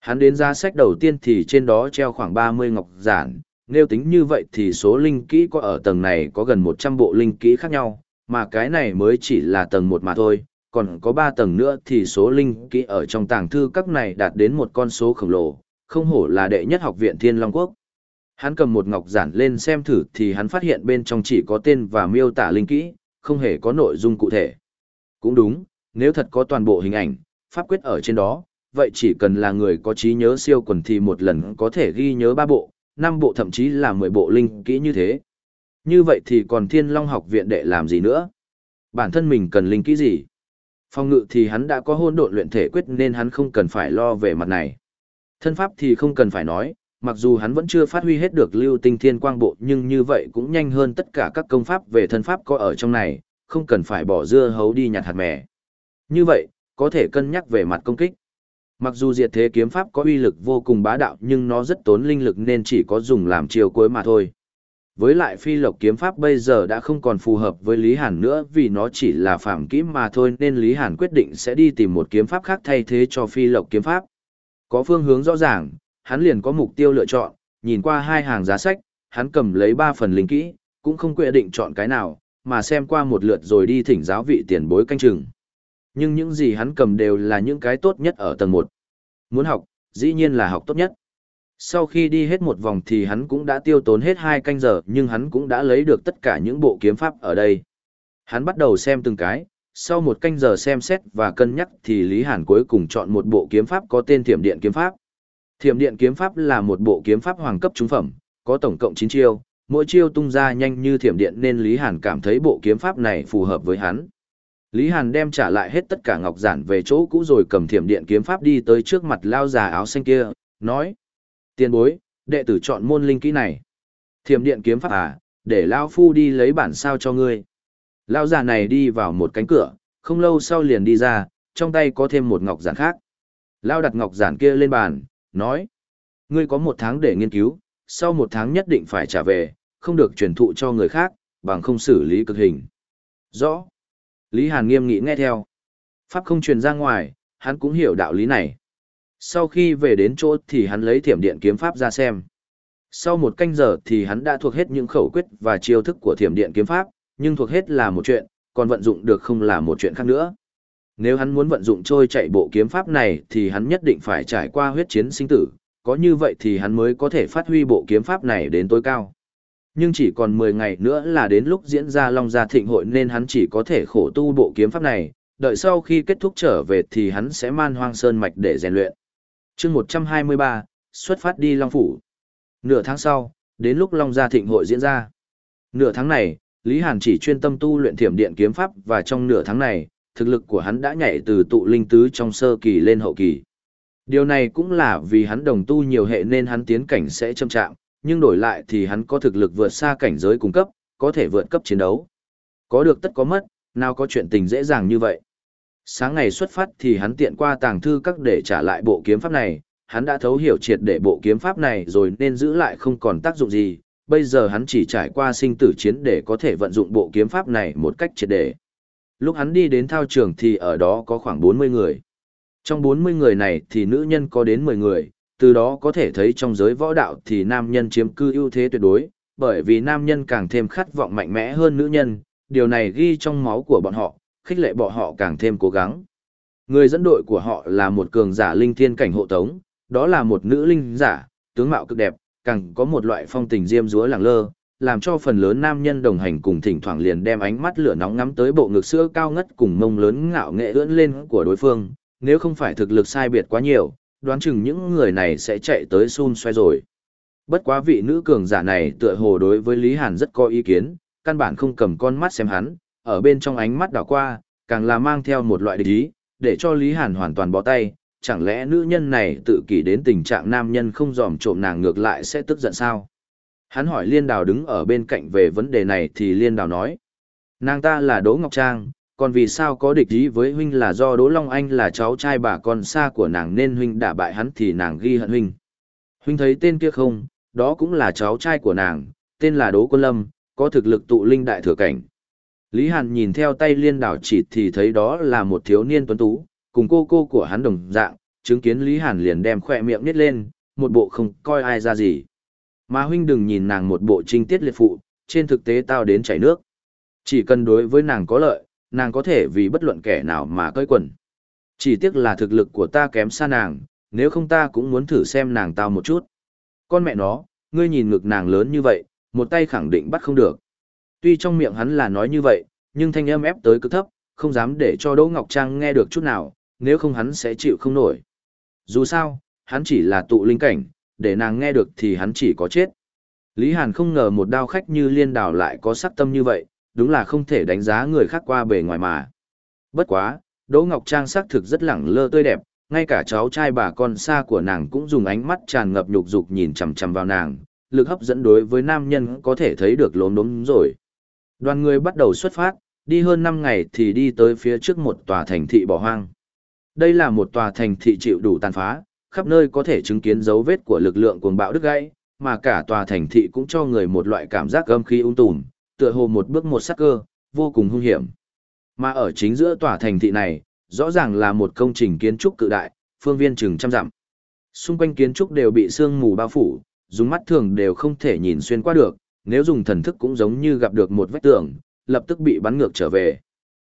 Hắn đến giá sách đầu tiên thì trên đó treo khoảng 30 ngọc giản, nếu tính như vậy thì số linh kỹ có ở tầng này có gần 100 bộ linh kỹ khác nhau, mà cái này mới chỉ là tầng 1 mà thôi, còn có 3 tầng nữa thì số linh kỹ ở trong tàng thư các này đạt đến một con số khổng lồ, không hổ là đệ nhất học viện Thiên Long Quốc. Hắn cầm một ngọc giản lên xem thử thì hắn phát hiện bên trong chỉ có tên và miêu tả linh kỹ, không hề có nội dung cụ thể. Cũng đúng, nếu thật có toàn bộ hình ảnh, pháp quyết ở trên đó, vậy chỉ cần là người có trí nhớ siêu quần thì một lần có thể ghi nhớ ba bộ, năm bộ thậm chí là mười bộ linh kỹ như thế. Như vậy thì còn thiên long học viện đệ làm gì nữa? Bản thân mình cần linh kỹ gì? Phong ngự thì hắn đã có hôn độn luyện thể quyết nên hắn không cần phải lo về mặt này. Thân pháp thì không cần phải nói, mặc dù hắn vẫn chưa phát huy hết được lưu tinh thiên quang bộ nhưng như vậy cũng nhanh hơn tất cả các công pháp về thân pháp có ở trong này, không cần phải bỏ dưa hấu đi nhặt hạt mè. Như vậy, có thể cân nhắc về mặt công kích. Mặc dù diệt thế kiếm pháp có uy lực vô cùng bá đạo nhưng nó rất tốn linh lực nên chỉ có dùng làm chiều cuối mà thôi. Với lại phi lộc kiếm pháp bây giờ đã không còn phù hợp với Lý Hàn nữa vì nó chỉ là phạm kỹ mà thôi nên Lý Hàn quyết định sẽ đi tìm một kiếm pháp khác thay thế cho phi lộc kiếm pháp. Có phương hướng rõ ràng, hắn liền có mục tiêu lựa chọn, nhìn qua hai hàng giá sách, hắn cầm lấy ba phần linh kỹ, cũng không quyết định chọn cái nào, mà xem qua một lượt rồi đi thỉnh giáo vị tiền bối canh chừng. Nhưng những gì hắn cầm đều là những cái tốt nhất ở tầng 1. Muốn học, dĩ nhiên là học tốt nhất. Sau khi đi hết một vòng thì hắn cũng đã tiêu tốn hết hai canh giờ nhưng hắn cũng đã lấy được tất cả những bộ kiếm pháp ở đây. Hắn bắt đầu xem từng cái, sau một canh giờ xem xét và cân nhắc thì Lý Hàn cuối cùng chọn một bộ kiếm pháp có tên Thiểm Điện Kiếm Pháp. Thiểm Điện Kiếm Pháp là một bộ kiếm pháp hoàng cấp trung phẩm, có tổng cộng chín chiêu, mỗi chiêu tung ra nhanh như thiểm điện nên Lý Hàn cảm thấy bộ kiếm pháp này phù hợp với hắn. Lý Hàn đem trả lại hết tất cả ngọc giản về chỗ cũ rồi cầm thiểm điện kiếm pháp đi tới trước mặt lao già áo xanh kia, nói. Tiền bối, đệ tử chọn môn linh kỹ này. Thiểm điện kiếm pháp à, để lao phu đi lấy bản sao cho ngươi. Lao già này đi vào một cánh cửa, không lâu sau liền đi ra, trong tay có thêm một ngọc giản khác. Lao đặt ngọc giản kia lên bàn, nói. Ngươi có một tháng để nghiên cứu, sau một tháng nhất định phải trả về, không được truyền thụ cho người khác, bằng không xử lý cực hình. Rõ. Lý Hàn nghiêm nghị nghe theo. Pháp không truyền ra ngoài, hắn cũng hiểu đạo lý này. Sau khi về đến chỗ thì hắn lấy thiểm điện kiếm pháp ra xem. Sau một canh giờ thì hắn đã thuộc hết những khẩu quyết và chiêu thức của thiểm điện kiếm pháp, nhưng thuộc hết là một chuyện, còn vận dụng được không là một chuyện khác nữa. Nếu hắn muốn vận dụng trôi chạy bộ kiếm pháp này thì hắn nhất định phải trải qua huyết chiến sinh tử, có như vậy thì hắn mới có thể phát huy bộ kiếm pháp này đến tối cao. Nhưng chỉ còn 10 ngày nữa là đến lúc diễn ra Long Gia Thịnh hội nên hắn chỉ có thể khổ tu bộ kiếm pháp này, đợi sau khi kết thúc trở về thì hắn sẽ man hoang sơn mạch để rèn luyện chương 123, xuất phát đi Long Phủ. Nửa tháng sau, đến lúc Long Gia Thịnh hội diễn ra. Nửa tháng này, Lý Hàn chỉ chuyên tâm tu luyện thiểm điện kiếm pháp và trong nửa tháng này, thực lực của hắn đã nhảy từ tụ linh tứ trong sơ kỳ lên hậu kỳ. Điều này cũng là vì hắn đồng tu nhiều hệ nên hắn tiến cảnh sẽ châm trạng, nhưng đổi lại thì hắn có thực lực vượt xa cảnh giới cung cấp, có thể vượt cấp chiến đấu. Có được tất có mất, nào có chuyện tình dễ dàng như vậy. Sáng ngày xuất phát thì hắn tiện qua tàng thư các để trả lại bộ kiếm pháp này, hắn đã thấu hiểu triệt để bộ kiếm pháp này rồi nên giữ lại không còn tác dụng gì, bây giờ hắn chỉ trải qua sinh tử chiến để có thể vận dụng bộ kiếm pháp này một cách triệt để. Lúc hắn đi đến thao trường thì ở đó có khoảng 40 người. Trong 40 người này thì nữ nhân có đến 10 người, từ đó có thể thấy trong giới võ đạo thì nam nhân chiếm cư ưu thế tuyệt đối, bởi vì nam nhân càng thêm khát vọng mạnh mẽ hơn nữ nhân, điều này ghi trong máu của bọn họ, khích lệ bọn họ càng thêm cố gắng. Người dẫn đội của họ là một cường giả linh thiên cảnh hộ tống, đó là một nữ linh giả, tướng mạo cực đẹp, càng có một loại phong tình diêm dúa làng lơ, làm cho phần lớn nam nhân đồng hành cùng thỉnh thoảng liền đem ánh mắt lửa nóng ngắm tới bộ ngực sữa cao ngất cùng mông lớn ngạo nghệ ưỡn lên của đối phương, nếu không phải thực lực sai biệt quá nhiều, đoán chừng những người này sẽ chạy tới xun xoay rồi. Bất quá vị nữ cường giả này tựa hồ đối với Lý Hàn rất có ý kiến, căn bản không cầm con mắt xem hắn, ở bên trong ánh mắt đảo qua, càng là mang theo một loại địch ý, để cho Lý Hàn hoàn toàn bó tay, chẳng lẽ nữ nhân này tự kỷ đến tình trạng nam nhân không dòm trộm nàng ngược lại sẽ tức giận sao? Hắn hỏi Liên Đào đứng ở bên cạnh về vấn đề này thì Liên Đào nói, nàng ta là Đỗ Ngọc Trang, còn vì sao có địch ý với huynh là do Đỗ Long Anh là cháu trai bà con xa của nàng nên huynh đả bại hắn thì nàng ghi hận huynh. Huynh thấy tên kia không, đó cũng là cháu trai của nàng, tên là Đỗ Quân Lâm, có thực lực tụ linh đại thừa cảnh. Lý Hàn nhìn theo tay liên đảo chỉ thì thấy đó là một thiếu niên tuấn tú, cùng cô cô của hắn đồng dạng, chứng kiến Lý Hàn liền đem khỏe miệng nít lên, một bộ không coi ai ra gì. Mà huynh đừng nhìn nàng một bộ trinh tiết liệt phụ, trên thực tế tao đến chảy nước. Chỉ cần đối với nàng có lợi, nàng có thể vì bất luận kẻ nào mà cơi quần. Chỉ tiếc là thực lực của ta kém xa nàng, nếu không ta cũng muốn thử xem nàng tao một chút. Con mẹ nó, ngươi nhìn ngực nàng lớn như vậy, một tay khẳng định bắt không được. Tuy trong miệng hắn là nói như vậy, nhưng thanh âm ép tới cực thấp, không dám để cho Đỗ Ngọc Trang nghe được chút nào, nếu không hắn sẽ chịu không nổi. Dù sao, hắn chỉ là tụ linh cảnh, để nàng nghe được thì hắn chỉ có chết. Lý Hàn không ngờ một đao khách như liên đảo lại có sắc tâm như vậy, đúng là không thể đánh giá người khác qua bề ngoài mà. Bất quá, Đỗ Ngọc Trang sắc thực rất lẳng lơ tươi đẹp, ngay cả cháu trai bà con xa của nàng cũng dùng ánh mắt tràn ngập nhục dục nhìn chằm chằm vào nàng, lực hấp dẫn đối với nam nhân có thể thấy được lốm đốm rồi. Đoàn người bắt đầu xuất phát, đi hơn 5 ngày thì đi tới phía trước một tòa thành thị bỏ hoang. Đây là một tòa thành thị chịu đủ tàn phá, khắp nơi có thể chứng kiến dấu vết của lực lượng cuồng bạo đứt gãy, mà cả tòa thành thị cũng cho người một loại cảm giác âm khí ung tùm, tựa hồ một bước một sắc cơ, vô cùng hung hiểm. Mà ở chính giữa tòa thành thị này, rõ ràng là một công trình kiến trúc cự đại, phương viên chừng trăm dặm. Xung quanh kiến trúc đều bị sương mù bao phủ, dùng mắt thường đều không thể nhìn xuyên qua được, nếu dùng thần thức cũng giống như gặp được một vách tường, lập tức bị bắn ngược trở về.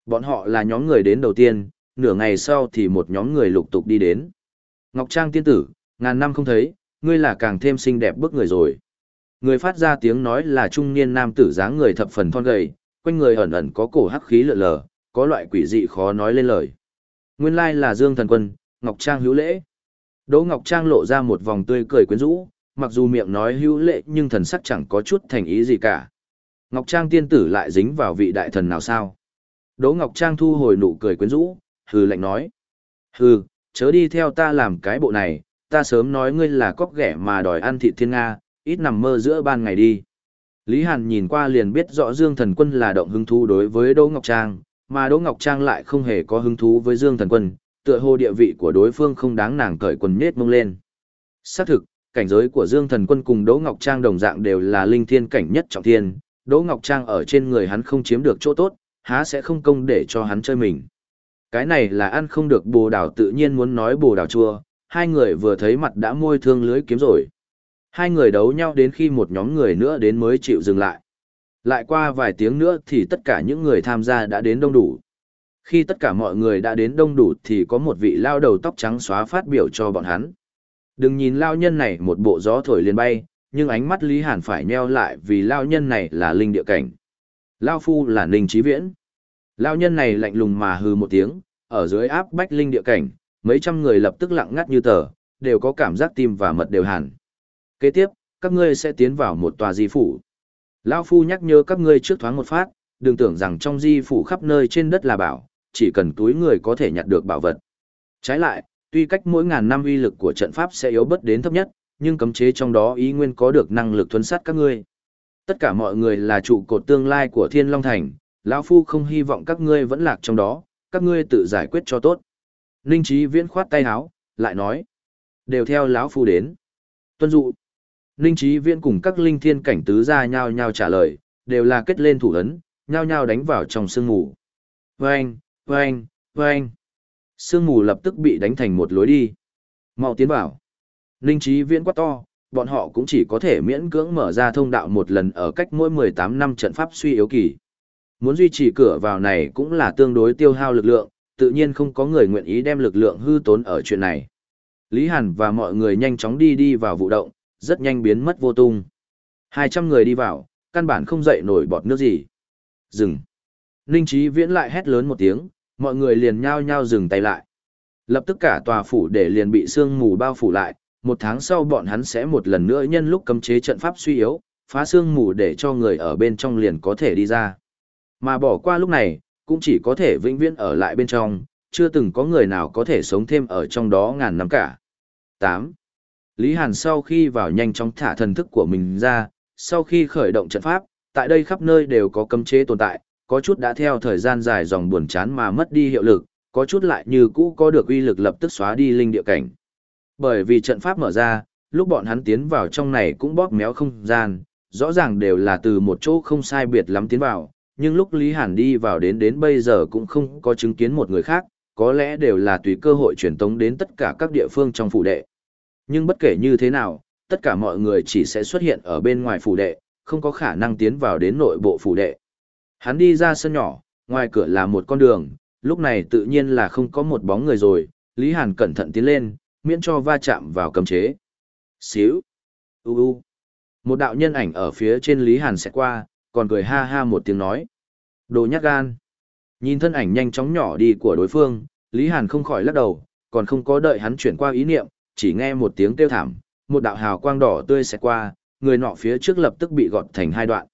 Bọn họ là nhóm người đến đầu tiên, nửa ngày sau thì một nhóm người lục tục đi đến. Ngọc Trang tiên tử, ngàn năm không thấy, ngươi là càng thêm xinh đẹp bức người rồi. Người phát ra tiếng nói là trung niên nam tử dáng người thập phần thon gầy, quanh người ẩn ẩn có cổ hắc khí lượn lờ, có loại quỷ dị khó nói lên lời. Nguyên lai là Dương Thần Quân, Ngọc Trang hữu lễ. Đỗ Ngọc Trang lộ ra một vòng tươi cười quyến rũ, mặc dù miệng nói hữu lệ nhưng thần sắc chẳng có chút thành ý gì cả. Ngọc Trang tiên tử lại dính vào vị đại thần nào sao? Đỗ Ngọc Trang thu hồi nụ cười quyến rũ, hừ lạnh nói. Hừ, chớ đi theo ta làm cái bộ này, ta sớm nói ngươi là cóc ghẻ mà đòi ăn thịt thiên Nga, ít nằm mơ giữa ban ngày đi. Lý Hàn nhìn qua liền biết rõ Dương Thần Quân là động hứng thú đối với Đỗ Ngọc Trang, mà Đỗ Ngọc Trang lại không hề có hứng thú với Dương Thần Quân, tựa hồ địa vị của đối phương không đáng nàng cởi quần nhết mông lên. Xác thực, cảnh giới của Dương Thần Quân cùng Đỗ Ngọc Trang đồng dạng đều là linh thiên cảnh nhất trọng thiên, Đỗ Ngọc Trang ở trên người hắn không chiếm được chỗ tốt, há sẽ không công để cho hắn chơi mình. Cái này là ăn không được bồ đào tự nhiên muốn nói bồ đào chua, hai người vừa thấy mặt đã môi thương lưới kiếm rồi. Hai người đấu nhau đến khi một nhóm người nữa đến mới chịu dừng lại. Lại qua vài tiếng nữa thì tất cả những người tham gia đã đến đông đủ. Khi tất cả mọi người đã đến đông đủ thì có một vị lao đầu tóc trắng xóa phát biểu cho bọn hắn. Đừng nhìn lao nhân này một bộ gió thổi liền bay, nhưng ánh mắt Lý Hàn phải nheo lại vì lao nhân này là linh địa cảnh. Lao phu là Ninh trí Viễn. lao nhân này lạnh lùng mà hừ một tiếng, ở dưới áp bách linh địa cảnh, mấy trăm người lập tức lặng ngắt như tờ, đều có cảm giác tim và mật đều hàn. Kế tiếp, các ngươi sẽ tiến vào một tòa di phủ. lao phu nhắc nhớ các ngươi trước thoáng một phát, đừng tưởng rằng trong di phủ khắp nơi trên đất là bảo, chỉ cần túi người có thể nhặt được bảo vật. Trái lại, tuy cách mỗi ngàn năm uy lực của trận pháp sẽ yếu bớt đến thấp nhất, nhưng cấm chế trong đó ý nguyên có được năng lực thuấn sát các ngươi. Tất cả mọi người là trụ cột tương lai của Thiên Long Thành, lão phu không hy vọng các ngươi vẫn lạc trong đó, các ngươi tự giải quyết cho tốt. Ninh Chí Viễn khoát tay áo, lại nói, đều theo lão phu đến. Tuân dụ. Ninh Chí Viễn cùng các linh thiên cảnh tứ gia nhau nhau trả lời, đều là kết lên thủ ấn, nhau nhau đánh vào trong sương mù. Vâng, vâng, vâng. Sương mù lập tức bị đánh thành một lối đi. Mau tiến vào. Ninh Chí Viễn quát to, bọn họ cũng chỉ có thể miễn cưỡng mở ra thông đạo một lần ở cách mỗi 18 năm trận pháp suy yếu kỳ. Muốn duy trì cửa vào này cũng là tương đối tiêu hao lực lượng, tự nhiên không có người nguyện ý đem lực lượng hư tốn ở chuyện này. Lý Hàn và mọi người nhanh chóng đi đi vào vụ động, rất nhanh biến mất vô tung. 200 người đi vào, căn bản không dậy nổi bọt nước gì. Dừng. Ninh Chí Viễn lại hét lớn một tiếng, mọi người liền nhao nhao dừng tay lại. Lập tức cả tòa phủ để liền bị sương mù bao phủ lại, một tháng sau bọn hắn sẽ một lần nữa nhân lúc cấm chế trận pháp suy yếu, phá sương mù để cho người ở bên trong liền có thể đi ra. Mà bỏ qua lúc này, cũng chỉ có thể vĩnh viễn ở lại bên trong, chưa từng có người nào có thể sống thêm ở trong đó ngàn năm cả. 8. Lý Hàn sau khi vào nhanh chóng thả thần thức của mình ra, sau khi khởi động trận pháp, tại đây khắp nơi đều có cấm chế tồn tại, có chút đã theo thời gian dài dòng buồn chán mà mất đi hiệu lực, có chút lại như cũ có được uy lực lập tức xóa đi linh địa cảnh. Bởi vì trận pháp mở ra, lúc bọn hắn tiến vào trong này cũng bóp méo không gian, rõ ràng đều là từ một chỗ không sai biệt lắm tiến vào, nhưng lúc Lý Hàn đi vào đến đến bây giờ cũng không có chứng kiến một người khác, có lẽ đều là tùy cơ hội truyền tống đến tất cả các địa phương trong phủ đệ. Nhưng bất kể như thế nào, tất cả mọi người chỉ sẽ xuất hiện ở bên ngoài phủ đệ, không có khả năng tiến vào đến nội bộ phủ đệ. Hắn đi ra sân nhỏ, ngoài cửa là một con đường, lúc này tự nhiên là không có một bóng người rồi, Lý Hàn cẩn thận tiến lên, miễn cho va chạm vào cấm chế. Xíu. U u. Một đạo nhân ảnh ở phía trên Lý Hàn sẽ qua, còn cười ha ha một tiếng nói. Đồ nhát gan. Nhìn thân ảnh nhanh chóng nhỏ đi của đối phương, Lý Hàn không khỏi lắc đầu, còn không có đợi hắn chuyển qua ý niệm, chỉ nghe một tiếng kêu thảm, một đạo hào quang đỏ tươi sẽ qua, người nọ phía trước lập tức bị gọt thành hai đoạn.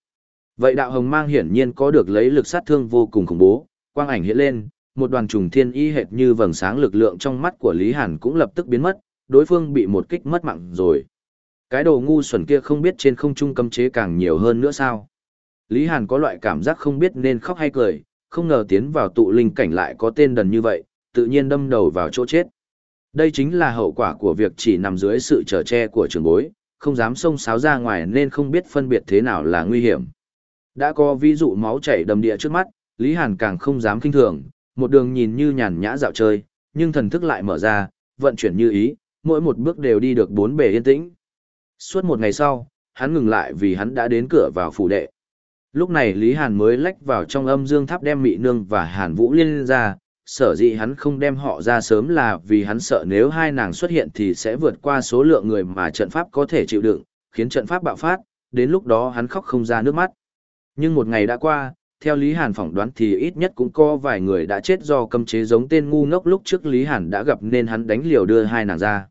Vậy đạo hồng mang hiển nhiên có được lấy lực sát thương vô cùng khủng bố, quang ảnh hiện lên, một đoàn trùng thiên y hệt như vầng sáng lực lượng trong mắt của Lý Hàn cũng lập tức biến mất, đối phương bị một kích mất mạng rồi. Cái đồ ngu xuẩn kia không biết trên không trung cấm chế càng nhiều hơn nữa sao. Lý Hàn có loại cảm giác không biết nên khóc hay cười, không ngờ tiến vào tụ linh cảnh lại có tên đần như vậy, tự nhiên đâm đầu vào chỗ chết. Đây chính là hậu quả của việc chỉ nằm dưới sự trở che của trường bối, không dám xông xáo ra ngoài nên không biết phân biệt thế nào là nguy hiểm. Đã có ví dụ máu chảy đầm địa trước mắt, Lý Hàn càng không dám kinh thường, một đường nhìn như nhàn nhã dạo chơi, nhưng thần thức lại mở ra, vận chuyển như ý, mỗi một bước đều đi được bốn bề yên tĩnh. Suốt một ngày sau, hắn ngừng lại vì hắn đã đến cửa vào phủ đệ. Lúc này Lý Hàn mới lách vào trong âm dương tháp đem Mị Nương và Hàn Vũ Liên ra, sở dĩ hắn không đem họ ra sớm là vì hắn sợ nếu hai nàng xuất hiện thì sẽ vượt qua số lượng người mà trận pháp có thể chịu đựng, khiến trận pháp bạo phát, đến lúc đó hắn khóc không ra nước mắt. Nhưng một ngày đã qua, theo Lý Hàn phỏng đoán thì ít nhất cũng có vài người đã chết do cấm chế giống tên ngu ngốc lúc trước Lý Hàn đã gặp nên hắn đánh liều đưa hai nàng ra.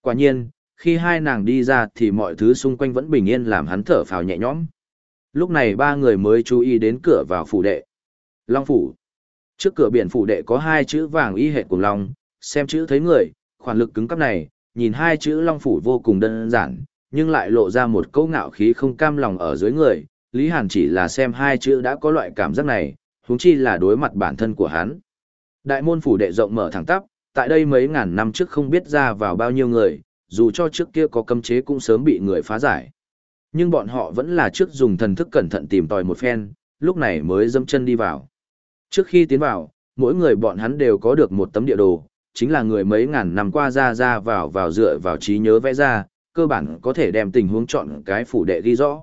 Quả nhiên, khi hai nàng đi ra thì mọi thứ xung quanh vẫn bình yên làm hắn thở phào nhẹ nhõm. Lúc này ba người mới chú ý đến cửa vào phủ đệ. Long phủ. Trước cửa biển phủ đệ có hai chữ vàng y hệt cùng long, xem chữ thấy người, khoản lực cứng cắp này, nhìn hai chữ long phủ vô cùng đơn giản, nhưng lại lộ ra một câu ngạo khí không cam lòng ở dưới người. Lý Hàn chỉ là xem hai chữ đã có loại cảm giác này, huống chi là đối mặt bản thân của hắn. Đại môn phủ đệ rộng mở thẳng tắp, tại đây mấy ngàn năm trước không biết ra vào bao nhiêu người, dù cho trước kia có cấm chế cũng sớm bị người phá giải. Nhưng bọn họ vẫn là trước dùng thần thức cẩn thận tìm tòi một phen, lúc này mới dâm chân đi vào. Trước khi tiến vào, mỗi người bọn hắn đều có được một tấm địa đồ, chính là người mấy ngàn năm qua ra ra vào vào dựa vào trí nhớ vẽ ra, cơ bản có thể đem tình huống chọn cái phủ đệ ghi rõ.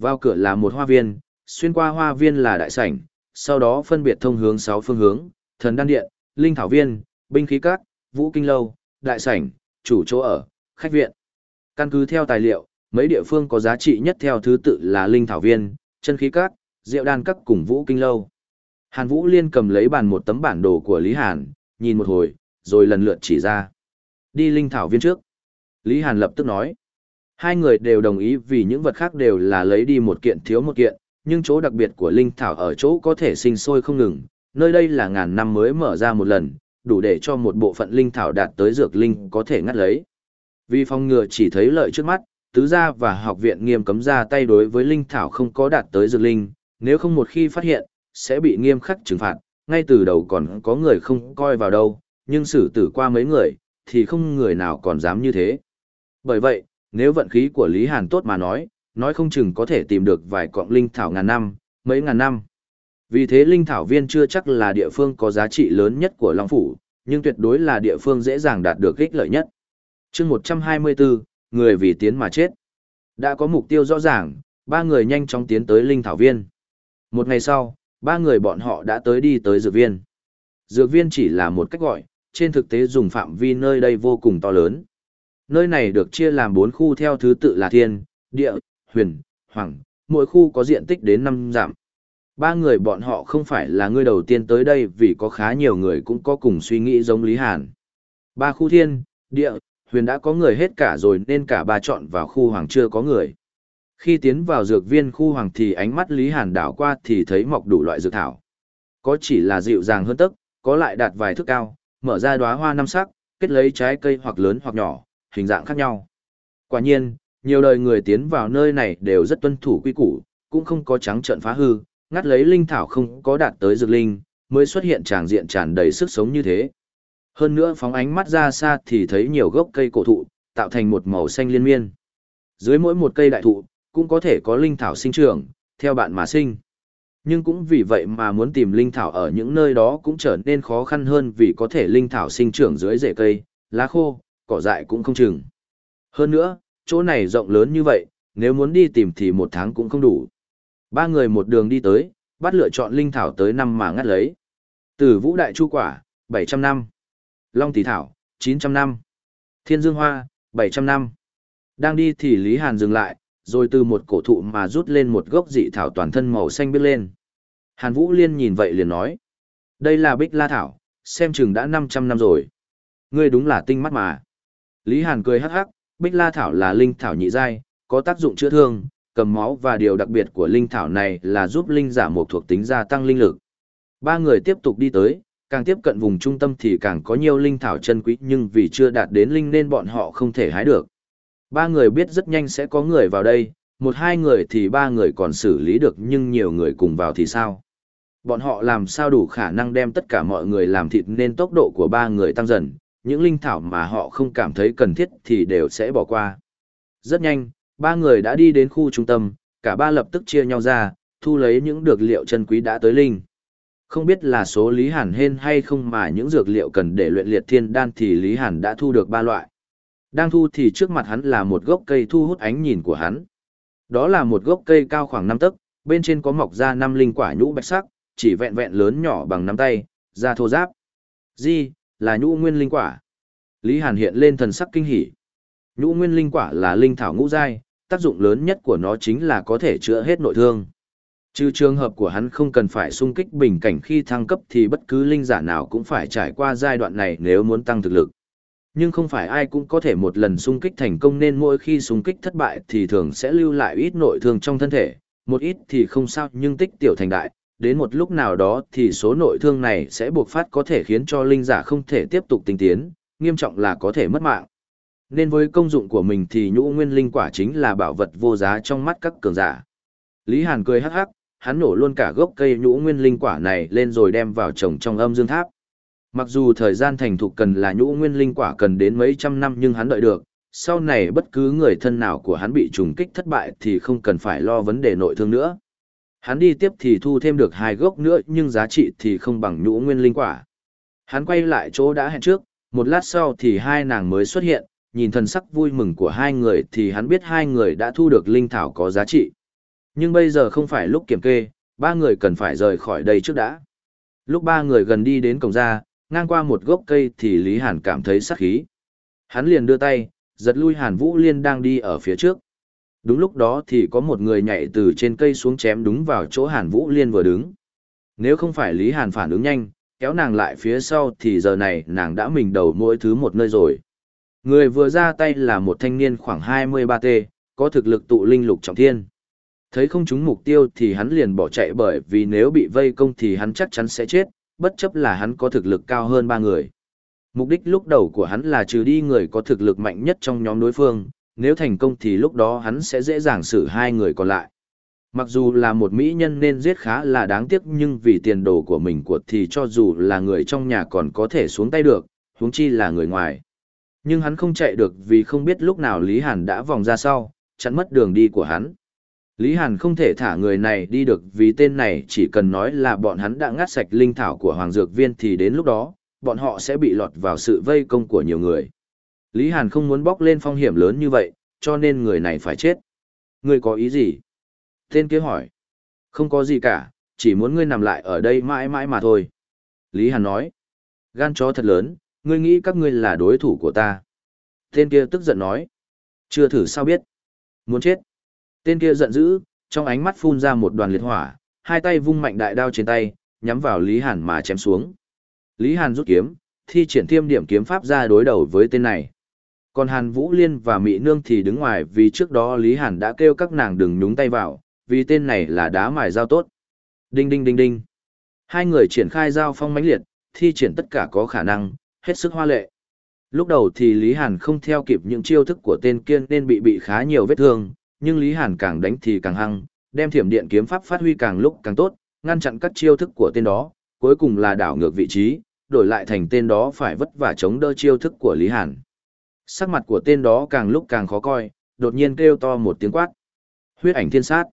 Vào cửa là một hoa viên, xuyên qua hoa viên là đại sảnh, sau đó phân biệt thông hướng sáu phương hướng, thần đan điện, linh thảo viên, binh khí các, vũ kinh lâu, đại sảnh, chủ chỗ ở, khách viện. Căn cứ theo tài liệu, mấy địa phương có giá trị nhất theo thứ tự là linh thảo viên, chân khí các, rượu đan các cùng vũ kinh lâu. Hàn Vũ Liên cầm lấy bàn một tấm bản đồ của Lý Hàn, nhìn một hồi, rồi lần lượt chỉ ra. Đi linh thảo viên trước. Lý Hàn lập tức nói. Hai người đều đồng ý vì những vật khác đều là lấy đi một kiện thiếu một kiện, nhưng chỗ đặc biệt của linh thảo ở chỗ có thể sinh sôi không ngừng, nơi đây là ngàn năm mới mở ra một lần, đủ để cho một bộ phận linh thảo đạt tới dược linh có thể ngắt lấy. Vì phong ngừa chỉ thấy lợi trước mắt, tứ gia và học viện nghiêm cấm ra tay đối với linh thảo không có đạt tới dược linh, nếu không một khi phát hiện, sẽ bị nghiêm khắc trừng phạt, ngay từ đầu còn có người không coi vào đâu, nhưng xử tử qua mấy người, thì không người nào còn dám như thế. Bởi vậy, nếu vận khí của Lý Hàn tốt mà nói, nói không chừng có thể tìm được vài cọng linh thảo ngàn năm, mấy ngàn năm. Vì thế linh thảo viên chưa chắc là địa phương có giá trị lớn nhất của Long Phủ, nhưng tuyệt đối là địa phương dễ dàng đạt được ích lợi nhất. chương 124, người vì tiến mà chết. Đã có mục tiêu rõ ràng, ba người nhanh chóng tiến tới linh thảo viên. Một ngày sau, ba người bọn họ đã tới đi tới dược viên. Dược viên chỉ là một cách gọi, trên thực tế dùng phạm vi nơi đây vô cùng to lớn. Nơi này được chia làm bốn khu theo thứ tự là thiên, địa, huyền, hoàng, mỗi khu có diện tích đến năm giảm. Ba người bọn họ không phải là người đầu tiên tới đây vì có khá nhiều người cũng có cùng suy nghĩ giống Lý Hàn. Ba khu thiên, địa, huyền đã có người hết cả rồi nên cả ba chọn vào khu hoàng chưa có người. Khi tiến vào dược viên khu hoàng thì ánh mắt Lý Hàn đảo qua thì thấy mọc đủ loại dược thảo. Có chỉ là dịu dàng hơn tức, có lại đạt vài thước cao, mở ra đóa hoa năm sắc, kết lấy trái cây hoặc lớn hoặc nhỏ, hình dạng khác nhau. Quả nhiên, nhiều đời người tiến vào nơi này đều rất tuân thủ quy củ, cũng không có trắng trợn phá hư, ngắt lấy linh thảo không có đạt tới dược linh, mới xuất hiện tràng diện tràn đầy sức sống như thế. Hơn nữa phóng ánh mắt ra xa thì thấy nhiều gốc cây cổ thụ, tạo thành một màu xanh liên miên. Dưới mỗi một cây đại thụ, cũng có thể có linh thảo sinh trưởng, theo bạn mà sinh. Nhưng cũng vì vậy mà muốn tìm linh thảo ở những nơi đó cũng trở nên khó khăn hơn vì có thể linh thảo sinh trưởng dưới rễ cây, lá khô, cỏ dại cũng không chừng. Hơn nữa, chỗ này rộng lớn như vậy, nếu muốn đi tìm thì một tháng cũng không đủ. Ba người một đường đi tới, bắt lựa chọn linh thảo tới năm mà ngắt lấy. Tử vũ đại chu quả, 700 năm. Long tỷ thảo, 900 năm. Thiên dương hoa, 700 năm. Đang đi thì Lý Hàn dừng lại, rồi từ một cổ thụ mà rút lên một gốc dị thảo toàn thân màu xanh biếc lên. Hàn Vũ Liên nhìn vậy liền nói. Đây là bích la thảo, xem chừng đã 500 năm rồi. Ngươi đúng là tinh mắt mà. Lý Hàn cười hắc hắc, bích la thảo là linh thảo nhị giai, có tác dụng chữa thương, cầm máu và điều đặc biệt của linh thảo này là giúp linh giả một thuộc tính gia tăng linh lực. Ba người tiếp tục đi tới, càng tiếp cận vùng trung tâm thì càng có nhiều linh thảo chân quý nhưng vì chưa đạt đến linh nên bọn họ không thể hái được. Ba người biết rất nhanh sẽ có người vào đây, một hai người thì ba người còn xử lý được nhưng nhiều người cùng vào thì sao? Bọn họ làm sao đủ khả năng đem tất cả mọi người làm thịt nên tốc độ của ba người tăng dần, những linh thảo mà họ không cảm thấy cần thiết thì đều sẽ bỏ qua. Rất nhanh, ba người đã đi đến khu trung tâm, cả ba lập tức chia nhau ra, thu lấy những dược liệu chân quý đã tới linh. Không biết là số Lý Hàn hên hay không mà những dược liệu cần để luyện liệt thiên đan thì Lý Hàn đã thu được ba loại. Đang thu thì trước mặt hắn là một gốc cây thu hút ánh nhìn của hắn. Đó là một gốc cây cao khoảng 5 tấc, bên trên có mọc ra năm linh quả nhũ bạch sắc, chỉ vẹn vẹn lớn nhỏ bằng nắm tay, da thô giáp. Di, là nhũ nguyên linh quả. Lý Hàn hiện lên thần sắc kinh hỉ. Nhũ nguyên linh quả là linh thảo ngũ giai, tác dụng lớn nhất của nó chính là có thể chữa hết nội thương. Trừ trường hợp của hắn không cần phải sung kích bình cảnh khi thăng cấp thì bất cứ linh giả nào cũng phải trải qua giai đoạn này nếu muốn tăng thực lực. Nhưng không phải ai cũng có thể một lần xung kích thành công nên mỗi khi xung kích thất bại thì thường sẽ lưu lại ít nội thương trong thân thể, một ít thì không sao nhưng tích tiểu thành đại, đến một lúc nào đó thì số nội thương này sẽ buộc phát có thể khiến cho linh giả không thể tiếp tục tinh tiến, nghiêm trọng là có thể mất mạng. Nên với công dụng của mình thì nhũ nguyên linh quả chính là bảo vật vô giá trong mắt các cường giả. Lý Hàn cười hắc hắc, hắn nổ luôn cả gốc cây nhũ nguyên linh quả này lên rồi đem vào trồng trong âm dương tháp. Mặc dù thời gian thành thục cần là nhũ nguyên linh quả cần đến mấy trăm năm nhưng hắn đợi được, sau này bất cứ người thân nào của hắn bị trùng kích thất bại thì không cần phải lo vấn đề nội thương nữa. Hắn đi tiếp thì thu thêm được hai gốc nữa nhưng giá trị thì không bằng nhũ nguyên linh quả. Hắn quay lại chỗ đã hẹn trước, một lát sau thì hai nàng mới xuất hiện, nhìn thần sắc vui mừng của hai người thì hắn biết hai người đã thu được linh thảo có giá trị. Nhưng bây giờ không phải lúc kiểm kê, ba người cần phải rời khỏi đây trước đã. Lúc ba người gần đi đến cổng ra, ngang qua một gốc cây thì Lý Hàn cảm thấy sắc khí. Hắn liền đưa tay, giật lui Hàn Vũ Liên đang đi ở phía trước. Đúng lúc đó thì có một người nhảy từ trên cây xuống chém đúng vào chỗ Hàn Vũ Liên vừa đứng. Nếu không phải Lý Hàn phản ứng nhanh, kéo nàng lại phía sau thì giờ này nàng đã mình đầu mỗi thứ một nơi rồi. Người vừa ra tay là một thanh niên khoảng 23T, có thực lực tụ linh lục trọng thiên. Thấy không trúng mục tiêu thì hắn liền bỏ chạy bởi vì nếu bị vây công thì hắn chắc chắn sẽ chết, bất chấp là hắn có thực lực cao hơn ba người. Mục đích lúc đầu của hắn là trừ đi người có thực lực mạnh nhất trong nhóm đối phương, nếu thành công thì lúc đó hắn sẽ dễ dàng xử hai người còn lại. Mặc dù là một mỹ nhân nên giết khá là đáng tiếc nhưng vì tiền đồ của mình của thì cho dù là người trong nhà còn có thể xuống tay được, huống chi là người ngoài. Nhưng hắn không chạy được vì không biết lúc nào Lý Hàn đã vòng ra sau, chặn mất đường đi của hắn. Lý Hàn không thể thả người này đi được vì tên này chỉ cần nói là bọn hắn đã ngắt sạch linh thảo của Hoàng Dược Viên thì đến lúc đó, bọn họ sẽ bị lọt vào sự vây công của nhiều người. Lý Hàn không muốn bóc lên phong hiểm lớn như vậy, cho nên người này phải chết. Ngươi có ý gì? Tên kia hỏi. Không có gì cả, chỉ muốn ngươi nằm lại ở đây mãi mãi mà thôi. Lý Hàn nói. Gan chó thật lớn, ngươi nghĩ các ngươi là đối thủ của ta. Tên kia tức giận nói. Chưa thử sao biết. Muốn chết. Tên kia giận dữ, trong ánh mắt phun ra một đoàn liệt hỏa, hai tay vung mạnh đại đao trên tay, nhắm vào Lý Hàn mà chém xuống. Lý Hàn rút kiếm, thi triển thiêm điểm kiếm pháp ra đối đầu với tên này. Còn Hàn Vũ Liên và Mỹ Nương thì đứng ngoài vì trước đó Lý Hàn đã kêu các nàng đừng nhúng tay vào, vì tên này là đá mài dao tốt. Đinh đinh đinh đinh. Hai người triển khai giao phong mãnh liệt, thi triển tất cả có khả năng, hết sức hoa lệ. Lúc đầu thì Lý Hàn không theo kịp những chiêu thức của tên kiên nên bị bị khá nhiều vết thương, nhưng Lý Hàn càng đánh thì càng hăng, đem thiểm điện kiếm pháp phát huy càng lúc càng tốt, ngăn chặn các chiêu thức của tên đó, cuối cùng là đảo ngược vị trí, đổi lại thành tên đó phải vất vả chống đỡ chiêu thức của Lý Hàn. Sắc mặt của tên đó càng lúc càng khó coi, đột nhiên kêu to một tiếng quát. Huyết ảnh thiên sát.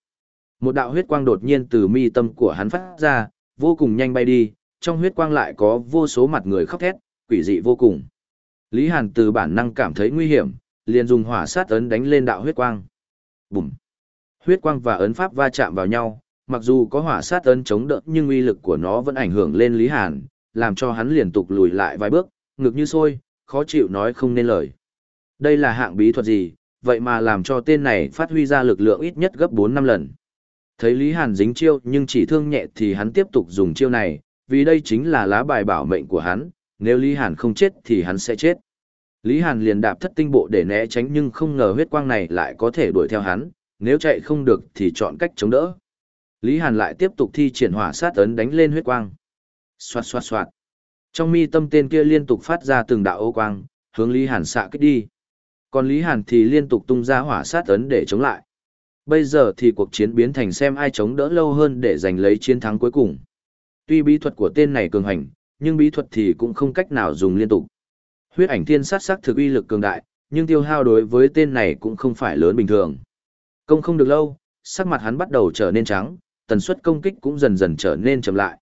Một đạo huyết quang đột nhiên từ mi tâm của hắn phát ra, vô cùng nhanh bay đi, trong huyết quang lại có vô số mặt người khóc thét, quỷ dị vô cùng. Lý Hàn từ bản năng cảm thấy nguy hiểm, liền dùng hỏa sát ấn đánh lên đạo huyết quang. Bùm! Huyết quang và ấn pháp va chạm vào nhau, mặc dù có hỏa sát ấn chống đỡ nhưng uy lực của nó vẫn ảnh hưởng lên Lý Hàn, làm cho hắn liên tục lùi lại vài bước, ngực như sôi, khó chịu nói không nên lời. Đây là hạng bí thuật gì, vậy mà làm cho tên này phát huy ra lực lượng ít nhất gấp 4 năm lần. Thấy Lý Hàn dính chiêu nhưng chỉ thương nhẹ thì hắn tiếp tục dùng chiêu này, vì đây chính là lá bài bảo mệnh của hắn, nếu Lý Hàn không chết thì hắn sẽ chết. Lý Hàn liền đạp thất tinh bộ để né tránh nhưng không ngờ huyết quang này lại có thể đuổi theo hắn, nếu chạy không được thì chọn cách chống đỡ. Lý Hàn lại tiếp tục thi triển hỏa sát ấn đánh lên huyết quang. Xoạt xoạt xoạt. Trong mi tâm tên kia liên tục phát ra từng đạo ô quang, hướng Lý Hàn xạ kích đi. Còn Lý Hàn thì liên tục tung ra hỏa sát ấn để chống lại. Bây giờ thì cuộc chiến biến thành xem ai chống đỡ lâu hơn để giành lấy chiến thắng cuối cùng. Tuy bí thuật của tên này cường hành, nhưng bí thuật thì cũng không cách nào dùng liên tục. Huyết ảnh thiên sát sắc thực uy lực cường đại, nhưng tiêu hao đối với tên này cũng không phải lớn bình thường. Công không được lâu, sắc mặt hắn bắt đầu trở nên trắng, tần suất công kích cũng dần dần trở nên chậm lại.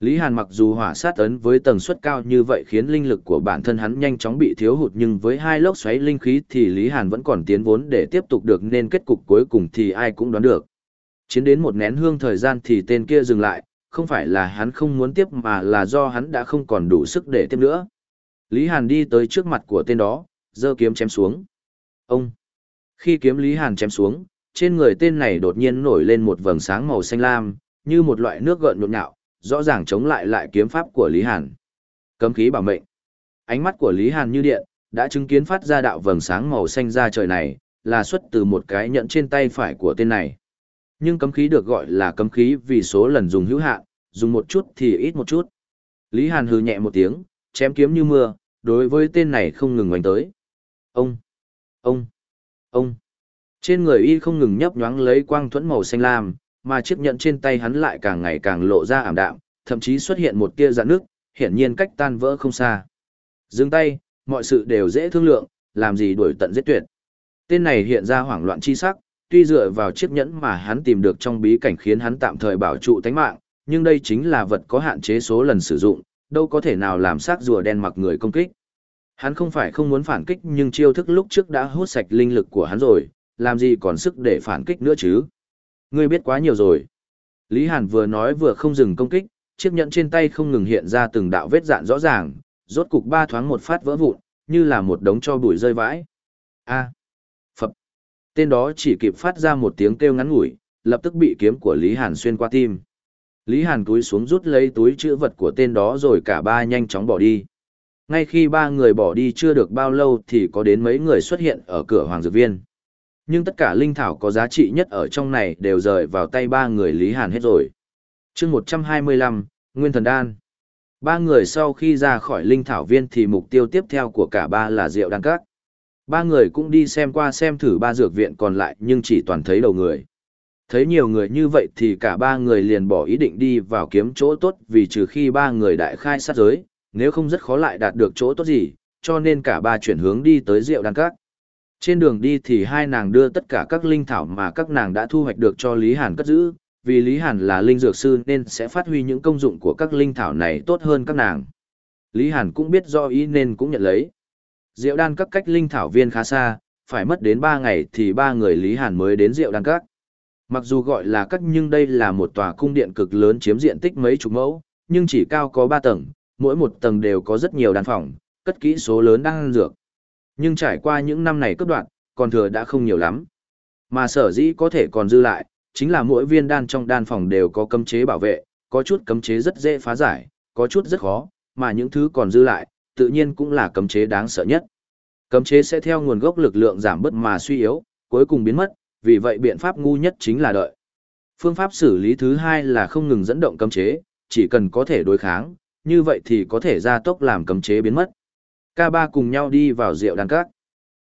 Lý Hàn mặc dù hỏa sát ấn với tần suất cao như vậy khiến linh lực của bản thân hắn nhanh chóng bị thiếu hụt nhưng với hai lốc xoáy linh khí thì Lý Hàn vẫn còn tiến vốn để tiếp tục được nên kết cục cuối cùng thì ai cũng đoán được. Chiến đến một nén hương thời gian thì tên kia dừng lại, không phải là hắn không muốn tiếp mà là do hắn đã không còn đủ sức để tiếp nữa. Lý Hàn đi tới trước mặt của tên đó, giơ kiếm chém xuống. Ông! Khi kiếm Lý Hàn chém xuống, trên người tên này đột nhiên nổi lên một vầng sáng màu xanh lam, như một loại nước gợn nhộn nhạo, rõ ràng chống lại lại kiếm pháp của Lý Hàn. Cấm khí bảo mệnh. Ánh mắt của Lý Hàn như điện, đã chứng kiến phát ra đạo vầng sáng màu xanh ra trời này, là xuất từ một cái nhẫn trên tay phải của tên này. Nhưng cấm khí được gọi là cấm khí vì số lần dùng hữu hạn, dùng một chút thì ít một chút. Lý Hàn hừ nhẹ một tiếng, chém kiếm như mưa, đối với tên này không ngừng ngoảnh tới. Ông, ông, ông. Trên người y không ngừng nhấp nhoáng lấy quang thuẫn màu xanh lam, mà chiếc nhẫn trên tay hắn lại càng ngày càng lộ ra ảm đạm, thậm chí xuất hiện một tia rạn nước, hiển nhiên cách tan vỡ không xa. Dừng tay, mọi sự đều dễ thương lượng, làm gì đuổi tận giết tuyệt. Tên này hiện ra hoảng loạn chi sắc, tuy dựa vào chiếc nhẫn mà hắn tìm được trong bí cảnh khiến hắn tạm thời bảo trụ tánh mạng, nhưng đây chính là vật có hạn chế số lần sử dụng, đâu có thể nào làm xác rùa đen mặc người công kích. Hắn không phải không muốn phản kích nhưng chiêu thức lúc trước đã hút sạch linh lực của hắn rồi, làm gì còn sức để phản kích nữa chứ. Ngươi biết quá nhiều rồi. Lý Hàn vừa nói vừa không dừng công kích, chiếc nhẫn trên tay không ngừng hiện ra từng đạo vết dạn rõ ràng, rốt cục ba thoáng một phát vỡ vụn, như là một đống cho bụi rơi vãi. A. Phập. Tên đó chỉ kịp phát ra một tiếng kêu ngắn ngủi, lập tức bị kiếm của Lý Hàn xuyên qua tim. Lý Hàn túi xuống rút lấy túi chữ vật của tên đó rồi cả ba nhanh chóng bỏ đi. Ngay khi ba người bỏ đi chưa được bao lâu thì có đến mấy người xuất hiện ở cửa Hoàng Dược Viên. Nhưng tất cả linh thảo có giá trị nhất ở trong này đều rời vào tay ba người Lý Hàn hết rồi. chương 125, Nguyên Thần Đan. Ba người sau khi ra khỏi linh thảo viên thì mục tiêu tiếp theo của cả ba là rượu đan cát Ba người cũng đi xem qua xem thử ba dược viện còn lại nhưng chỉ toàn thấy đầu người. Thấy nhiều người như vậy thì cả ba người liền bỏ ý định đi vào kiếm chỗ tốt vì trừ khi ba người đại khai sát giới, nếu không rất khó lại đạt được chỗ tốt gì, cho nên cả ba chuyển hướng đi tới rượu đan cát trên đường đi thì hai nàng đưa tất cả các linh thảo mà các nàng đã thu hoạch được cho Lý Hàn cất giữ, vì Lý Hàn là linh dược sư nên sẽ phát huy những công dụng của các linh thảo này tốt hơn các nàng. Lý Hàn cũng biết do ý nên cũng nhận lấy. Diệu đan các cách linh thảo viên khá xa, phải mất đến 3 ngày thì ba người Lý Hàn mới đến Diệu đan các. Mặc dù gọi là các nhưng đây là một tòa cung điện cực lớn chiếm diện tích mấy chục mẫu, nhưng chỉ cao có 3 tầng, mỗi một tầng đều có rất nhiều đan phòng, cất kỹ số lớn đan dược. Nhưng trải qua những năm này cấp đoạn, còn thừa đã không nhiều lắm. Mà sở dĩ có thể còn dư lại, chính là mỗi viên đan trong đan phòng đều có cấm chế bảo vệ, có chút cấm chế rất dễ phá giải, có chút rất khó, mà những thứ còn dư lại, tự nhiên cũng là cấm chế đáng sợ nhất. Cấm chế sẽ theo nguồn gốc lực lượng giảm bớt mà suy yếu, cuối cùng biến mất, vì vậy biện pháp ngu nhất chính là đợi. Phương pháp xử lý thứ hai là không ngừng dẫn động cấm chế, chỉ cần có thể đối kháng, như vậy thì có thể gia tốc làm cấm chế biến mất. Ca ba cùng nhau đi vào rượu đan các.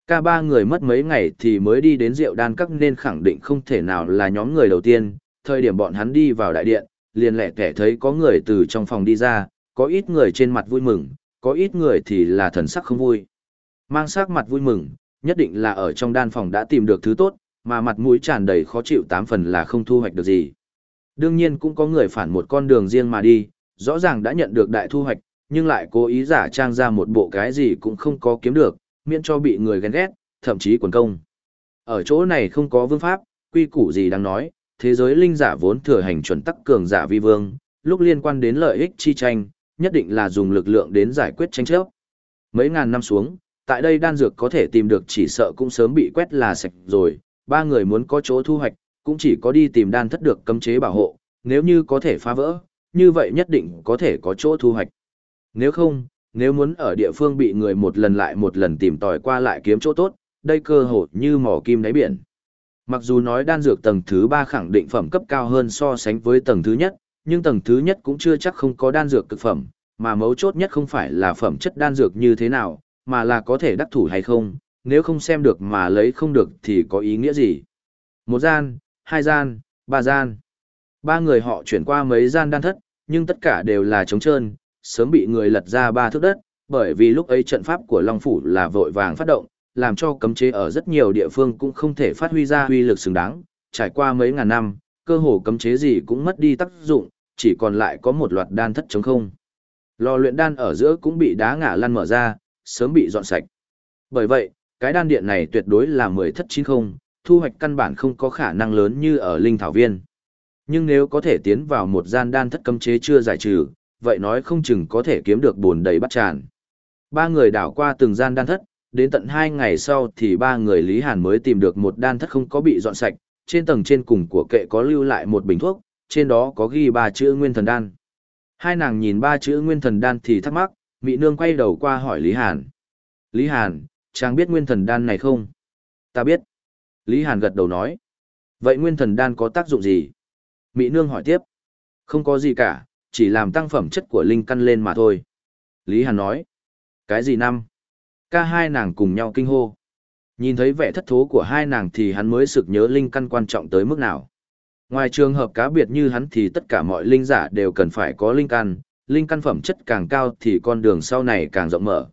Ca ba người mất mấy ngày thì mới đi đến rượu đan các nên khẳng định không thể nào là nhóm người đầu tiên, thời điểm bọn hắn đi vào đại điện, liền lẻ kẻ thấy có người từ trong phòng đi ra, có ít người trên mặt vui mừng, có ít người thì là thần sắc không vui. Mang sắc mặt vui mừng, nhất định là ở trong đan phòng đã tìm được thứ tốt, mà mặt mũi tràn đầy khó chịu tám phần là không thu hoạch được gì. Đương nhiên cũng có người phản một con đường riêng mà đi, rõ ràng đã nhận được đại thu hoạch, nhưng lại cố ý giả trang ra một bộ cái gì cũng không có kiếm được, miễn cho bị người ghen ghét, thậm chí quần công. Ở chỗ này không có vương pháp, quy củ gì đang nói, thế giới linh giả vốn thừa hành chuẩn tắc cường giả vi vương, lúc liên quan đến lợi ích chi tranh, nhất định là dùng lực lượng đến giải quyết tranh chấp. Mấy ngàn năm xuống, tại đây đan dược có thể tìm được chỉ sợ cũng sớm bị quét là sạch rồi, ba người muốn có chỗ thu hoạch, cũng chỉ có đi tìm đan thất được cấm chế bảo hộ, nếu như có thể phá vỡ, như vậy nhất định có thể có chỗ thu hoạch. Nếu không, nếu muốn ở địa phương bị người một lần lại một lần tìm tòi qua lại kiếm chỗ tốt, đây cơ hội như mỏ kim đáy biển. Mặc dù nói đan dược tầng thứ 3 khẳng định phẩm cấp cao hơn so sánh với tầng thứ nhất, nhưng tầng thứ nhất cũng chưa chắc không có đan dược cực phẩm, mà mấu chốt nhất không phải là phẩm chất đan dược như thế nào, mà là có thể đắc thủ hay không, nếu không xem được mà lấy không được thì có ý nghĩa gì. Một gian, hai gian, ba gian. Ba người họ chuyển qua mấy gian đan thất, nhưng tất cả đều là trống trơn, sớm bị người lật ra ba thước đất, bởi vì lúc ấy trận pháp của Long Phủ là vội vàng phát động, làm cho cấm chế ở rất nhiều địa phương cũng không thể phát huy ra uy lực xứng đáng. Trải qua mấy ngàn năm, cơ hồ cấm chế gì cũng mất đi tác dụng, chỉ còn lại có một loạt đan thất trống không. Lò luyện đan ở giữa cũng bị đá ngả lăn mở ra, sớm bị dọn sạch. Bởi vậy, cái đan điện này tuyệt đối là mười thất chín không, thu hoạch căn bản không có khả năng lớn như ở linh thảo viên. Nhưng nếu có thể tiến vào một gian đan thất cấm chế chưa giải trừ, vậy nói không chừng có thể kiếm được bồn đầy bắt tràn. Ba người đảo qua từng gian đan thất, đến tận hai ngày sau thì ba người Lý Hàn mới tìm được một đan thất không có bị dọn sạch, trên tầng trên cùng của kệ có lưu lại một bình thuốc, trên đó có ghi ba chữ nguyên thần đan. Hai nàng nhìn ba chữ nguyên thần đan thì thắc mắc, Mị Nương quay đầu qua hỏi Lý Hàn. Lý Hàn, chàng biết nguyên thần đan này không? Ta biết. Lý Hàn gật đầu nói. Vậy nguyên thần đan có tác dụng gì? Mị Nương hỏi tiếp. Không có gì cả, chỉ làm tăng phẩm chất của linh căn lên mà thôi. Lý Hàn nói. Cái gì năm? Ca hai nàng cùng nhau kinh hô. Nhìn thấy vẻ thất thố của hai nàng thì hắn mới sực nhớ linh căn quan trọng tới mức nào. Ngoài trường hợp cá biệt như hắn thì tất cả mọi linh giả đều cần phải có linh căn, linh căn phẩm chất càng cao thì con đường sau này càng rộng mở.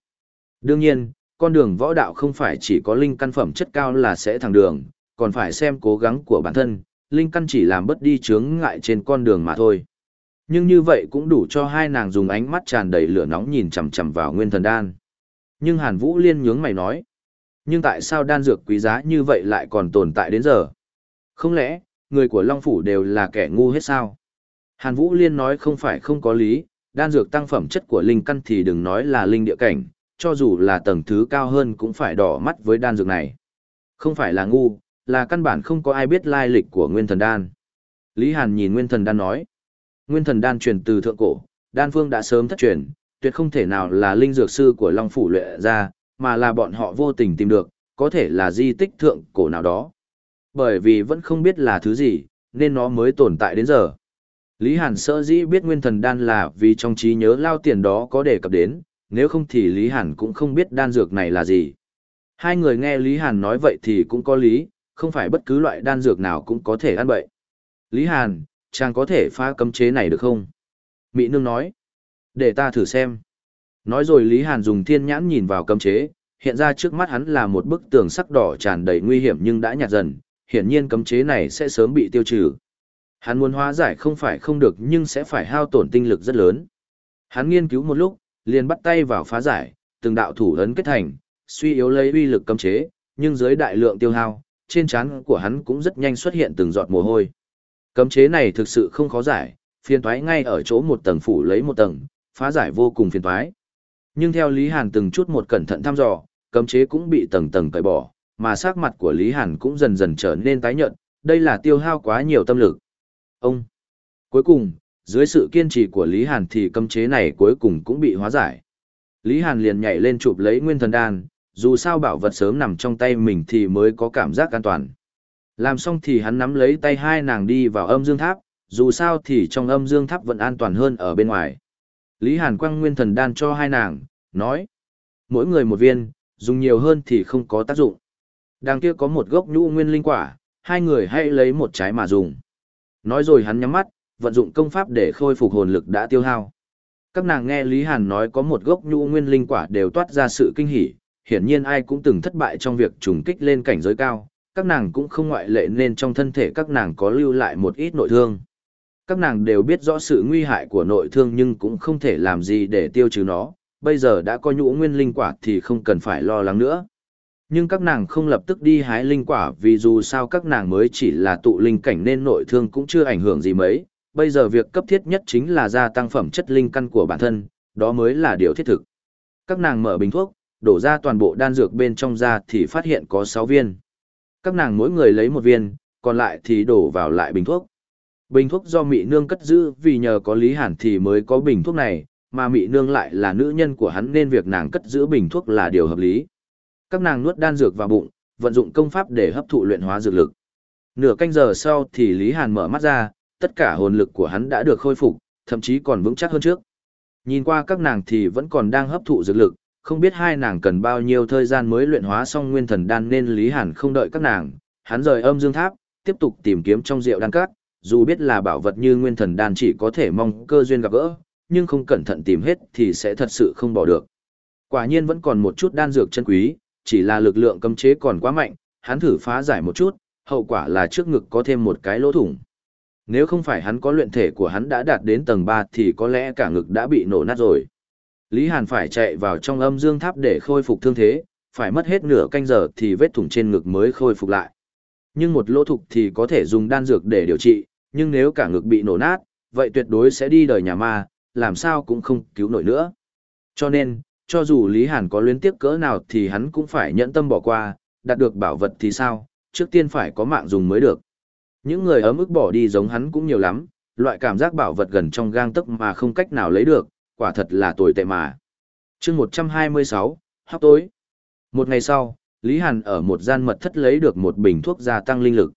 Đương nhiên, con đường võ đạo không phải chỉ có linh căn phẩm chất cao là sẽ thẳng đường, còn phải xem cố gắng của bản thân, linh căn chỉ làm bớt đi chướng ngại trên con đường mà thôi. Nhưng như vậy cũng đủ cho hai nàng dùng ánh mắt tràn đầy lửa nóng nhìn chằm chằm vào nguyên thần đan. Nhưng Hàn Vũ Liên nhướng mày nói, nhưng tại sao đan dược quý giá như vậy lại còn tồn tại đến giờ? Không lẽ, người của Long Phủ đều là kẻ ngu hết sao? Hàn Vũ Liên nói không phải không có lý, đan dược tăng phẩm chất của linh căn thì đừng nói là linh địa cảnh, cho dù là tầng thứ cao hơn cũng phải đỏ mắt với đan dược này. Không phải là ngu, là căn bản không có ai biết lai lịch của nguyên thần đan. Lý Hàn nhìn nguyên thần đan nói. Nguyên thần đan truyền từ thượng cổ, đan phương đã sớm thất truyền, tuyệt không thể nào là linh dược sư của Long Phủ luyện ra, mà là bọn họ vô tình tìm được, có thể là di tích thượng cổ nào đó. Bởi vì vẫn không biết là thứ gì, nên nó mới tồn tại đến giờ. Lý Hàn sợ dĩ biết nguyên thần đan là vì trong trí nhớ lao tiền đó có đề cập đến, nếu không thì Lý Hàn cũng không biết đan dược này là gì. Hai người nghe Lý Hàn nói vậy thì cũng có lý, không phải bất cứ loại đan dược nào cũng có thể ăn bậy. Lý Hàn, chàng có thể phá cấm chế này được không? Mỹ Nương nói. Để ta thử xem. Nói rồi Lý Hàn dùng thiên nhãn nhìn vào cấm chế, hiện ra trước mắt hắn là một bức tường sắc đỏ tràn đầy nguy hiểm nhưng đã nhạt dần, hiển nhiên cấm chế này sẽ sớm bị tiêu trừ. Hắn muốn hóa giải không phải không được nhưng sẽ phải hao tổn tinh lực rất lớn. Hắn nghiên cứu một lúc, liền bắt tay vào phá giải, từng đạo thủ ấn kết thành, suy yếu lấy uy lực cấm chế, nhưng dưới đại lượng tiêu hao, trên trán của hắn cũng rất nhanh xuất hiện từng giọt mồ hôi. Cấm chế này thực sự không khó giải, phiền toái ngay ở chỗ một tầng phủ lấy một tầng, phá giải vô cùng phiền toái. Nhưng theo Lý Hàn từng chút một cẩn thận thăm dò, cấm chế cũng bị tầng tầng cởi bỏ, mà sắc mặt của Lý Hàn cũng dần dần trở nên tái nhợt, đây là tiêu hao quá nhiều tâm lực. Ông. Cuối cùng, dưới sự kiên trì của Lý Hàn thì cấm chế này cuối cùng cũng bị hóa giải. Lý Hàn liền nhảy lên chụp lấy nguyên thần đan, dù sao bảo vật sớm nằm trong tay mình thì mới có cảm giác an toàn. Làm xong thì hắn nắm lấy tay hai nàng đi vào âm dương tháp, dù sao thì trong âm dương tháp vẫn an toàn hơn ở bên ngoài. Lý Hàn quăng nguyên thần đan cho hai nàng, nói. Mỗi người một viên, dùng nhiều hơn thì không có tác dụng. Đằng kia có một gốc nhũ nguyên linh quả, hai người hãy lấy một trái mà dùng. Nói rồi hắn nhắm mắt, vận dụng công pháp để khôi phục hồn lực đã tiêu hao. Các nàng nghe Lý Hàn nói có một gốc nhũ nguyên linh quả đều toát ra sự kinh hỉ, hiển nhiên ai cũng từng thất bại trong việc trùng kích lên cảnh giới cao, các nàng cũng không ngoại lệ nên trong thân thể các nàng có lưu lại một ít nội thương. Các nàng đều biết rõ sự nguy hại của nội thương nhưng cũng không thể làm gì để tiêu trừ nó, bây giờ đã có nhũ nguyên linh quả thì không cần phải lo lắng nữa. Nhưng các nàng không lập tức đi hái linh quả vì dù sao các nàng mới chỉ là tụ linh cảnh nên nội thương cũng chưa ảnh hưởng gì mấy, bây giờ việc cấp thiết nhất chính là gia tăng phẩm chất linh căn của bản thân, đó mới là điều thiết thực. Các nàng mở bình thuốc, đổ ra toàn bộ đan dược bên trong ra thì phát hiện có 6 viên. Các nàng mỗi người lấy một viên, còn lại thì đổ vào lại bình thuốc. Bình thuốc do Mị Nương cất giữ vì nhờ có Lý Hàn thì mới có bình thuốc này, mà Mị Nương lại là nữ nhân của hắn nên việc nàng cất giữ bình thuốc là điều hợp lý. Các nàng nuốt đan dược vào bụng, vận dụng công pháp để hấp thụ luyện hóa dược lực. Nửa canh giờ sau thì Lý Hàn mở mắt ra, tất cả hồn lực của hắn đã được khôi phục, thậm chí còn vững chắc hơn trước. Nhìn qua các nàng thì vẫn còn đang hấp thụ dược lực, không biết hai nàng cần bao nhiêu thời gian mới luyện hóa xong nguyên thần đan nên Lý Hàn không đợi các nàng, hắn rời âm dương tháp, tiếp tục tìm kiếm trong rượu đan cát, dù biết là bảo vật như nguyên thần đan chỉ có thể mong cơ duyên gặp gỡ, nhưng không cẩn thận tìm hết thì sẽ thật sự không bỏ được. Quả nhiên vẫn còn một chút đan dược chân quý, chỉ là lực lượng cấm chế còn quá mạnh, hắn thử phá giải một chút, hậu quả là trước ngực có thêm một cái lỗ thủng. Nếu không phải hắn có luyện thể của hắn đã đạt đến tầng 3 thì có lẽ cả ngực đã bị nổ nát rồi. Lý Hàn phải chạy vào trong âm dương tháp để khôi phục thương thế, phải mất hết nửa canh giờ thì vết thủng trên ngực mới khôi phục lại. Nhưng một lỗ thục thì có thể dùng đan dược để điều trị, nhưng nếu cả ngực bị nổ nát, vậy tuyệt đối sẽ đi đời nhà ma, làm sao cũng không cứu nổi nữa. Cho nên, cho dù Lý Hàn có luyến tiếc cỡ nào thì hắn cũng phải nhẫn tâm bỏ qua, đạt được bảo vật thì sao, trước tiên phải có mạng dùng mới được. Những người ấm ức bỏ đi giống hắn cũng nhiều lắm, loại cảm giác bảo vật gần trong gang tấc mà không cách nào lấy được, quả thật là tồi tệ mà. chương 126, hóc tối. Một ngày sau, Lý Hàn ở một gian mật thất lấy được một bình thuốc gia tăng linh lực.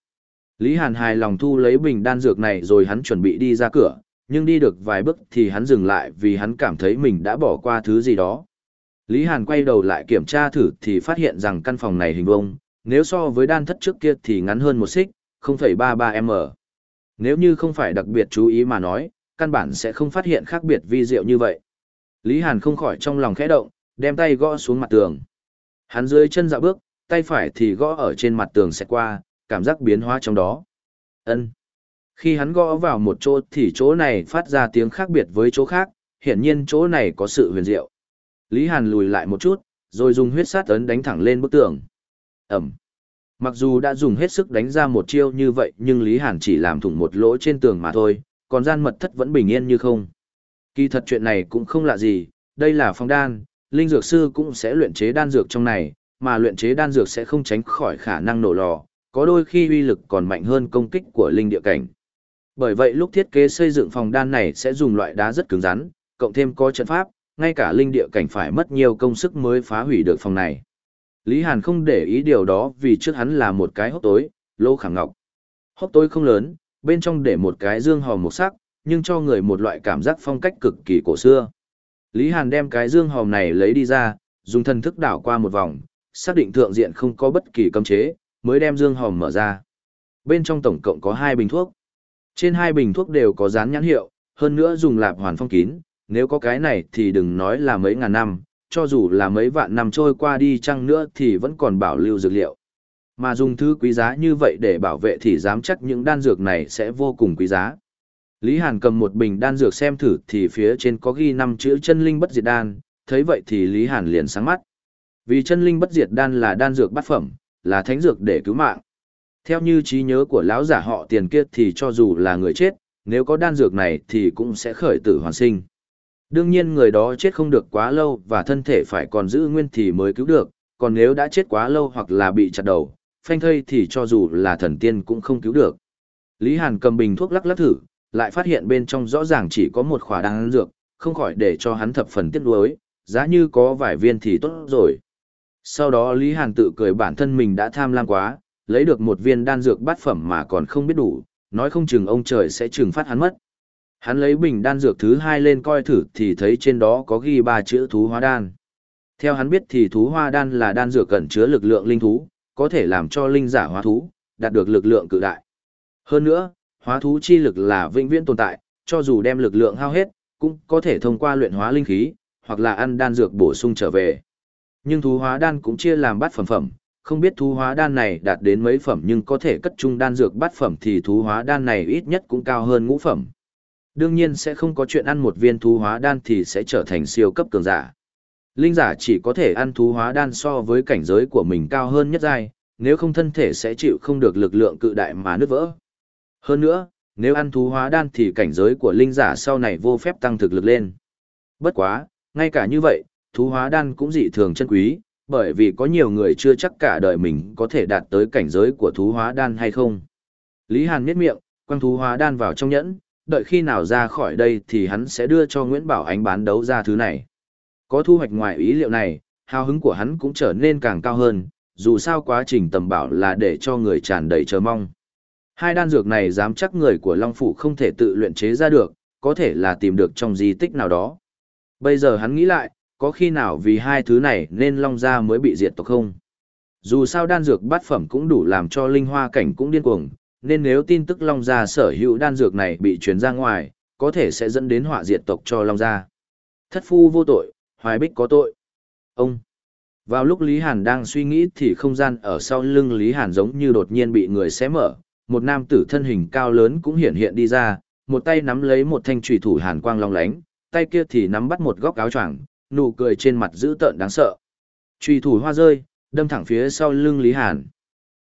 Lý Hàn hài lòng thu lấy bình đan dược này rồi hắn chuẩn bị đi ra cửa, nhưng đi được vài bước thì hắn dừng lại vì hắn cảm thấy mình đã bỏ qua thứ gì đó. Lý Hàn quay đầu lại kiểm tra thử thì phát hiện rằng căn phòng này hình vuông, nếu so với đan thất trước kia thì ngắn hơn một xích, 0,33m. Nếu như không phải đặc biệt chú ý mà nói, căn bản sẽ không phát hiện khác biệt vi diệu như vậy. Lý Hàn không khỏi trong lòng khẽ động, đem tay gõ xuống mặt tường. Hắn dưới chân dạo bước, tay phải thì gõ ở trên mặt tường sẽ qua, cảm giác biến hóa trong đó. Ân. Khi hắn gõ vào một chỗ thì chỗ này phát ra tiếng khác biệt với chỗ khác, hiển nhiên chỗ này có sự huyền diệu. Lý Hàn lùi lại một chút, rồi dùng huyết sát ấn đánh thẳng lên bức tường. Ẩm. Mặc dù đã dùng hết sức đánh ra một chiêu như vậy nhưng Lý Hàn chỉ làm thủng một lỗ trên tường mà thôi, còn gian mật thất vẫn bình yên như không. Kỳ thật chuyện này cũng không lạ gì, đây là phong đan, linh dược sư cũng sẽ luyện chế đan dược trong này, mà luyện chế đan dược sẽ không tránh khỏi khả năng nổ lò, có đôi khi uy lực còn mạnh hơn công kích của linh địa cảnh. Bởi vậy lúc thiết kế xây dựng phòng đan này sẽ dùng loại đá rất cứng rắn, cộng thêm có trận pháp, ngay cả linh địa cảnh phải mất nhiều công sức mới phá hủy được phòng này. Lý Hàn không để ý điều đó vì trước hắn là một cái hốc tối, lô khẳng ngọc. Hốc tối không lớn, bên trong để một cái dương hòm một sắc, nhưng cho người một loại cảm giác phong cách cực kỳ cổ xưa. Lý Hàn đem cái dương hòm này lấy đi ra, dùng thần thức đảo qua một vòng, xác định thượng diện không có bất kỳ cấm chế, mới đem dương hòm mở ra. Bên trong tổng cộng có hai bình thuốc. Trên hai bình thuốc đều có dán nhãn hiệu, hơn nữa dùng lạp hoàn phong kín, nếu có cái này thì đừng nói là mấy ngàn năm, cho dù là mấy vạn năm trôi qua đi chăng nữa thì vẫn còn bảo lưu dược liệu. Mà dùng thứ quý giá như vậy để bảo vệ thì dám chắc những đan dược này sẽ vô cùng quý giá. Lý Hàn cầm một bình đan dược xem thử thì phía trên có ghi năm chữ chân linh bất diệt đan, thấy vậy thì Lý Hàn liền sáng mắt. Vì chân linh bất diệt đan là đan dược bát phẩm, là thánh dược để cứu mạng. Theo như trí nhớ của lão giả họ tiền kiết thì cho dù là người chết, nếu có đan dược này thì cũng sẽ khởi tử hoàn sinh. Đương nhiên người đó chết không được quá lâu và thân thể phải còn giữ nguyên thì mới cứu được, còn nếu đã chết quá lâu hoặc là bị chặt đầu, phanh thây thì cho dù là thần tiên cũng không cứu được. Lý Hàn cầm bình thuốc lắc lắc thử, lại phát hiện bên trong rõ ràng chỉ có một khỏa đan dược, không khỏi để cho hắn thập phần tiếc nuối, giá như có vài viên thì tốt rồi. Sau đó Lý Hàn tự cười bản thân mình đã tham lam quá, lấy được một viên đan dược bát phẩm mà còn không biết đủ, nói không chừng ông trời sẽ trừng phát hắn mất. Hắn lấy bình đan dược thứ hai lên coi thử thì thấy trên đó có ghi ba chữ thú hóa đan. Theo hắn biết thì thú hoa đan là đan dược cẩn chứa lực lượng linh thú, có thể làm cho linh giả hóa thú, đạt được lực lượng cự đại. Hơn nữa, hóa thú chi lực là vĩnh viễn tồn tại, cho dù đem lực lượng hao hết, cũng có thể thông qua luyện hóa linh khí, hoặc là ăn đan dược bổ sung trở về. Nhưng thú hóa đan cũng chia làm bát phẩm phẩm, không biết thú hóa đan này đạt đến mấy phẩm nhưng có thể cất trung đan dược bát phẩm thì thú hóa đan này ít nhất cũng cao hơn ngũ phẩm. Đương nhiên sẽ không có chuyện ăn một viên thú hóa đan thì sẽ trở thành siêu cấp cường giả. Linh giả chỉ có thể ăn thú hóa đan so với cảnh giới của mình cao hơn nhất giai, nếu không thân thể sẽ chịu không được lực lượng cự đại mà nứt vỡ. Hơn nữa, nếu ăn thú hóa đan thì cảnh giới của linh giả sau này vô phép tăng thực lực lên. Bất quá, ngay cả như vậy, thú hóa đan cũng dị thường chân quý, bởi vì có nhiều người chưa chắc cả đời mình có thể đạt tới cảnh giới của thú hóa đan hay không. Lý Hàn nhếch miệng, quăng thú hóa đan vào trong nhẫn, đợi khi nào ra khỏi đây thì hắn sẽ đưa cho Nguyễn Bảo Ánh bán đấu ra thứ này. Có thu hoạch ngoài ý liệu này, hào hứng của hắn cũng trở nên càng cao hơn, dù sao quá trình tầm bảo là để cho người tràn đầy chờ mong. Hai đan dược này dám chắc người của Long Phủ không thể tự luyện chế ra được, có thể là tìm được trong di tích nào đó. Bây giờ hắn nghĩ lại, có khi nào vì hai thứ này nên Long Gia mới bị diệt tộc không? Dù sao đan dược bát phẩm cũng đủ làm cho linh hoa cảnh cũng điên cuồng, nên nếu tin tức Long Gia sở hữu đan dược này bị truyền ra ngoài, có thể sẽ dẫn đến họa diệt tộc cho Long Gia. Thất phu vô tội, hoài bích có tội. Ông! Vào lúc Lý Hàn đang suy nghĩ thì không gian ở sau lưng Lý Hàn giống như đột nhiên bị người xé mở, một nam tử thân hình cao lớn cũng hiện hiện đi ra, một tay nắm lấy một thanh trùy thủ hàn quang long lánh, tay kia thì nắm bắt một góc áo choàng, nụ cười trên mặt dữ tợn đáng sợ. Trùy thủ hoa rơi, đâm thẳng phía sau lưng Lý Hàn.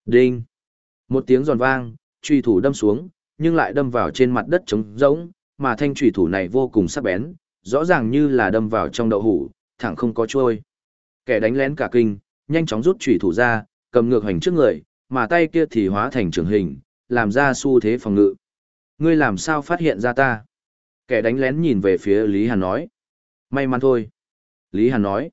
Đinh! Một tiếng giòn vang, trùy thủ đâm xuống, nhưng lại đâm vào trên mặt đất trống rỗng, mà thanh trùy thủ này vô cùng sắc bén, rõ ràng như là đâm vào trong đậu hủ, thẳng không có trôi. Kẻ đánh lén cả kinh, nhanh chóng rút chủy thủ ra, cầm ngược hành trước người, mà tay kia thì hóa thành trường hình, làm ra xu thế phòng ngự. Ngươi làm sao phát hiện ra ta? Kẻ đánh lén nhìn về phía Lý Hàn nói. May mắn thôi. Lý Hàn nói.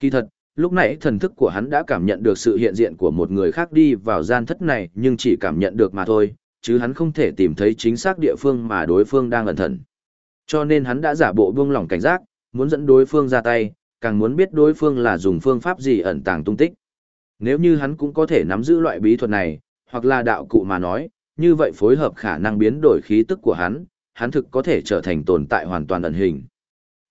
Kỳ thật, lúc nãy thần thức của hắn đã cảm nhận được sự hiện diện của một người khác đi vào gian thất này nhưng chỉ cảm nhận được mà thôi, chứ hắn không thể tìm thấy chính xác địa phương mà đối phương đang ẩn thận. Cho nên hắn đã giả bộ buông lỏng cảnh giác, muốn dẫn đối phương ra tay, càng muốn biết đối phương là dùng phương pháp gì ẩn tàng tung tích. Nếu như hắn cũng có thể nắm giữ loại bí thuật này, hoặc là đạo cụ mà nói, như vậy phối hợp khả năng biến đổi khí tức của hắn, hắn thực có thể trở thành tồn tại hoàn toàn ẩn hình.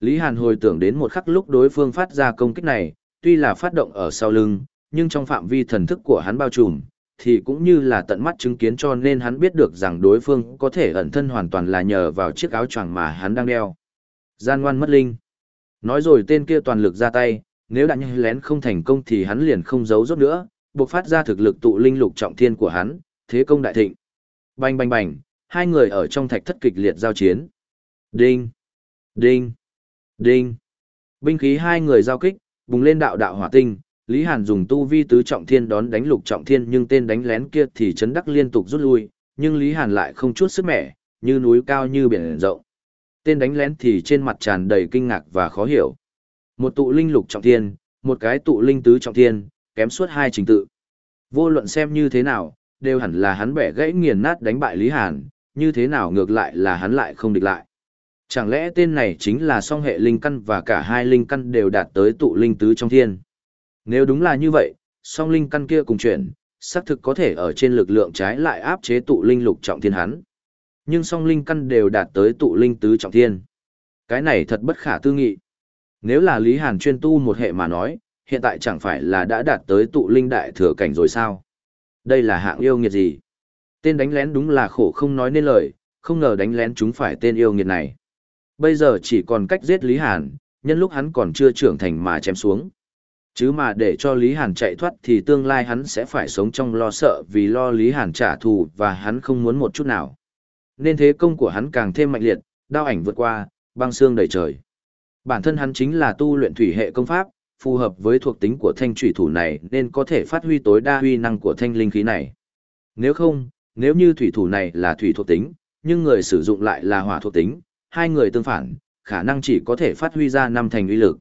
Lý Hàn hồi tưởng đến một khắc lúc đối phương phát ra công kích này, tuy là phát động ở sau lưng, nhưng trong phạm vi thần thức của hắn bao trùm, thì cũng như là tận mắt chứng kiến cho nên hắn biết được rằng đối phương có thể ẩn thân hoàn toàn là nhờ vào chiếc áo choàng mà hắn đang đeo. Gian ngoan mất linh. Nói rồi tên kia toàn lực ra tay, nếu đã nhanh lén không thành công thì hắn liền không giấu rốt nữa, buộc phát ra thực lực tụ linh lục trọng thiên của hắn, thế công đại thịnh. Bành bành bành, hai người ở trong thạch thất kịch liệt giao chiến. Đinh, đinh, đinh. Binh khí hai người giao kích, bùng lên đạo đạo hỏa tinh, Lý Hàn dùng tu vi tứ trọng thiên đón đánh lục trọng thiên nhưng tên đánh lén kia thì chấn đắc liên tục rút lui, nhưng Lý Hàn lại không chút sức mẻ, như núi cao như biển rộng. Tên đánh lén thì trên mặt tràn đầy kinh ngạc và khó hiểu. Một tụ linh lục trọng thiên, một cái tụ linh tứ trọng thiên, kém suốt hai trình tự. Vô luận xem như thế nào, đều hẳn là hắn bẻ gãy nghiền nát đánh bại Lý Hàn, như thế nào ngược lại là hắn lại không địch lại. Chẳng lẽ tên này chính là song hệ linh căn và cả hai linh căn đều đạt tới tụ linh tứ trong thiên? Nếu đúng là như vậy, song linh căn kia cùng chuyển, xác thực có thể ở trên lực lượng trái lại áp chế tụ linh lục trọng thiên hắn. Nhưng song linh căn đều đạt tới tụ linh tứ trọng thiên. Cái này thật bất khả tư nghị. Nếu là Lý Hàn chuyên tu một hệ mà nói, hiện tại chẳng phải là đã đạt tới tụ linh đại thừa cảnh rồi sao? Đây là hạng yêu nghiệt gì? Tên đánh lén đúng là khổ không nói nên lời, không ngờ đánh lén chúng phải tên yêu nghiệt này. Bây giờ chỉ còn cách giết Lý Hàn, nhân lúc hắn còn chưa trưởng thành mà chém xuống. Chứ mà để cho Lý Hàn chạy thoát thì tương lai hắn sẽ phải sống trong lo sợ vì lo Lý Hàn trả thù và hắn không muốn một chút nào. Nên thế công của hắn càng thêm mạnh liệt, đao ảnh vượt qua, băng xương đầy trời. Bản thân hắn chính là tu luyện thủy hệ công pháp, phù hợp với thuộc tính của thanh thủy thủ này nên có thể phát huy tối đa huy năng của thanh linh khí này. Nếu không, nếu như thủy thủ này là thủy thuộc tính, nhưng người sử dụng lại là hỏa thuộc tính, hai người tương phản, khả năng chỉ có thể phát huy ra năm thành uy lực.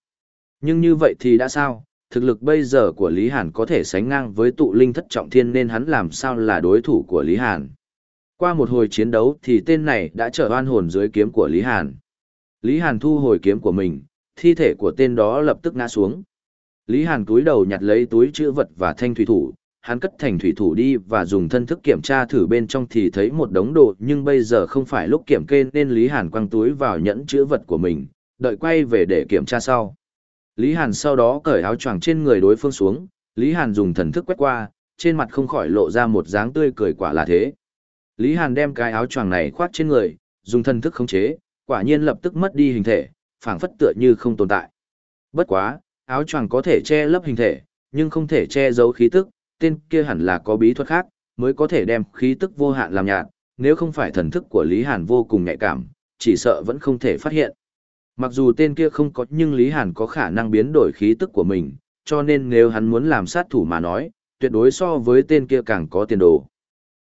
Nhưng như vậy thì đã sao, thực lực bây giờ của Lý Hàn có thể sánh ngang với tụ linh thất trọng thiên nên hắn làm sao là đối thủ của Lý Hàn. Qua một hồi chiến đấu thì tên này đã trở oan hồn dưới kiếm của Lý Hàn. Lý Hàn thu hồi kiếm của mình, thi thể của tên đó lập tức ngã xuống. Lý Hàn cúi đầu nhặt lấy túi chữ vật và thanh thủy thủ, hắn cất thành thủy thủ đi và dùng thân thức kiểm tra thử bên trong thì thấy một đống đồ nhưng bây giờ không phải lúc kiểm kê nên Lý Hàn quăng túi vào nhẫn chữ vật của mình, đợi quay về để kiểm tra sau. Lý Hàn sau đó cởi áo choàng trên người đối phương xuống, Lý Hàn dùng thần thức quét qua, trên mặt không khỏi lộ ra một dáng tươi cười quả là thế. Lý Hàn đem cái áo choàng này khoác trên người, dùng thần thức khống chế, quả nhiên lập tức mất đi hình thể, phảng phất tựa như không tồn tại. Bất quá, áo choàng có thể che lấp hình thể, nhưng không thể che giấu khí tức, tên kia hẳn là có bí thuật khác, mới có thể đem khí tức vô hạn làm nhạt, nếu không phải thần thức của Lý Hàn vô cùng nhạy cảm, chỉ sợ vẫn không thể phát hiện. Mặc dù tên kia không có nhưng Lý Hàn có khả năng biến đổi khí tức của mình, cho nên nếu hắn muốn làm sát thủ mà nói, tuyệt đối so với tên kia càng có tiền đồ.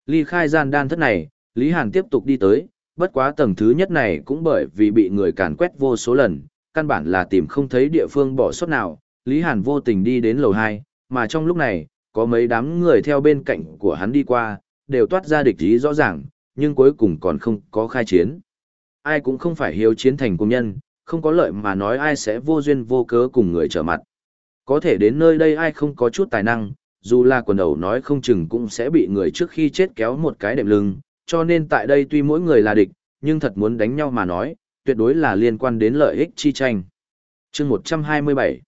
Ly khai gian đan thất này, Lý Hàn tiếp tục đi tới, bất quá tầng thứ nhất này cũng bởi vì bị người càn quét vô số lần, căn bản là tìm không thấy địa phương bỏ sót nào, Lý Hàn vô tình đi đến lầu 2, mà trong lúc này, có mấy đám người theo bên cạnh của hắn đi qua, đều toát ra địch ý rõ ràng, nhưng cuối cùng còn không có khai chiến. Ai cũng không phải hiếu chiến thành công nhân, không có lợi mà nói ai sẽ vô duyên vô cớ cùng người trở mặt. Có thể đến nơi đây ai không có chút tài năng, dù là quần đầu nói không chừng cũng sẽ bị người trước khi chết kéo một cái đệm lưng, cho nên tại đây tuy mỗi người là địch, nhưng thật muốn đánh nhau mà nói, tuyệt đối là liên quan đến lợi ích chi tranh. chương 127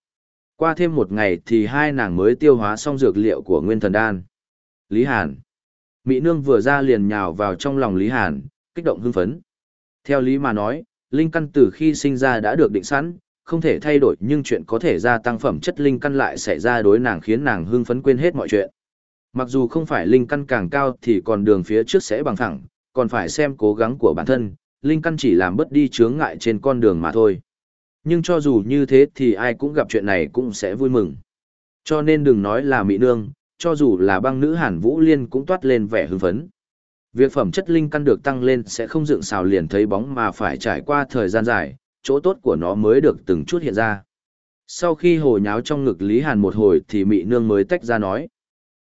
Qua thêm một ngày thì hai nàng mới tiêu hóa xong dược liệu của nguyên thần đan. Lý Hàn Mỹ Nương vừa ra liền nhào vào trong lòng Lý Hàn, kích động hưng phấn. Theo Lý mà nói, linh căn từ khi sinh ra đã được định sẵn, không thể thay đổi nhưng chuyện có thể gia tăng phẩm chất linh căn lại xảy ra đối nàng khiến nàng hưng phấn quên hết mọi chuyện. Mặc dù không phải linh căn càng cao thì còn đường phía trước sẽ bằng thẳng, còn phải xem cố gắng của bản thân, linh căn chỉ làm bớt đi chướng ngại trên con đường mà thôi. Nhưng cho dù như thế thì ai cũng gặp chuyện này cũng sẽ vui mừng. Cho nên đừng nói là mỹ nương, cho dù là băng nữ Hàn Vũ Liên cũng toát lên vẻ hưng phấn. Việc phẩm chất linh căn được tăng lên sẽ không dựng xào liền thấy bóng mà phải trải qua thời gian dài, chỗ tốt của nó mới được từng chút hiện ra. Sau khi hồ nháo trong ngực Lý Hàn một hồi thì mị nương mới tách ra nói.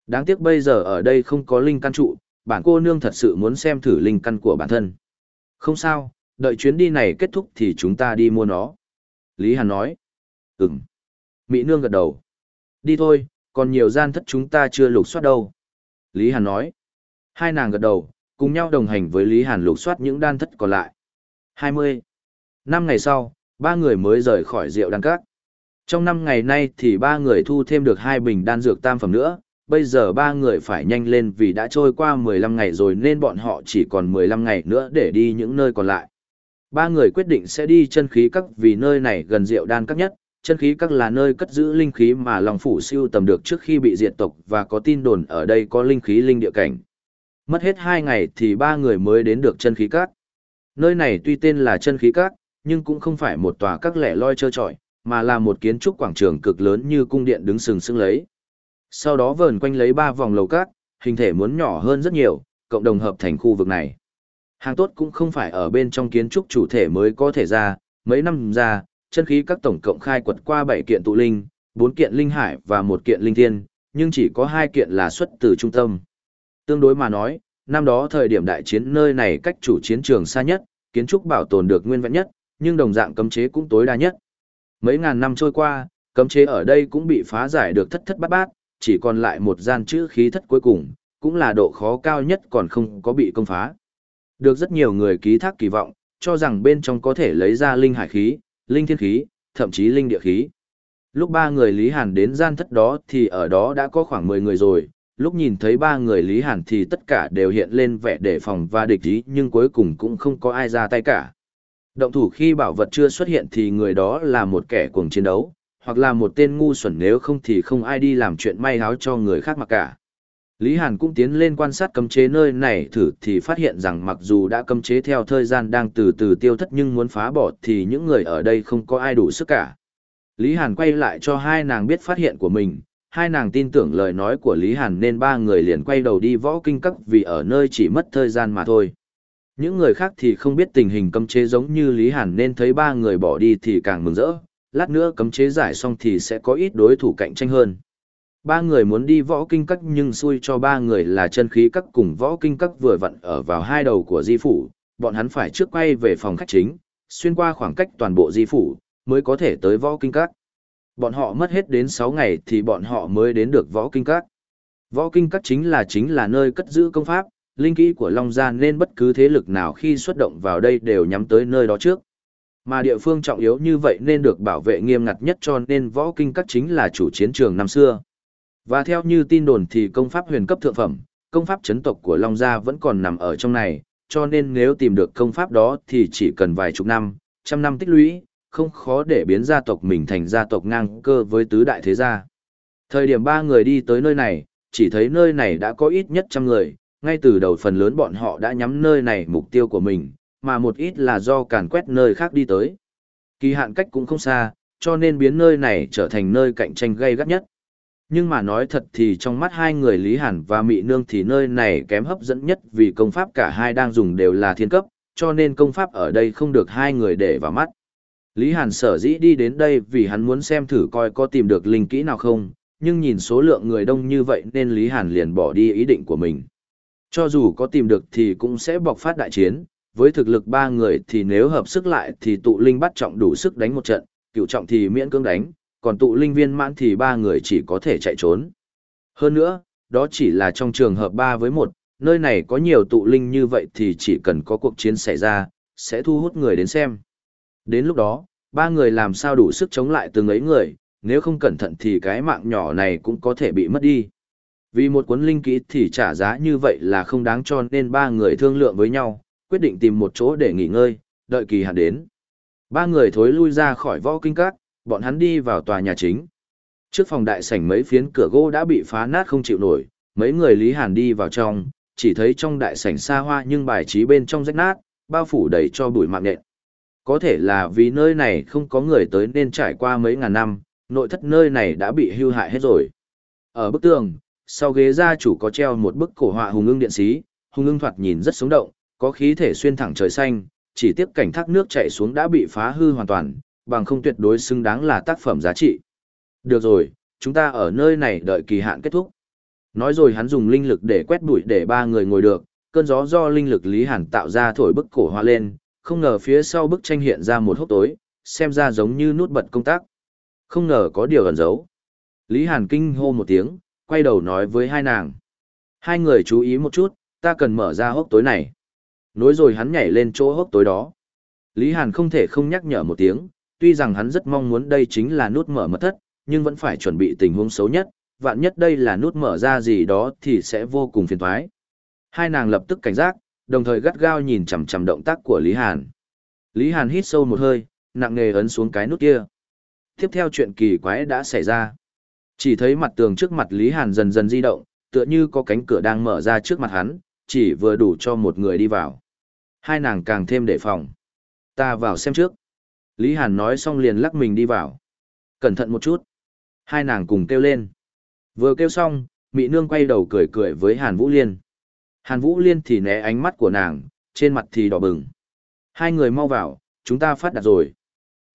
Đáng tiếc bây giờ ở đây không có linh căn trụ, bản cô nương thật sự muốn xem thử linh căn của bản thân. Không sao, đợi chuyến đi này kết thúc thì chúng ta đi mua nó. Lý Hàn nói. Ừm. Mỹ nương gật đầu. Đi thôi, còn nhiều gian thất chúng ta chưa lục soát đâu. Lý Hàn nói. Hai nàng gật đầu, cùng nhau đồng hành với Lý Hàn lục soát những đan thất còn lại. 20. Năm ngày sau, ba người mới rời khỏi rượu đan các. Trong năm ngày nay thì ba người thu thêm được hai bình đan dược tam phẩm nữa, bây giờ ba người phải nhanh lên vì đã trôi qua 15 ngày rồi nên bọn họ chỉ còn 15 ngày nữa để đi những nơi còn lại. Ba người quyết định sẽ đi chân khí các vì nơi này gần rượu đan các nhất, chân khí các là nơi cất giữ linh khí mà lòng phủ siêu tầm được trước khi bị diệt tộc và có tin đồn ở đây có linh khí linh địa cảnh. Mất hết hai ngày thì ba người mới đến được chân khí cát. Nơi này tuy tên là chân khí cát, nhưng cũng không phải một tòa các lẻ loi trơ trọi, mà là một kiến trúc quảng trường cực lớn như cung điện đứng sừng sững lấy. Sau đó vờn quanh lấy ba vòng lầu cát, hình thể muốn nhỏ hơn rất nhiều, cộng đồng hợp thành khu vực này. Hàng tốt cũng không phải ở bên trong kiến trúc chủ thể mới có thể ra, mấy năm ra, chân khí các tổng cộng khai quật qua 7 kiện tụ linh, 4 kiện linh hải và một kiện linh thiên, nhưng chỉ có 2 kiện là xuất từ trung tâm. Tương đối mà nói, năm đó thời điểm đại chiến nơi này cách chủ chiến trường xa nhất, kiến trúc bảo tồn được nguyên vẹn nhất, nhưng đồng dạng cấm chế cũng tối đa nhất. Mấy ngàn năm trôi qua, cấm chế ở đây cũng bị phá giải được thất thất bát bát, chỉ còn lại một gian chữ khí thất cuối cùng, cũng là độ khó cao nhất còn không có bị công phá. Được rất nhiều người ký thác kỳ vọng, cho rằng bên trong có thể lấy ra linh hải khí, linh thiên khí, thậm chí linh địa khí. Lúc ba người Lý Hàn đến gian thất đó thì ở đó đã có khoảng 10 người rồi, lúc nhìn thấy ba người Lý Hàn thì tất cả đều hiện lên vẻ đề phòng và địch ý nhưng cuối cùng cũng không có ai ra tay cả. Động thủ khi bảo vật chưa xuất hiện thì người đó là một kẻ cuồng chiến đấu, hoặc là một tên ngu xuẩn nếu không thì không ai đi làm chuyện may háo cho người khác mà cả. Lý Hàn cũng tiến lên quan sát cấm chế nơi này thử thì phát hiện rằng mặc dù đã cấm chế theo thời gian đang từ từ tiêu thất nhưng muốn phá bỏ thì những người ở đây không có ai đủ sức cả. Lý Hàn quay lại cho hai nàng biết phát hiện của mình, hai nàng tin tưởng lời nói của Lý Hàn nên ba người liền quay đầu đi võ kinh cấp vì ở nơi chỉ mất thời gian mà thôi. Những người khác thì không biết tình hình cấm chế giống như Lý Hàn nên thấy ba người bỏ đi thì càng mừng rỡ, lát nữa cấm chế giải xong thì sẽ có ít đối thủ cạnh tranh hơn. Ba người muốn đi võ kinh cắt nhưng xui cho ba người là chân khí cắt cùng võ kinh cắt vừa vặn ở vào hai đầu của di phủ, bọn hắn phải trước quay về phòng khách chính, xuyên qua khoảng cách toàn bộ di phủ, mới có thể tới võ kinh cắt. Bọn họ mất hết đến 6 ngày thì bọn họ mới đến được võ kinh các. Võ kinh các chính là chính là nơi cất giữ công pháp, linh kỹ của Long Gia nên bất cứ thế lực nào khi xuất động vào đây đều nhắm tới nơi đó trước. Mà địa phương trọng yếu như vậy nên được bảo vệ nghiêm ngặt nhất cho nên võ kinh các chính là chủ chiến trường năm xưa. Và theo như tin đồn thì công pháp huyền cấp thượng phẩm, công pháp chấn tộc của Long Gia vẫn còn nằm ở trong này, cho nên nếu tìm được công pháp đó thì chỉ cần vài chục năm, trăm năm tích lũy, không khó để biến gia tộc mình thành gia tộc ngang cơ với tứ đại thế gia. Thời điểm ba người đi tới nơi này, chỉ thấy nơi này đã có ít nhất trăm người, ngay từ đầu phần lớn bọn họ đã nhắm nơi này mục tiêu của mình, mà một ít là do càn quét nơi khác đi tới. Kỳ hạn cách cũng không xa, cho nên biến nơi này trở thành nơi cạnh tranh gay gắt nhất. Nhưng mà nói thật thì trong mắt hai người Lý Hàn và Mị Nương thì nơi này kém hấp dẫn nhất vì công pháp cả hai đang dùng đều là thiên cấp, cho nên công pháp ở đây không được hai người để vào mắt. Lý Hàn sở dĩ đi đến đây vì hắn muốn xem thử coi có tìm được linh kỹ nào không, nhưng nhìn số lượng người đông như vậy nên Lý Hàn liền bỏ đi ý định của mình. Cho dù có tìm được thì cũng sẽ bộc phát đại chiến, với thực lực ba người thì nếu hợp sức lại thì tụ linh bắt trọng đủ sức đánh một trận, cựu trọng thì miễn cưỡng đánh, còn tụ linh viên mãn thì ba người chỉ có thể chạy trốn. Hơn nữa, đó chỉ là trong trường hợp ba với một, nơi này có nhiều tụ linh như vậy thì chỉ cần có cuộc chiến xảy ra, sẽ thu hút người đến xem. Đến lúc đó, ba người làm sao đủ sức chống lại từng ấy người, nếu không cẩn thận thì cái mạng nhỏ này cũng có thể bị mất đi. Vì một cuốn linh kỹ thì trả giá như vậy là không đáng cho nên ba người thương lượng với nhau, quyết định tìm một chỗ để nghỉ ngơi, đợi kỳ hạn đến. Ba người thối lui ra khỏi võ kinh các, bọn hắn đi vào tòa nhà chính. Trước phòng đại sảnh mấy phiến cửa gỗ đã bị phá nát không chịu nổi, mấy người Lý Hàn đi vào trong, chỉ thấy trong đại sảnh xa hoa nhưng bài trí bên trong rách nát, bao phủ đầy cho bụi mạng nện. Có thể là vì nơi này không có người tới nên trải qua mấy ngàn năm, nội thất nơi này đã bị hư hại hết rồi. Ở bức tường, sau ghế gia chủ có treo một bức cổ họa hùng ưng điện xí, hùng ưng thoạt nhìn rất sống động, có khí thể xuyên thẳng trời xanh, chỉ tiếc cảnh thác nước chảy xuống đã bị phá hư hoàn toàn, bằng không tuyệt đối xứng đáng là tác phẩm giá trị. Được rồi, chúng ta ở nơi này đợi kỳ hạn kết thúc. Nói rồi hắn dùng linh lực để quét bụi để ba người ngồi được, cơn gió do linh lực Lý Hàn tạo ra thổi bức cổ hoa lên, không ngờ phía sau bức tranh hiện ra một hốc tối, xem ra giống như nút bật công tác. Không ngờ có điều ẩn giấu. Lý Hàn kinh hô một tiếng, quay đầu nói với hai nàng. Hai người chú ý một chút, ta cần mở ra hốc tối này. Nối rồi hắn nhảy lên chỗ hốc tối đó. Lý Hàn không thể không nhắc nhở một tiếng, tuy rằng hắn rất mong muốn đây chính là nút mở mật thất, nhưng vẫn phải chuẩn bị tình huống xấu nhất, vạn nhất đây là nút mở ra gì đó thì sẽ vô cùng phiền toái. Hai nàng lập tức cảnh giác, đồng thời gắt gao nhìn chằm chằm động tác của Lý Hàn. Lý Hàn hít sâu một hơi, nặng nề ấn xuống cái nút kia. Tiếp theo chuyện kỳ quái đã xảy ra. Chỉ thấy mặt tường trước mặt Lý Hàn dần dần di động, tựa như có cánh cửa đang mở ra trước mặt hắn, chỉ vừa đủ cho một người đi vào. Hai nàng càng thêm đề phòng. Ta vào xem trước. Lý Hàn nói xong liền lắc mình đi vào. Cẩn thận một chút. Hai nàng cùng kêu lên. Vừa kêu xong, Mị Nương quay đầu cười cười với Hàn Vũ Liên. Hàn Vũ Liên thì né ánh mắt của nàng, trên mặt thì đỏ bừng. Hai người mau vào, chúng ta phát đạt rồi.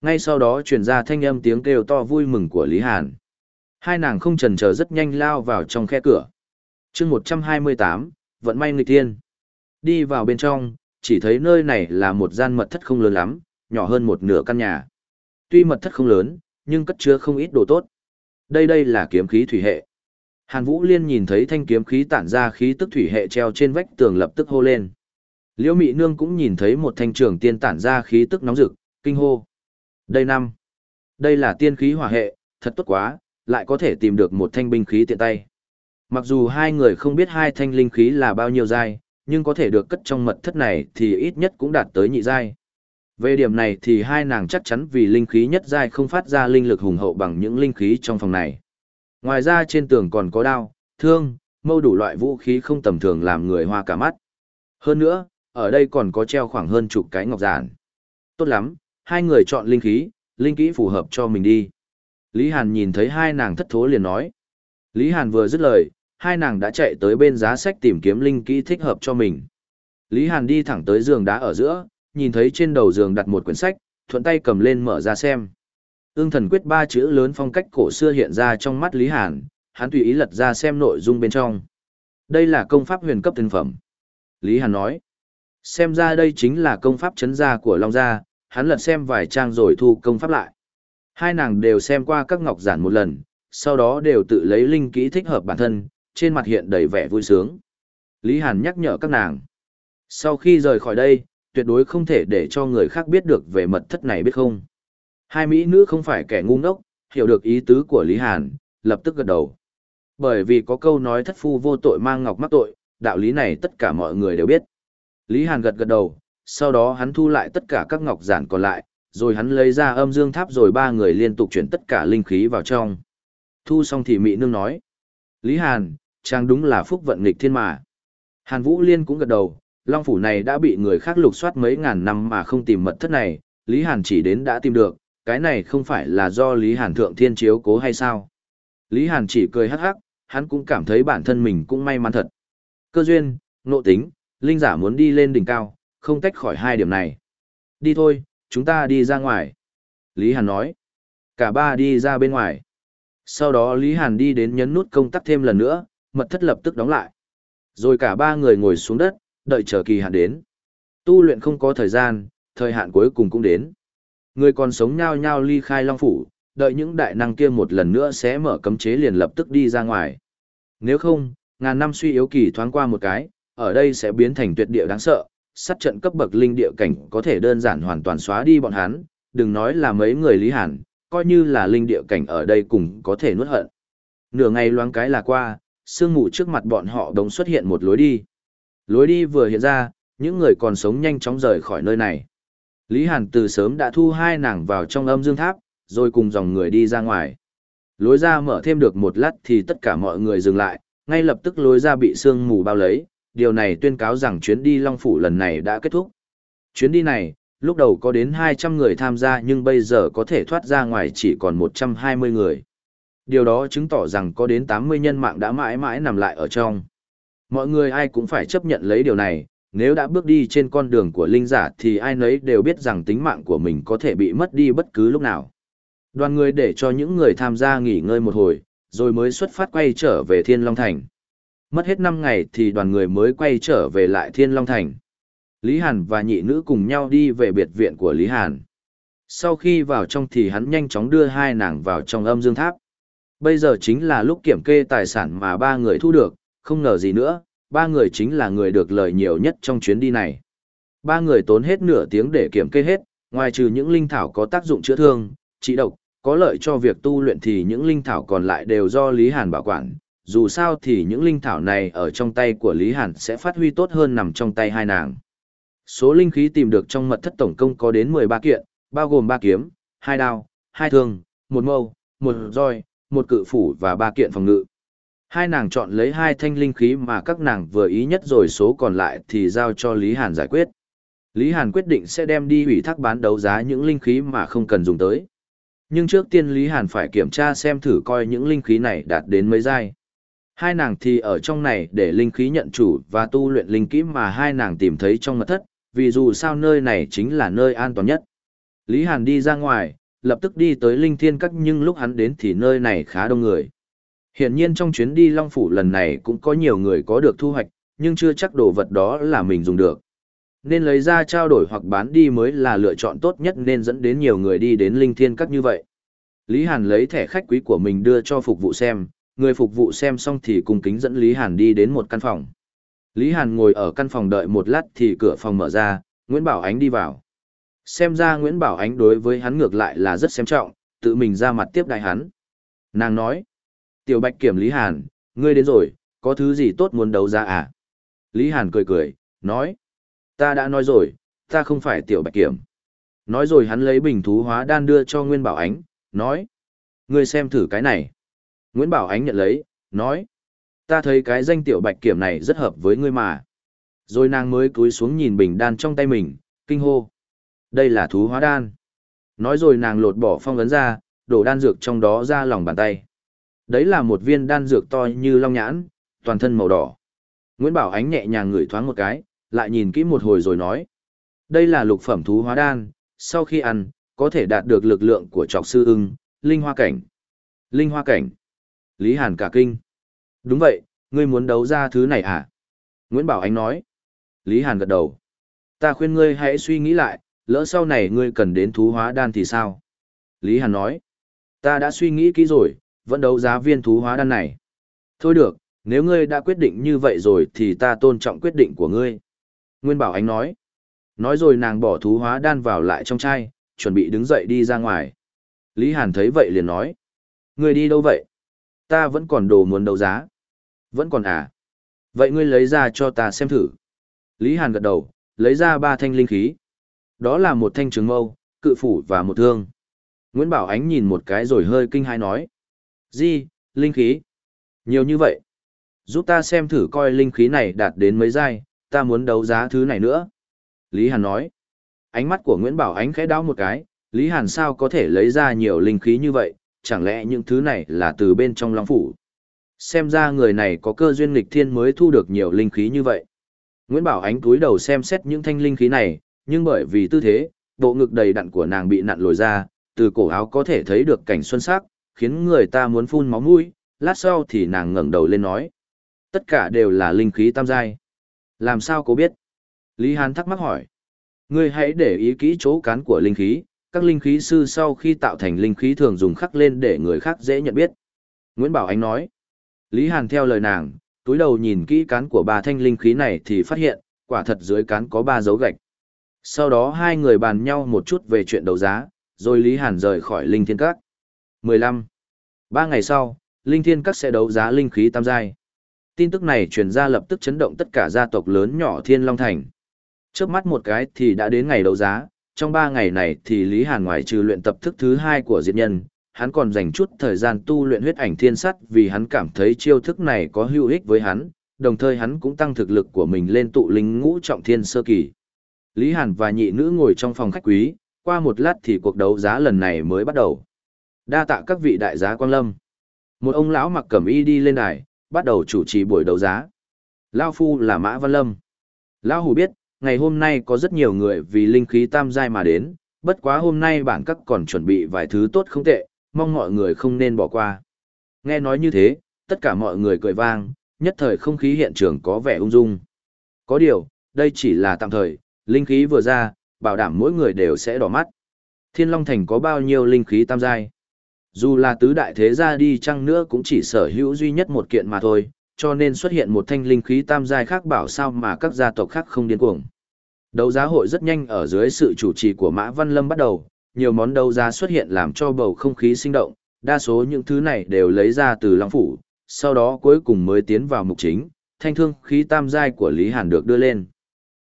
Ngay sau đó truyền ra thanh âm tiếng kêu to vui mừng của Lý Hàn. Hai nàng không chần chờ rất nhanh lao vào trong khe cửa. chương 128, vận may nghịch tiên. Đi vào bên trong, chỉ thấy nơi này là một gian mật thất không lớn lắm, nhỏ hơn một nửa căn nhà. Tuy mật thất không lớn, nhưng cất chứa không ít đồ tốt. Đây đây là kiếm khí thủy hệ. Hàn Vũ Liên nhìn thấy thanh kiếm khí tản ra khí tức thủy hệ treo trên vách tường lập tức hô lên. Liễu Mị Nương cũng nhìn thấy một thanh trường tiên tản ra khí tức nóng rực, kinh hô. Đây năm. Đây là tiên khí hỏa hệ, thật tốt quá, lại có thể tìm được một thanh binh khí tiện tay. Mặc dù hai người không biết hai thanh linh khí là bao nhiêu giai, nhưng có thể được cất trong mật thất này thì ít nhất cũng đạt tới nhị giai. Về điểm này thì hai nàng chắc chắn vì linh khí nhất giai không phát ra linh lực hùng hậu bằng những linh khí trong phòng này. Ngoài ra trên tường còn có đao, thương, mâu đủ loại vũ khí không tầm thường làm người hoa cả mắt. Hơn nữa, ở đây còn có treo khoảng hơn chục cái ngọc giản. Tốt lắm, hai người chọn linh khí, linh kỹ phù hợp cho mình đi. Lý Hàn nhìn thấy hai nàng thất thố liền nói. Lý Hàn vừa dứt lời, hai nàng đã chạy tới bên giá sách tìm kiếm linh kỹ thích hợp cho mình. Lý Hàn đi thẳng tới giường đá ở giữa, nhìn thấy trên đầu giường đặt một quyển sách, thuận tay cầm lên mở ra xem. Ưng thần quyết ba chữ lớn phong cách cổ xưa hiện ra trong mắt Lý Hàn, hắn tùy ý lật ra xem nội dung bên trong. Đây là công pháp huyền cấp tinh phẩm. Lý Hàn nói. Xem ra đây chính là công pháp chấn gia của Long Gia, hắn lật xem vài trang rồi thu công pháp lại. Hai nàng đều xem qua các ngọc giản một lần, sau đó đều tự lấy linh kỹ thích hợp bản thân, trên mặt hiện đầy vẻ vui sướng. Lý Hàn nhắc nhở các nàng. Sau khi rời khỏi đây, tuyệt đối không thể để cho người khác biết được về mật thất này biết không. Hai mỹ nữ không phải kẻ ngu ngốc, hiểu được ý tứ của Lý Hàn, lập tức gật đầu. Bởi vì có câu nói thất phu vô tội mang ngọc mắc tội, đạo lý này tất cả mọi người đều biết. Lý Hàn gật gật đầu, sau đó hắn thu lại tất cả các ngọc giản còn lại, rồi hắn lấy ra âm dương tháp rồi ba người liên tục chuyển tất cả linh khí vào trong. Thu xong thì Mỹ Nương nói. Lý Hàn, chàng đúng là phúc vận nghịch thiên mà. Hàn Vũ Liên cũng gật đầu, Long Phủ này đã bị người khác lục soát mấy ngàn năm mà không tìm mật thất này, Lý Hàn chỉ đến đã tìm được, cái này không phải là do Lý Hàn thượng thiên chiếu cố hay sao. Lý Hàn chỉ cười hắc hắc, hắn cũng cảm thấy bản thân mình cũng may mắn thật. Cơ duyên, nộ tính, linh giả muốn đi lên đỉnh cao, không tách khỏi hai điểm này. Đi thôi, chúng ta đi ra ngoài. Lý Hàn nói. Cả ba đi ra bên ngoài. Sau đó Lý Hàn đi đến nhấn nút công tắc thêm lần nữa, mật thất lập tức đóng lại. Rồi cả ba người ngồi xuống đất, đợi chờ kỳ hạn đến. Tu luyện không có thời gian, thời hạn cuối cùng cũng đến. Người còn sống nhao nhao ly khai Long Phủ, đợi những đại năng kia một lần nữa sẽ mở cấm chế liền lập tức đi ra ngoài. Nếu không, ngàn năm suy yếu kỳ thoáng qua một cái, ở đây sẽ biến thành tuyệt địa đáng sợ, sát trận cấp bậc linh địa cảnh có thể đơn giản hoàn toàn xóa đi bọn hắn, đừng nói là mấy người lý hàn, coi như là linh địa cảnh ở đây cũng có thể nuốt hận. Nửa ngày loáng cái là qua, sương mù trước mặt bọn họ đống xuất hiện một lối đi. Lối đi vừa hiện ra, những người còn sống nhanh chóng rời khỏi nơi này. Lý Hàn từ sớm đã thu hai nàng vào trong âm dương tháp, rồi cùng dòng người đi ra ngoài. Lối ra mở thêm được một lát thì tất cả mọi người dừng lại, ngay lập tức lối ra bị sương mù bao lấy, điều này tuyên cáo rằng chuyến đi Long Phủ lần này đã kết thúc. Chuyến đi này, lúc đầu có đến 200 người tham gia nhưng bây giờ có thể thoát ra ngoài chỉ còn 120 người. Điều đó chứng tỏ rằng có đến 80 nhân mạng đã mãi mãi nằm lại ở trong. Mọi người ai cũng phải chấp nhận lấy điều này, nếu đã bước đi trên con đường của linh giả thì ai nấy đều biết rằng tính mạng của mình có thể bị mất đi bất cứ lúc nào. Đoàn người để cho những người tham gia nghỉ ngơi một hồi, rồi mới xuất phát quay trở về Thiên Long Thành. Mất hết 5 ngày thì đoàn người mới quay trở về lại Thiên Long Thành. Lý Hàn và nhị nữ cùng nhau đi về biệt viện của Lý Hàn. Sau khi vào trong thì hắn nhanh chóng đưa hai nàng vào trong âm dương tháp. Bây giờ chính là lúc kiểm kê tài sản mà ba người thu được, không ngờ gì nữa, ba người chính là người được lợi nhiều nhất trong chuyến đi này. Ba người tốn hết nửa tiếng để kiểm kê hết, ngoài trừ những linh thảo có tác dụng chữa thương, trị độc, có lợi cho việc tu luyện thì những linh thảo còn lại đều do Lý Hàn bảo quản. Dù sao thì những linh thảo này ở trong tay của Lý Hàn sẽ phát huy tốt hơn nằm trong tay hai nàng. Số linh khí tìm được trong mật thất tổng công có đến 13 kiện, bao gồm 3 kiếm, 2 đao, 2 thương, 1 mâu, 1 roi, 1 cự phủ và 3 kiện phòng ngự. Hai nàng chọn lấy hai thanh linh khí mà các nàng vừa ý nhất rồi số còn lại thì giao cho Lý Hàn giải quyết. Lý Hàn quyết định sẽ đem đi ủy thác bán đấu giá những linh khí mà không cần dùng tới. Nhưng trước tiên Lý Hàn phải kiểm tra xem thử coi những linh khí này đạt đến mấy giai. Hai nàng thì ở trong này để linh khí nhận chủ và tu luyện linh kỹ mà hai nàng tìm thấy trong mật thất, vì dù sao nơi này chính là nơi an toàn nhất. Lý Hàn đi ra ngoài, lập tức đi tới linh thiên các nhưng lúc hắn đến thì nơi này khá đông người. Hiển nhiên trong chuyến đi Long Phủ lần này cũng có nhiều người có được thu hoạch, nhưng chưa chắc đồ vật đó là mình dùng được. Nên lấy ra trao đổi hoặc bán đi mới là lựa chọn tốt nhất nên dẫn đến nhiều người đi đến linh thiên các như vậy. Lý Hàn lấy thẻ khách quý của mình đưa cho phục vụ xem, người phục vụ xem xong thì cùng kính dẫn Lý Hàn đi đến một căn phòng. Lý Hàn ngồi ở căn phòng đợi một lát thì cửa phòng mở ra, Nguyễn Bảo Ánh đi vào. Xem ra Nguyễn Bảo Ánh đối với hắn ngược lại là rất xem trọng, tự mình ra mặt tiếp đại hắn. Nàng nói, Tiểu Bạch kiểm Lý Hàn, ngươi đến rồi, có thứ gì tốt muốn đấu ra à? Lý Hàn cười cười, nói, ta đã nói rồi, ta không phải Tiểu Bạch kiểm. Nói rồi hắn lấy bình thú hóa đan đưa cho Nguyên Bảo Ánh, nói, ngươi xem thử cái này. Nguyễn Bảo Ánh nhận lấy, nói, ta thấy cái danh Tiểu Bạch kiểm này rất hợp với ngươi mà. Rồi nàng mới cúi xuống nhìn bình đan trong tay mình, kinh hô. Đây là thú hóa đan. Nói rồi nàng lột bỏ phong ấn ra, đổ đan dược trong đó ra lòng bàn tay. Đấy là một viên đan dược to như long nhãn, toàn thân màu đỏ. Nguyễn Bảo Ánh nhẹ nhàng ngửi thoáng một cái, lại nhìn kỹ một hồi rồi nói. Đây là lục phẩm thú hóa đan, sau khi ăn, có thể đạt được lực lượng của trọc sư ưng, linh hoa cảnh. Linh hoa cảnh. Lý Hàn cả kinh. Đúng vậy, ngươi muốn đấu ra thứ này à? Nguyễn Bảo Ánh nói. Lý Hàn gật đầu. Ta khuyên ngươi hãy suy nghĩ lại, lỡ sau này ngươi cần đến thú hóa đan thì sao? Lý Hàn nói. Ta đã suy nghĩ kỹ rồi, vẫn đấu giá viên thú hóa đan này. Thôi được, nếu ngươi đã quyết định như vậy rồi thì ta tôn trọng quyết định của ngươi. Nguyên Bảo Ánh nói. Nói rồi nàng bỏ thú hóa đan vào lại trong chai, chuẩn bị đứng dậy đi ra ngoài. Lý Hàn thấy vậy liền nói. Ngươi đi đâu vậy? Ta vẫn còn đồ muốn đấu giá. Vẫn còn à? Vậy ngươi lấy ra cho ta xem thử. Lý Hàn gật đầu, lấy ra ba thanh linh khí. Đó là một thanh trường mâu, cự phủ và một thương. Nguyễn Bảo Ánh nhìn một cái rồi hơi kinh hãi nói. Di, linh khí. Nhiều như vậy. Giúp ta xem thử coi linh khí này đạt đến mấy giai, ta muốn đấu giá thứ này nữa. Lý Hàn nói. Ánh mắt của Nguyễn Bảo Ánh khẽ đau một cái, Lý Hàn sao có thể lấy ra nhiều linh khí như vậy, chẳng lẽ những thứ này là từ bên trong Long Phủ. Xem ra người này có cơ duyên nghịch thiên mới thu được nhiều linh khí như vậy. Nguyễn Bảo Ánh túi đầu xem xét những thanh linh khí này, nhưng bởi vì tư thế, bộ ngực đầy đặn của nàng bị nặn lồi ra, từ cổ áo có thể thấy được cảnh xuân sắc, khiến người ta muốn phun máu mũi, lát sau thì nàng ngẩng đầu lên nói. Tất cả đều là linh khí tam giai. Làm sao cô biết? Lý Hán thắc mắc hỏi. Ngươi hãy để ý kỹ chỗ cán của linh khí, các linh khí sư sau khi tạo thành linh khí thường dùng khắc lên để người khác dễ nhận biết. Nguyễn Bảo Ánh nói. Lý Hàn theo lời nàng, túi đầu nhìn kỹ cán của ba thanh linh khí này thì phát hiện, quả thật dưới cán có ba dấu gạch. Sau đó hai người bàn nhau một chút về chuyện đấu giá, rồi Lý Hàn rời khỏi linh thiên các. 15. Ba ngày sau, linh thiên các sẽ đấu giá linh khí tam giai. Tin tức này truyền ra lập tức chấn động tất cả gia tộc lớn nhỏ Thiên Long Thành. Trước mắt một cái thì đã đến ngày đấu giá, trong ba ngày này thì Lý Hàn ngoài trừ luyện tập thức thứ hai của diệt nhân, hắn còn dành chút thời gian tu luyện huyết ảnh thiên sắt vì hắn cảm thấy chiêu thức này có hữu ích với hắn, đồng thời hắn cũng tăng thực lực của mình lên tụ linh ngũ trọng thiên sơ kỳ. Lý Hàn và nhị nữ ngồi trong phòng khách quý, qua một lát thì cuộc đấu giá lần này mới bắt đầu. Đa tạ các vị đại giá Quang Lâm. Một ông lão mặc cẩm y đi lên đài, bắt đầu chủ trì buổi đấu giá. lao phu là Mã Văn Lâm. Lão hủ biết, ngày hôm nay có rất nhiều người vì linh khí tam giai mà đến, bất quá hôm nay bản các còn chuẩn bị vài thứ tốt không tệ, mong mọi người không nên bỏ qua. Nghe nói như thế, tất cả mọi người cười vang, nhất thời không khí hiện trường có vẻ ung dung. Có điều, đây chỉ là tạm thời, linh khí vừa ra, bảo đảm mỗi người đều sẽ đỏ mắt. Thiên Long Thành có bao nhiêu linh khí tam giai? Dù là tứ đại thế gia đi chăng nữa cũng chỉ sở hữu duy nhất một kiện mà thôi, cho nên xuất hiện một thanh linh khí tam giai khác bảo sao mà các gia tộc khác không điên cuồng. Đấu giá hội rất nhanh ở dưới sự chủ trì của Mã Văn Lâm bắt đầu, nhiều món đấu giá xuất hiện làm cho bầu không khí sinh động, đa số những thứ này đều lấy ra từ Long Phủ, sau đó cuối cùng mới tiến vào mục chính, thanh thương khí tam giai của Lý Hàn được đưa lên.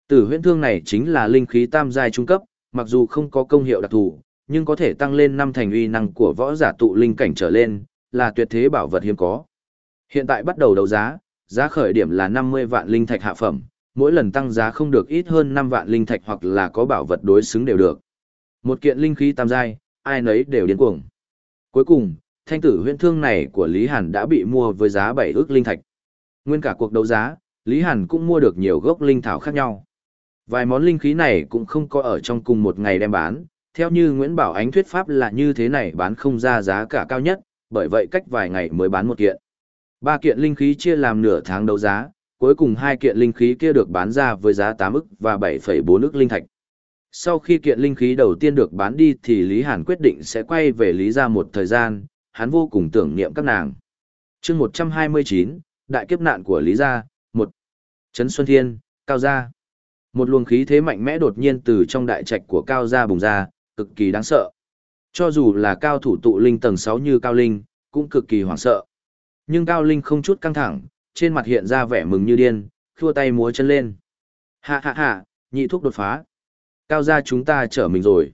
Tử huyễn thương này chính là linh khí tam giai trung cấp, mặc dù không có công hiệu đặc thù, nhưng có thể tăng lên năm thành uy năng của võ giả tụ linh cảnh trở lên, là tuyệt thế bảo vật hiếm có. Hiện tại bắt đầu đấu giá, giá khởi điểm là 50 vạn linh thạch hạ phẩm, mỗi lần tăng giá không được ít hơn 5 vạn linh thạch hoặc là có bảo vật đối xứng đều được. Một kiện linh khí tam giai, ai nấy đều điên cuồng. Cuối cùng, thanh tử huyễn thương này của Lý Hàn đã bị mua với giá 7 ước linh thạch. Nguyên cả cuộc đấu giá, Lý Hàn cũng mua được nhiều gốc linh thảo khác nhau. Vài món linh khí này cũng không có ở trong cùng một ngày đem bán, theo như Nguyễn Bảo Ánh thuyết pháp là như thế này bán không ra giá cả cao nhất, bởi vậy cách vài ngày mới bán một kiện. Ba kiện linh khí chia làm nửa tháng đấu giá, cuối cùng hai kiện linh khí kia được bán ra với giá 8 ức và 7,4 ức linh thạch. Sau khi kiện linh khí đầu tiên được bán đi thì Lý Hàn quyết định sẽ quay về Lý gia một thời gian, hắn vô cùng tưởng niệm các nàng. chương 129, Đại kiếp nạn của Lý gia, 1. Trấn Xuân Thiên, Cao Gia. Một luồng khí thế mạnh mẽ đột nhiên từ trong đại trạch của Cao Gia bùng ra, cực kỳ đáng sợ. Cho dù là cao thủ tụ linh tầng 6 như Cao Linh, cũng cực kỳ hoảng sợ. Nhưng Cao Linh không chút căng thẳng, trên mặt hiện ra vẻ mừng như điên, khua tay múa chân lên. Hạ hạ hạ, nhị thuốc đột phá. Cao gia chúng ta trở mình rồi.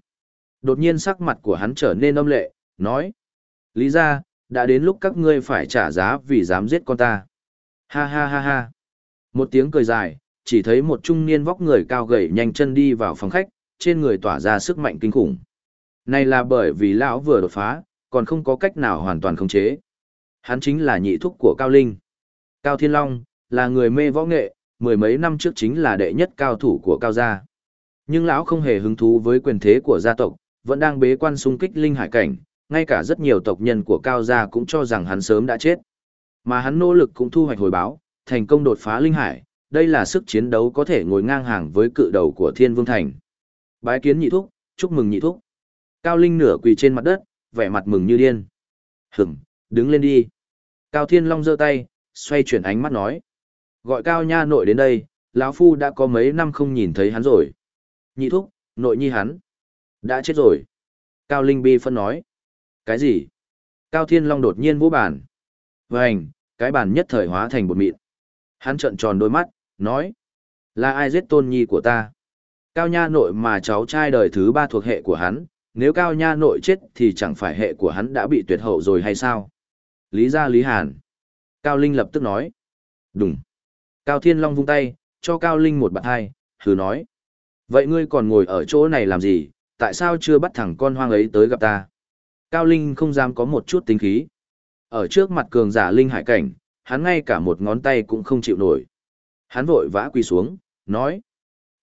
Đột nhiên sắc mặt của hắn trở nên âm lệ, nói. Lý ra, đã đến lúc các ngươi phải trả giá vì dám giết con ta. Ha ha ha ha. Một tiếng cười dài, chỉ thấy một trung niên vóc người cao gầy nhanh chân đi vào phòng khách, trên người tỏa ra sức mạnh kinh khủng. Này là bởi vì lão vừa đột phá, còn không có cách nào hoàn toàn khống chế. Hắn chính là nhị thúc của Cao Linh. Cao Thiên Long, là người mê võ nghệ, mười mấy năm trước chính là đệ nhất cao thủ của Cao Gia. Nhưng lão không hề hứng thú với quyền thế của gia tộc, vẫn đang bế quan xung kích linh hải cảnh, ngay cả rất nhiều tộc nhân của Cao Gia cũng cho rằng hắn sớm đã chết. Mà hắn nỗ lực cũng thu hoạch hồi báo, thành công đột phá linh hải, đây là sức chiến đấu có thể ngồi ngang hàng với cự đầu của Thiên Vương Thành. Bái kiến nhị thúc, chúc mừng nhị thúc. Cao Linh nửa quỳ trên mặt đất, vẻ mặt mừng như điên. Hửm, đứng lên đi. Cao Thiên Long giơ tay, xoay chuyển ánh mắt nói. Gọi Cao Nha nội đến đây, lão Phu đã có mấy năm không nhìn thấy hắn rồi. Nhị thúc, nội nhi hắn. Đã chết rồi. Cao Linh bi phân nói. Cái gì? Cao Thiên Long đột nhiên vỗ bàn. Vânh, cái bàn nhất thời hóa thành bột mịn. Hắn trợn tròn đôi mắt, nói. Là ai giết tôn nhi của ta? Cao Nha nội mà cháu trai đời thứ ba thuộc hệ của hắn, nếu Cao Nha nội chết thì chẳng phải hệ của hắn đã bị tuyệt hậu rồi hay sao? Lý gia Lý Hàn. Cao Linh lập tức nói. Đúng. Cao Thiên Long vung tay, cho Cao Linh một bạt hai, hừ nói. Vậy ngươi còn ngồi ở chỗ này làm gì, tại sao chưa bắt thẳng con hoang ấy tới gặp ta? Cao Linh không dám có một chút tính khí. Ở trước mặt cường giả Linh hải cảnh, hắn ngay cả một ngón tay cũng không chịu nổi. Hắn vội vã quỳ xuống, nói.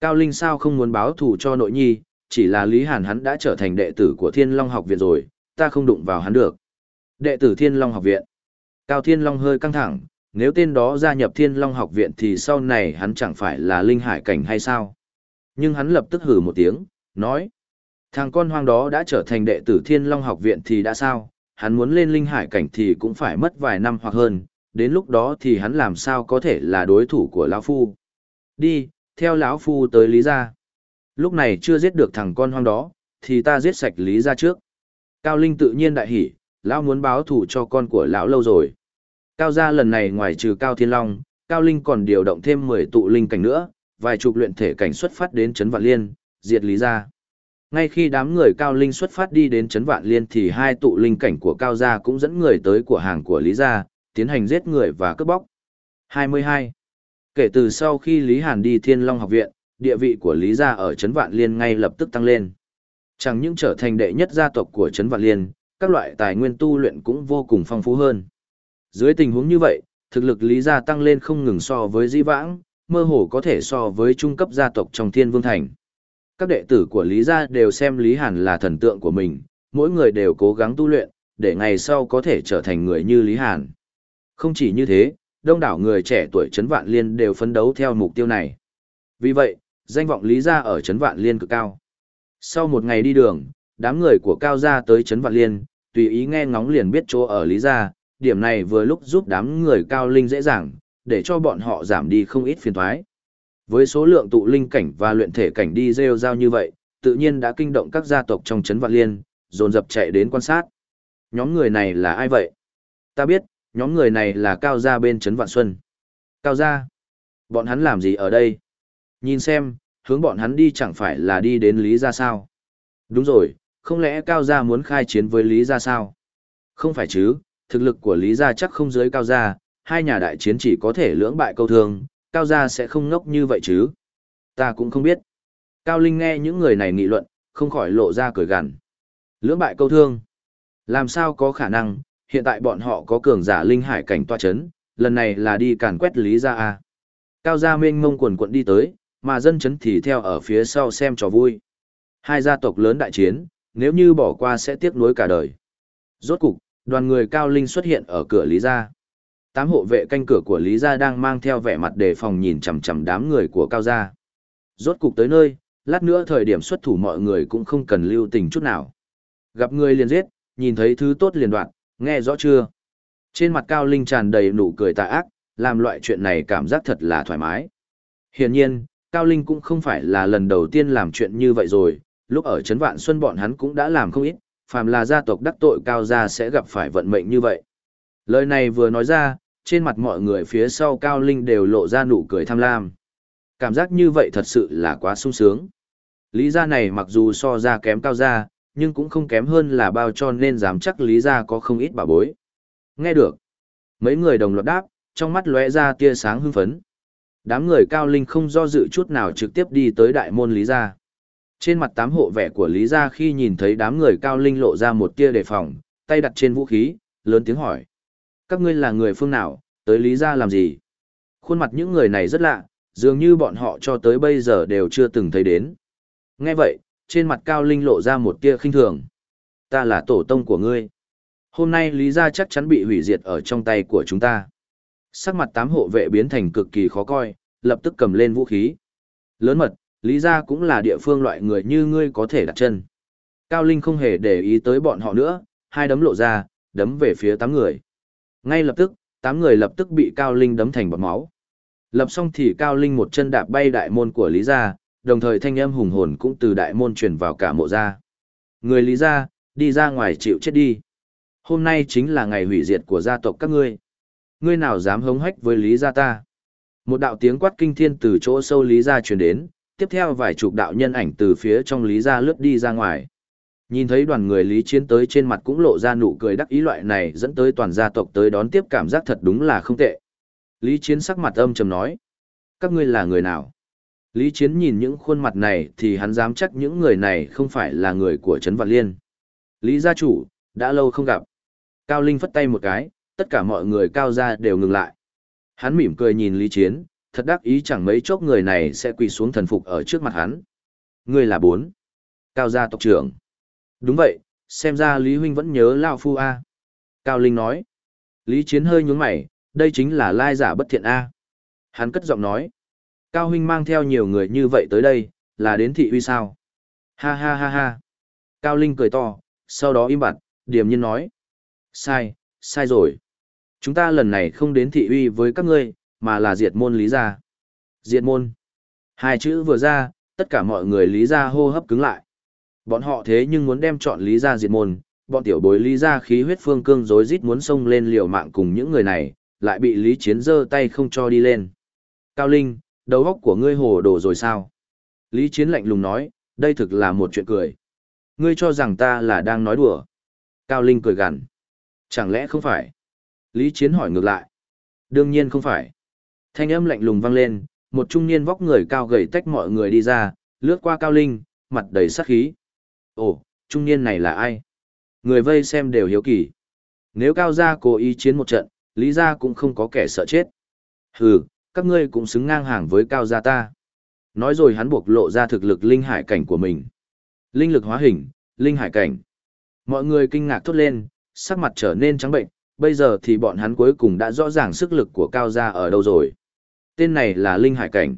Cao Linh sao không muốn báo thù cho nội nhi, chỉ là Lý Hàn hắn đã trở thành đệ tử của Thiên Long học viện rồi, ta không đụng vào hắn được. Đệ tử Thiên Long học viện. Cao Thiên Long hơi căng thẳng, nếu tên đó gia nhập Thiên Long học viện thì sau này hắn chẳng phải là linh hải cảnh hay sao? Nhưng hắn lập tức hử một tiếng, nói. Thằng con hoang đó đã trở thành đệ tử Thiên Long học viện thì đã sao? Hắn muốn lên linh hải cảnh thì cũng phải mất vài năm hoặc hơn, đến lúc đó thì hắn làm sao có thể là đối thủ của lão phu đi theo lão phu tới lý gia lúc này chưa giết được thằng con hoang đó, thì ta giết sạch lý gia trước cao linh tự nhiên đại hỉ, lão muốn báo thù cho con của lão lâu rồi cao gia lần này ngoài trừ cao thiên long, cao linh còn điều động thêm mười tụ linh cảnh nữa, vài chục luyện thể cảnh xuất phát đến trấn vạn liên, diệt lý gia ngay khi đám người cao linh xuất phát đi đến trấn vạn liên thì hai tụ linh cảnh của cao gia cũng dẫn người tới của hàng của lý gia, tiến hành giết người và cướp bóc. 22. Kể từ sau khi Lý Hàn đi Thiên Long học viện, địa vị của Lý gia ở Trấn Vạn Liên ngay lập tức tăng lên. Chẳng những trở thành đệ nhất gia tộc của Trấn Vạn Liên, các loại tài nguyên tu luyện cũng vô cùng phong phú hơn. Dưới tình huống như vậy, thực lực Lý gia tăng lên không ngừng so với Di Vãng, mơ hồ có thể so với trung cấp gia tộc trong Thiên Vương Thành. Các đệ tử của Lý gia đều xem Lý Hàn là thần tượng của mình, mỗi người đều cố gắng tu luyện, để ngày sau có thể trở thành người như Lý Hàn. Không chỉ như thế, đông đảo người trẻ tuổi Trấn Vạn Liên đều phấn đấu theo mục tiêu này. Vì vậy, danh vọng Lý Gia ở Trấn Vạn Liên cực cao. Sau một ngày đi đường, đám người của Cao Gia tới Trấn Vạn Liên, tùy ý nghe ngóng liền biết chỗ ở Lý Gia, điểm này vừa lúc giúp đám người Cao Linh dễ dàng, để cho bọn họ giảm đi không ít phiền thoái. Với số lượng tụ linh cảnh và luyện thể cảnh đi rêu rao như vậy, tự nhiên đã kinh động các gia tộc trong Trấn Vạn Liên, dồn dập chạy đến quan sát. Nhóm người này là ai vậy? Ta biết, nhóm người này là cao gia bên trấn vạn xuân. Cao gia, bọn hắn làm gì ở đây? Nhìn xem, hướng bọn hắn đi chẳng phải là đi đến lý gia sao? Đúng rồi, không lẽ cao gia muốn khai chiến với lý gia sao? Không phải chứ, thực lực của lý gia chắc không dưới cao gia, hai nhà đại chiến chỉ có thể lưỡng bại câu thương cao gia sẽ không ngốc như vậy chứ? Ta cũng không biết. Cao linh nghe những người này nghị luận, không khỏi lộ ra cười gằn. Lưỡng bại câu thương làm sao có khả năng? Hiện tại bọn họ có cường giả linh hải cảnh toa chấn, lần này là đi càn quét Lý Gia A. Cao gia mênh mông quần quận đi tới, mà dân chấn thì theo ở phía sau xem trò vui. Hai gia tộc lớn đại chiến, nếu như bỏ qua sẽ tiếc nuối cả đời. Rốt cục, đoàn người cao linh xuất hiện ở cửa Lý Gia. Tám hộ vệ canh cửa của Lý Gia đang mang theo vẻ mặt đề phòng nhìn chằm chằm đám người của Cao Gia. Rốt cục tới nơi, lát nữa thời điểm xuất thủ mọi người cũng không cần lưu tình chút nào. Gặp người liền giết, nhìn thấy thứ tốt liền đoạn, nghe rõ chưa? Trên mặt Cao Linh tràn đầy nụ cười tà ác, làm loại chuyện này cảm giác thật là thoải mái. Hiển nhiên, Cao Linh cũng không phải là lần đầu tiên làm chuyện như vậy rồi, lúc ở Trấn Vạn Xuân bọn hắn cũng đã làm không ít, phàm là gia tộc đắc tội Cao gia sẽ gặp phải vận mệnh như vậy. Lời này vừa nói ra, trên mặt mọi người phía sau Cao Linh đều lộ ra nụ cười tham lam. Cảm giác như vậy thật sự là quá sung sướng. Lý gia này mặc dù so ra kém Cao gia, nhưng cũng không kém hơn là bao cho nên dám chắc Lý gia có không ít bà bối. Nghe được. Mấy người đồng loạt đáp, trong mắt lóe ra tia sáng hưng phấn. Đám người cao linh không do dự chút nào trực tiếp đi tới đại môn Lý gia. Trên mặt tám hộ vẻ của Lý gia khi nhìn thấy đám người cao linh lộ ra một tia đề phòng, tay đặt trên vũ khí, lớn tiếng hỏi. Các ngươi là người phương nào, tới Lý gia làm gì? Khuôn mặt những người này rất lạ, dường như bọn họ cho tới bây giờ đều chưa từng thấy đến. Nghe vậy, trên mặt cao linh lộ ra một tia khinh thường. Ta là tổ tông của ngươi. Hôm nay Lý gia chắc chắn bị hủy diệt ở trong tay của chúng ta. Sắc mặt tám hộ vệ biến thành cực kỳ khó coi, lập tức cầm lên vũ khí. Lớn mật, Lý gia cũng là địa phương loại người như ngươi có thể đặt chân. Cao Linh không hề để ý tới bọn họ nữa, hai đấm lộ ra, đấm về phía tám người. Ngay lập tức, tám người lập tức bị Cao Linh đấm thành bọt máu. Lập xong thì Cao Linh một chân đạp bay đại môn của Lý gia, đồng thời thanh âm hùng hồn cũng từ đại môn truyền vào cả mộ gia. Người Lý gia, đi ra ngoài chịu chết đi. Hôm nay chính là ngày hủy diệt của gia tộc các ngươi. Ngươi nào dám hống hách với Lý gia ta? Một đạo tiếng quát kinh thiên từ chỗ sâu Lý gia truyền đến, tiếp theo vài chục đạo nhân ảnh từ phía trong Lý gia lướt đi ra ngoài. Nhìn thấy đoàn người Lý Chiến tới trên mặt cũng lộ ra nụ cười đắc ý loại này dẫn tới toàn gia tộc tới đón tiếp cảm giác thật đúng là không tệ. Lý Chiến sắc mặt âm trầm nói. Các ngươi là người nào? Lý Chiến nhìn những khuôn mặt này thì hắn dám chắc những người này không phải là người của Trấn Vạn Liên. Lý gia chủ, đã lâu không gặp. Cao Linh phất tay một cái, tất cả mọi người cao ra đều ngừng lại. Hắn mỉm cười nhìn Lý Chiến, thật đắc ý chẳng mấy chốc người này sẽ quỳ xuống thần phục ở trước mặt hắn. Ngươi là bốn. Cao gia tộc trưởng. Đúng vậy, xem ra Lý Huynh vẫn nhớ Lao Phu A. Cao Linh nói. Lý Chiến hơi nhướng mày, đây chính là lai giả bất thiện A. Hắn cất giọng nói. Cao Huynh mang theo nhiều người như vậy tới đây, là đến thị uy sao? Ha ha ha ha. Cao Linh cười to, sau đó im bặt, điềm nhiên nói. Sai, sai rồi. Chúng ta lần này không đến thị uy với các ngươi, mà là diệt môn lý gia. Diệt môn. Hai chữ vừa ra, tất cả mọi người lý gia hô hấp cứng lại. Bọn họ thế nhưng muốn đem chọn lý gia diệt môn, bọn tiểu bối lý gia khí huyết phương cương rối rít muốn xông lên liều mạng cùng những người này, lại bị lý chiến giơ tay không cho đi lên. Cao Linh, đầu óc của ngươi hồ đồ rồi sao? Lý chiến lạnh lùng nói, đây thực là một chuyện cười. Ngươi cho rằng ta là đang nói đùa. Cao Linh cười gằn. Chẳng lẽ không phải? Lý Chiến hỏi ngược lại. Đương nhiên không phải. Thanh âm lạnh lùng vang lên, một trung niên vóc người cao gầy tách mọi người đi ra, lướt qua Cao Linh, mặt đầy sát khí. Ồ, trung niên này là ai? Người vây xem đều hiếu kỳ. Nếu Cao gia cố ý chiến một trận, Lý gia cũng không có kẻ sợ chết. Hừ, các ngươi cũng xứng ngang hàng với Cao gia ta. Nói rồi hắn buộc lộ ra thực lực linh hải cảnh của mình. Linh lực hóa hình, linh hải cảnh. Mọi người kinh ngạc thốt lên, sắc mặt trở nên trắng bệnh, bây giờ thì bọn hắn cuối cùng đã rõ ràng sức lực của Cao Gia ở đâu rồi. Tên này là Linh Hải Cảnh.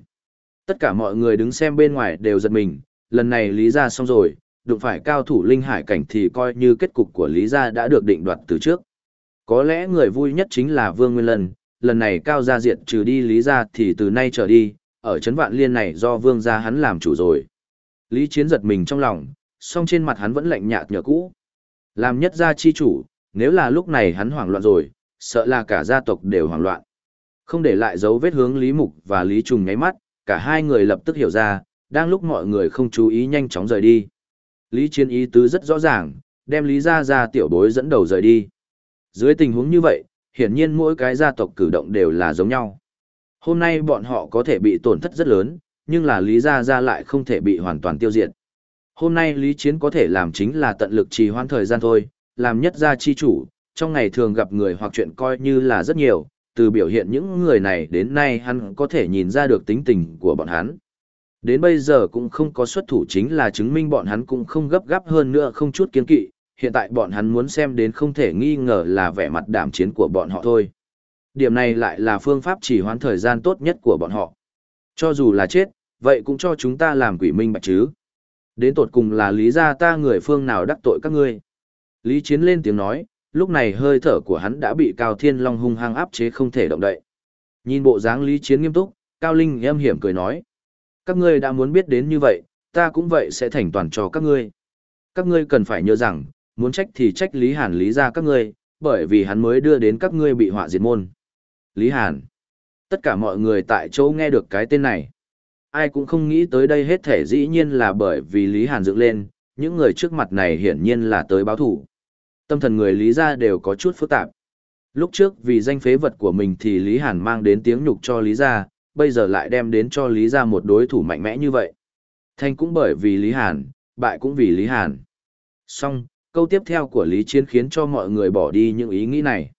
Tất cả mọi người đứng xem bên ngoài đều giật mình, lần này Lý Gia xong rồi, đụng phải cao thủ Linh Hải Cảnh thì coi như kết cục của Lý Gia đã được định đoạt từ trước. Có lẽ người vui nhất chính là Vương Nguyên Lân, lần này Cao Gia diệt trừ đi Lý Gia thì từ nay trở đi, ở Trấn Vạn Liên này do Vương Gia hắn làm chủ rồi. Lý Chiến giật mình trong lòng, song trên mặt hắn vẫn lạnh nhạt nhở cũ. Làm nhất gia chi chủ, nếu là lúc này hắn hoảng loạn rồi, sợ là cả gia tộc đều hoảng loạn. Không để lại dấu vết hướng Lý Mục và Lý Trùng nháy mắt, cả hai người lập tức hiểu ra, đang lúc mọi người không chú ý nhanh chóng rời đi. Lý Chiến ý tứ rất rõ ràng, đem Lý gia gia tiểu bối dẫn đầu rời đi. Dưới tình huống như vậy, hiển nhiên mỗi cái gia tộc cử động đều là giống nhau. Hôm nay bọn họ có thể bị tổn thất rất lớn, nhưng là Lý gia gia lại không thể bị hoàn toàn tiêu diệt. Hôm nay Lý Chiến có thể làm chính là tận lực trì hoãn thời gian thôi, làm nhất gia chi chủ, trong ngày thường gặp người hoặc chuyện coi như là rất nhiều, từ biểu hiện những người này đến nay hắn có thể nhìn ra được tính tình của bọn hắn. Đến bây giờ cũng không có xuất thủ chính là chứng minh bọn hắn cũng không gấp gáp hơn nữa không chút kiên kỵ, hiện tại bọn hắn muốn xem đến không thể nghi ngờ là vẻ mặt đảm chiến của bọn họ thôi. Điểm này lại là phương pháp chỉ hoãn thời gian tốt nhất của bọn họ. Cho dù là chết, vậy cũng cho chúng ta làm quỷ minh bạch chứ. Đến tột cùng là lý gia ta người phương nào đắc tội các ngươi. Lý Chiến lên tiếng nói, lúc này hơi thở của hắn đã bị Cao Thiên Long hung hăng áp chế không thể động đậy. Nhìn bộ dáng Lý Chiến nghiêm túc, Cao Linh em hiểm cười nói. Các ngươi đã muốn biết đến như vậy, ta cũng vậy sẽ thành toàn cho các ngươi. Các ngươi cần phải nhớ rằng, muốn trách thì trách Lý Hàn Lý ra các ngươi, bởi vì hắn mới đưa đến các ngươi bị họa diệt môn. Lý Hàn. Tất cả mọi người tại chỗ nghe được cái tên này. Ai cũng không nghĩ tới đây hết thể dĩ nhiên là bởi vì Lý Hàn dựng lên, những người trước mặt này hiển nhiên là tới báo thủ. Tâm thần người Lý ra đều có chút phức tạp. Lúc trước vì danh phế vật của mình thì Lý Hàn mang đến tiếng nhục cho Lý ra, bây giờ lại đem đến cho Lý ra một đối thủ mạnh mẽ như vậy. Thành cũng bởi vì Lý Hàn, bại cũng vì Lý Hàn. Xong, câu tiếp theo của Lý Chiến khiến cho mọi người bỏ đi những ý nghĩ này.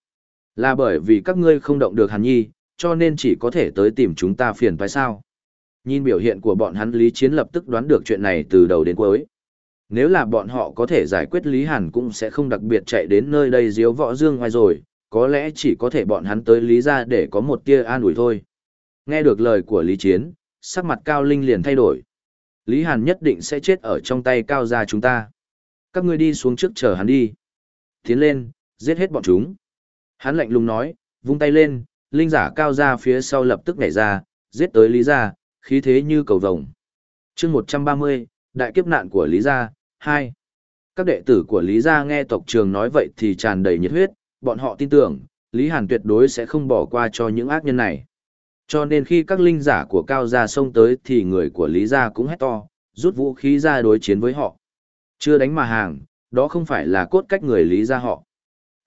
Là bởi vì các ngươi không động được Hàn Nhi, cho nên chỉ có thể tới tìm chúng ta phiền phải sao. Nhìn biểu hiện của bọn hắn Lý Chiến lập tức đoán được chuyện này từ đầu đến cuối. Nếu là bọn họ có thể giải quyết Lý Hàn cũng sẽ không đặc biệt chạy đến nơi đây diếu võ dương ngoài rồi, có lẽ chỉ có thể bọn hắn tới Lý ra để có một tia an ủi thôi. Nghe được lời của Lý Chiến, sắc mặt Cao Linh liền thay đổi. Lý Hàn nhất định sẽ chết ở trong tay Cao gia chúng ta. Các ngươi đi xuống trước chờ hắn đi. Tiến lên, giết hết bọn chúng. Hắn lạnh lùng nói, vung tay lên, linh giả Cao gia phía sau lập tức nhảy ra, giết tới Lý gia, khí thế như cầu vồng. chương 130, Đại kiếp nạn của Lý gia, 2. Các đệ tử của Lý gia nghe tộc trường nói vậy thì tràn đầy nhiệt huyết, bọn họ tin tưởng, Lý Hàn tuyệt đối sẽ không bỏ qua cho những ác nhân này. Cho nên khi các linh giả của Cao Gia xông tới thì người của Lý Gia cũng hét to, rút vũ khí ra đối chiến với họ. Chưa đánh mà hàng, đó không phải là cốt cách người Lý Gia họ.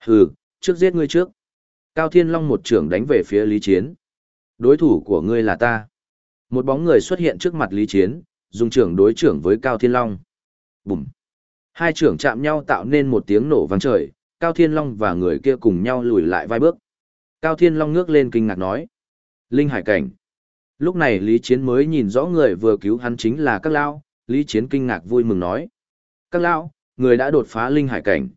Hừ, trước giết ngươi trước. Cao Thiên Long một trưởng đánh về phía Lý Chiến. Đối thủ của ngươi là ta. Một bóng người xuất hiện trước mặt Lý Chiến, dùng trưởng đối trưởng với Cao Thiên Long. Bùm. Hai trưởng chạm nhau tạo nên một tiếng nổ vang trời, Cao Thiên Long và người kia cùng nhau lùi lại vài bước. Cao Thiên Long ngước lên kinh ngạc nói. Linh hải cảnh. Lúc này Lý Chiến mới nhìn rõ người vừa cứu hắn chính là các lao, Lý Chiến kinh ngạc vui mừng nói. Các Lão, người đã đột phá linh hải cảnh.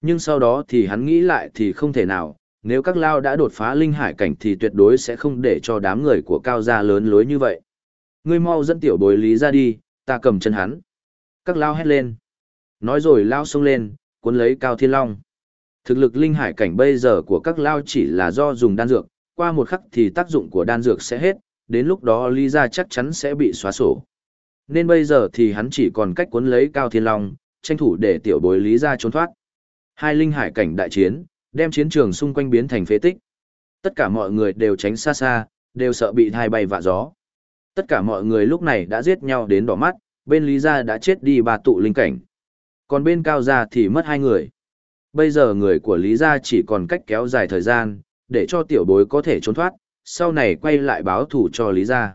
Nhưng sau đó thì hắn nghĩ lại thì không thể nào, nếu các lao đã đột phá linh hải cảnh thì tuyệt đối sẽ không để cho đám người của cao gia lớn lối như vậy. Ngươi mau dẫn tiểu bối lý ra đi, ta cầm chân hắn. Các lao hét lên. Nói rồi lao xông lên, cuốn lấy cao thiên long. Thực lực linh hải cảnh bây giờ của các lao chỉ là do dùng đan dược, qua một khắc thì tác dụng của đan dược sẽ hết, đến lúc đó Lý Gia chắc chắn sẽ bị xóa sổ. Nên bây giờ thì hắn chỉ còn cách cuốn lấy Cao Thiên Long, tranh thủ để tiểu bối Lý Gia trốn thoát. Hai linh hải cảnh đại chiến, đem chiến trường xung quanh biến thành phế tích. Tất cả mọi người đều tránh xa xa, đều sợ bị thai bay vạ gió. Tất cả mọi người lúc này đã giết nhau đến đỏ mắt, bên Lý Gia đã chết đi ba tụ linh cảnh. Còn bên Cao Gia thì mất hai người. Bây giờ người của Lý Gia chỉ còn cách kéo dài thời gian, để cho tiểu bối có thể trốn thoát, sau này quay lại báo thủ cho Lý gia.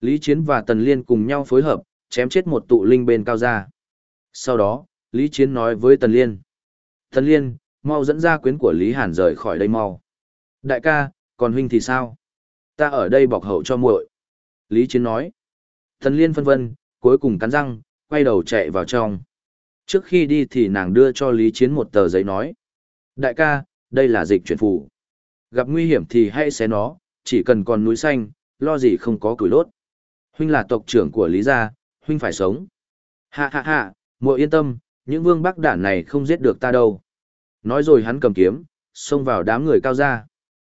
Lý Chiến và Tần Liên cùng nhau phối hợp, chém chết một tụ linh bên cao gia. Sau đó, Lý Chiến nói với Tần Liên. Tần Liên, mau dẫn ra quyến của Lý Hàn rời khỏi đây mau. Đại ca, còn huynh thì sao? Ta ở đây bọc hậu cho muội. Lý Chiến nói. Tần Liên phân vân, cuối cùng cắn răng, quay đầu chạy vào trong. Trước khi đi thì nàng đưa cho Lý Chiến một tờ giấy nói. Đại ca, đây là dịch chuyển phủ. Gặp nguy hiểm thì hãy xé nó, chỉ cần còn núi xanh, lo gì không có củi lốt. Huynh là tộc trưởng của Lý Gia, huynh phải sống. Hạ hạ hạ, muội yên tâm, những vương bắc đản này không giết được ta đâu. Nói rồi hắn cầm kiếm, xông vào đám người cao gia.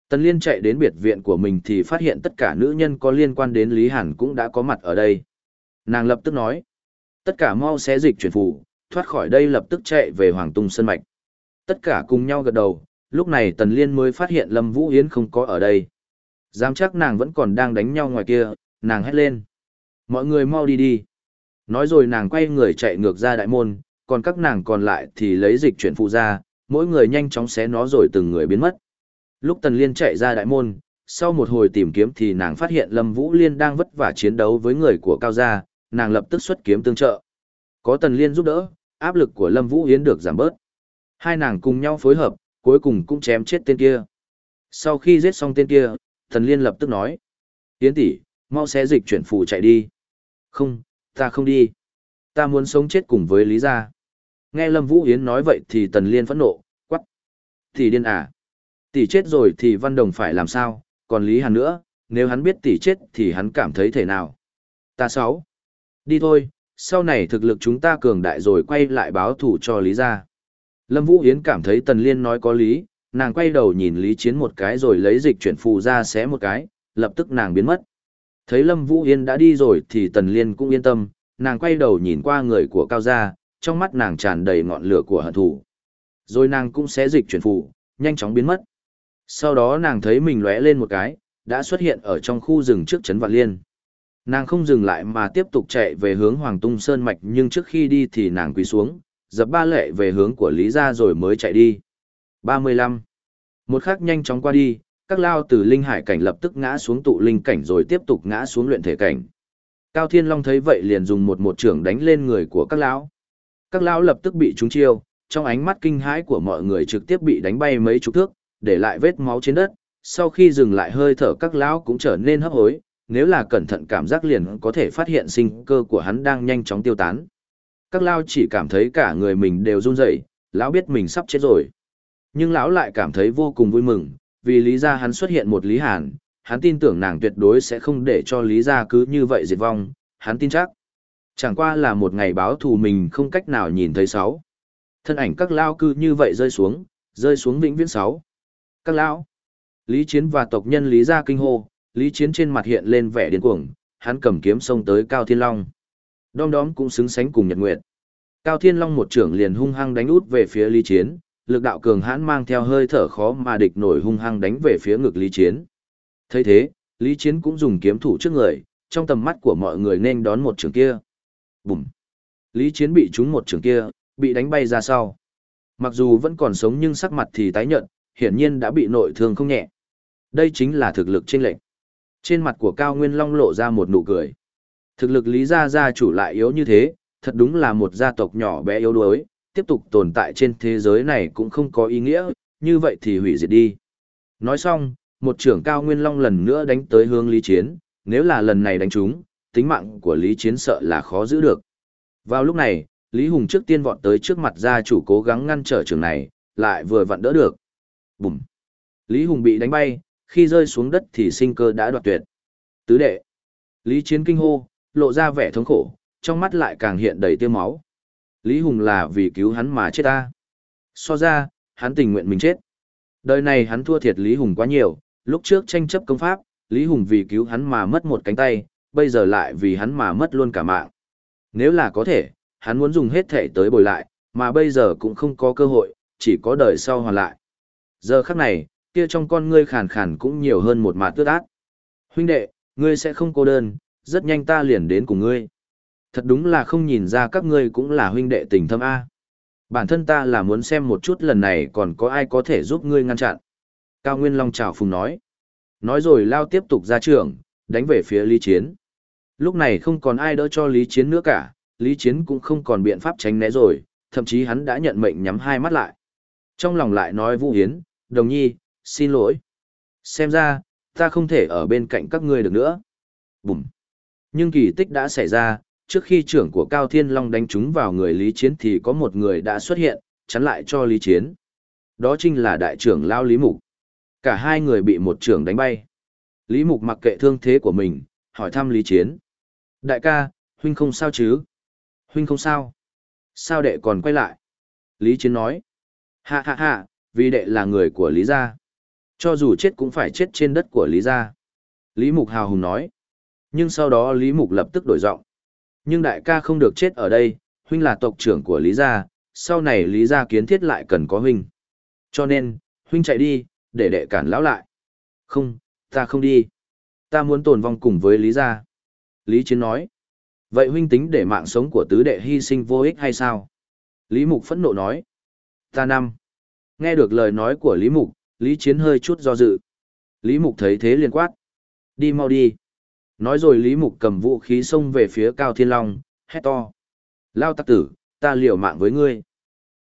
Tần Liên chạy đến biệt viện của mình thì phát hiện tất cả nữ nhân có liên quan đến Lý Hàn cũng đã có mặt ở đây. Nàng lập tức nói, tất cả mau xé dịch chuyển phủ, thoát khỏi đây lập tức chạy về Hoàng Tung Sơn Mạch. Tất cả cùng nhau gật đầu, lúc này Tần Liên mới phát hiện Lâm Vũ Yến không có ở đây. Dám chắc nàng vẫn còn đang đánh nhau ngoài kia, nàng hét lên. Mọi người mau đi đi. Nói rồi nàng quay người chạy ngược ra đại môn, còn các nàng còn lại thì lấy dịch chuyển phụ ra, mỗi người nhanh chóng xé nó rồi từng người biến mất. Lúc Tần Liên chạy ra đại môn, sau một hồi tìm kiếm thì nàng phát hiện Lâm Vũ Liên đang vất vả chiến đấu với người của Cao Gia, nàng lập tức xuất kiếm tương trợ. Có Tần Liên giúp đỡ, áp lực của Lâm Vũ Yến được giảm bớt. Hai nàng cùng nhau phối hợp, cuối cùng cũng chém chết tên kia. Sau khi giết xong tên kia, thần liên lập tức nói. yến tỷ, mau xé dịch chuyển phù chạy đi. Không, ta không đi. Ta muốn sống chết cùng với Lý Gia. Nghe Lâm Vũ Yến nói vậy thì tần liên phẫn nộ, quắc. Tỷ điên à? Tỷ chết rồi thì Văn Đồng phải làm sao, còn Lý Hàn nữa, nếu hắn biết tỷ chết thì hắn cảm thấy thế nào? Ta sáu. Đi thôi, sau này thực lực chúng ta cường đại rồi quay lại báo thủ cho Lý gia. Lâm Vũ Yến cảm thấy Tần Liên nói có lý, nàng quay đầu nhìn Lý Chiến một cái rồi lấy dịch chuyển phù ra xé một cái, lập tức nàng biến mất. Thấy Lâm Vũ Yên đã đi rồi thì Tần Liên cũng yên tâm, nàng quay đầu nhìn qua người của Cao Gia, trong mắt nàng tràn đầy ngọn lửa của hận thù. Rồi nàng cũng xé dịch chuyển phù, nhanh chóng biến mất. Sau đó nàng thấy mình lóe lên một cái, đã xuất hiện ở trong khu rừng trước trấn Vạn Liên. Nàng không dừng lại mà tiếp tục chạy về hướng Hoàng Tung Sơn Mạch nhưng trước khi đi thì nàng quỳ xuống, dập ba lệ về hướng của Lý Gia rồi mới chạy đi. 35. Một khắc nhanh chóng qua đi, các lao từ linh hải cảnh lập tức ngã xuống tụ linh cảnh rồi tiếp tục ngã xuống luyện thể cảnh. Cao Thiên Long thấy vậy liền dùng một một trưởng đánh lên người của các lão. Các lão lập tức bị trúng chiêu, trong ánh mắt kinh hãi của mọi người trực tiếp bị đánh bay mấy chục thước, để lại vết máu trên đất. Sau khi dừng lại hơi thở các lão cũng trở nên hấp hối, nếu là cẩn thận cảm giác liền có thể phát hiện sinh cơ của hắn đang nhanh chóng tiêu tán. Các Lão chỉ cảm thấy cả người mình đều run rẩy, lão biết mình sắp chết rồi. Nhưng lão lại cảm thấy vô cùng vui mừng, vì lý Gia hắn xuất hiện một Lý Hàn, hắn tin tưởng nàng tuyệt đối sẽ không để cho Lý Gia cứ như vậy diệt vong, hắn tin chắc. Chẳng qua là một ngày báo thù mình không cách nào nhìn thấy sáu. Thân ảnh các lao cư như vậy rơi xuống, rơi xuống vĩnh viễn sáu. Các lão, Lý Chiến và tộc nhân Lý gia kinh hô, Lý Chiến trên mặt hiện lên vẻ điên cuồng, hắn cầm kiếm xông tới Cao Thiên Long. Đom đóm cũng xứng sánh cùng Nhật Nguyệt. Cao Thiên Long một trưởng liền hung hăng đánh út về phía Lý Chiến, lực đạo cường hãn mang theo hơi thở khó mà địch nổi hung hăng đánh về phía ngực Lý Chiến. thấy thế, Lý Chiến cũng dùng kiếm thủ trước người, trong tầm mắt của mọi người nên đón một trường kia. Bùm! Lý Chiến bị trúng một trường kia, bị đánh bay ra sau. Mặc dù vẫn còn sống nhưng sắc mặt thì tái nhợt, hiển nhiên đã bị nội thương không nhẹ. Đây chính là thực lực chênh lệnh. Trên mặt của Cao Nguyên Long lộ ra một nụ cười. Thực lực Lý Gia Gia chủ lại yếu như thế, thật đúng là một gia tộc nhỏ bé yếu đuối, tiếp tục tồn tại trên thế giới này cũng không có ý nghĩa, như vậy thì hủy diệt đi. Nói xong, một trưởng Cao Nguyên Long lần nữa đánh tới hướng Lý Chiến, nếu là lần này đánh trúng, tính mạng của Lý Chiến sợ là khó giữ được. Vào lúc này, Lý Hùng trước tiên vọt tới trước mặt gia chủ cố gắng ngăn trở trường này, lại vừa vặn đỡ được. Bùm! Lý Hùng bị đánh bay, khi rơi xuống đất thì sinh cơ đã đoạt tuyệt. Tứ đệ. Lý Chiến kinh hô, lộ ra vẻ thống khổ, trong mắt lại càng hiện đầy tiêu máu. Lý Hùng là vì cứu hắn mà chết ta. So ra, hắn tình nguyện mình chết. Đời này hắn thua thiệt Lý Hùng quá nhiều, lúc trước tranh chấp công pháp, Lý Hùng vì cứu hắn mà mất một cánh tay, bây giờ lại vì hắn mà mất luôn cả mạng. Nếu là có thể, hắn muốn dùng hết thể tới bồi lại, mà bây giờ cũng không có cơ hội, chỉ có đời sau hoàn lại. Giờ khắc này, kia trong con ngươi khàn khàn cũng nhiều hơn một mạt tước ác. Huynh đệ, ngươi sẽ không cô đơn, rất nhanh ta liền đến cùng ngươi. Thật đúng là không nhìn ra các ngươi cũng là huynh đệ tình thâm A. Bản thân ta là muốn xem một chút lần này còn có ai có thể giúp ngươi ngăn chặn. Cao Nguyên Long chào phùng nói. Nói rồi lao tiếp tục ra trường, đánh về phía Lý Chiến. Lúc này không còn ai đỡ cho Lý Chiến nữa cả, Lý Chiến cũng không còn biện pháp tránh né rồi, thậm chí hắn đã nhận mệnh nhắm hai mắt lại. Trong lòng lại nói Vũ Hiến, Đồng Nhi, xin lỗi. Xem ra, ta không thể ở bên cạnh các ngươi được nữa. Bùm. Nhưng kỳ tích đã xảy ra, trước khi trưởng của Cao Thiên Long đánh trúng vào người Lý Chiến thì có một người đã xuất hiện, chắn lại cho Lý Chiến. Đó chính là đại trưởng Lao Lý Mục. Cả hai người bị một trưởng đánh bay. Lý Mục mặc kệ thương thế của mình, hỏi thăm Lý Chiến. Đại ca, huynh không sao chứ? Huynh không sao. Sao đệ còn quay lại? Lý Chiến nói. Hạ hạ hạ, vì đệ là người của Lý gia. Cho dù chết cũng phải chết trên đất của Lý gia. Lý Mục hào hùng nói. Nhưng sau đó Lý Mục lập tức đổi giọng. Nhưng đại ca không được chết ở đây, huynh là tộc trưởng của Lý gia, sau này Lý gia kiến thiết lại cần có huynh. Cho nên, huynh chạy đi, để đệ cản lão lại. Không, ta không đi. Ta muốn tồn vong cùng với Lý gia. Lý Chiến nói. Vậy huynh tính để mạng sống của tứ đệ hy sinh vô ích hay sao? Lý Mục phẫn nộ nói. Ta năm. Nghe được lời nói của Lý Mục, Lý Chiến hơi chút do dự. Lý Mục thấy thế liền quát. Đi mau đi. Nói rồi Lý Mục cầm vũ khí xông về phía Cao Thiên Long, hét to. Lao tắc tử, ta liều mạng với ngươi.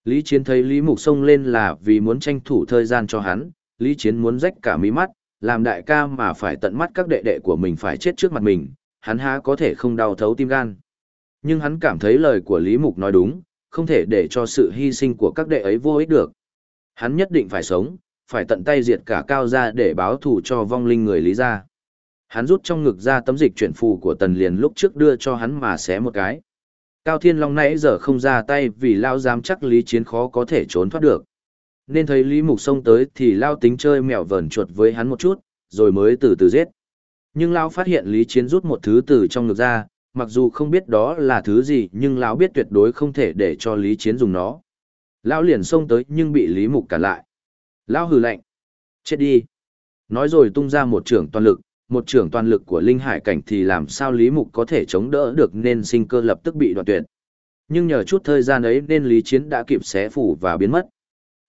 Lý Chiến thấy Lý Mục xông lên là vì muốn tranh thủ thời gian cho hắn, Lý Chiến muốn rách cả mí mắt, làm đại ca mà phải tận mắt các đệ đệ của mình phải chết trước mặt mình, hắn há có thể không đau thấu tim gan. Nhưng hắn cảm thấy lời của Lý Mục nói đúng, không thể để cho sự hy sinh của các đệ ấy vô ích được. Hắn nhất định phải sống, phải tận tay diệt cả cao gia để báo thù cho vong linh người Lý gia. Hắn rút trong ngực ra tấm dịch chuyển phù của tần liền lúc trước đưa cho hắn mà xé một cái. Cao Thiên Long nãy giờ không ra tay vì Lao dám chắc Lý Chiến khó có thể trốn thoát được. Nên thấy Lý Mục xông tới thì Lao tính chơi mèo vờn chuột với hắn một chút, rồi mới từ từ giết. Nhưng Lao phát hiện Lý Chiến rút một thứ từ trong ngực ra, mặc dù không biết đó là thứ gì nhưng Lão biết tuyệt đối không thể để cho Lý Chiến dùng nó. Lão liền xông tới nhưng bị Lý Mục cản lại. Lão hừ lạnh. Chết đi. Nói rồi tung ra một trưởng toàn lực, một trưởng toàn lực của linh hải cảnh thì làm sao Lý Mục có thể chống đỡ được nên sinh cơ lập tức bị đoạn tuyệt. Nhưng nhờ chút thời gian ấy nên Lý Chiến đã kịp xé phủ và biến mất.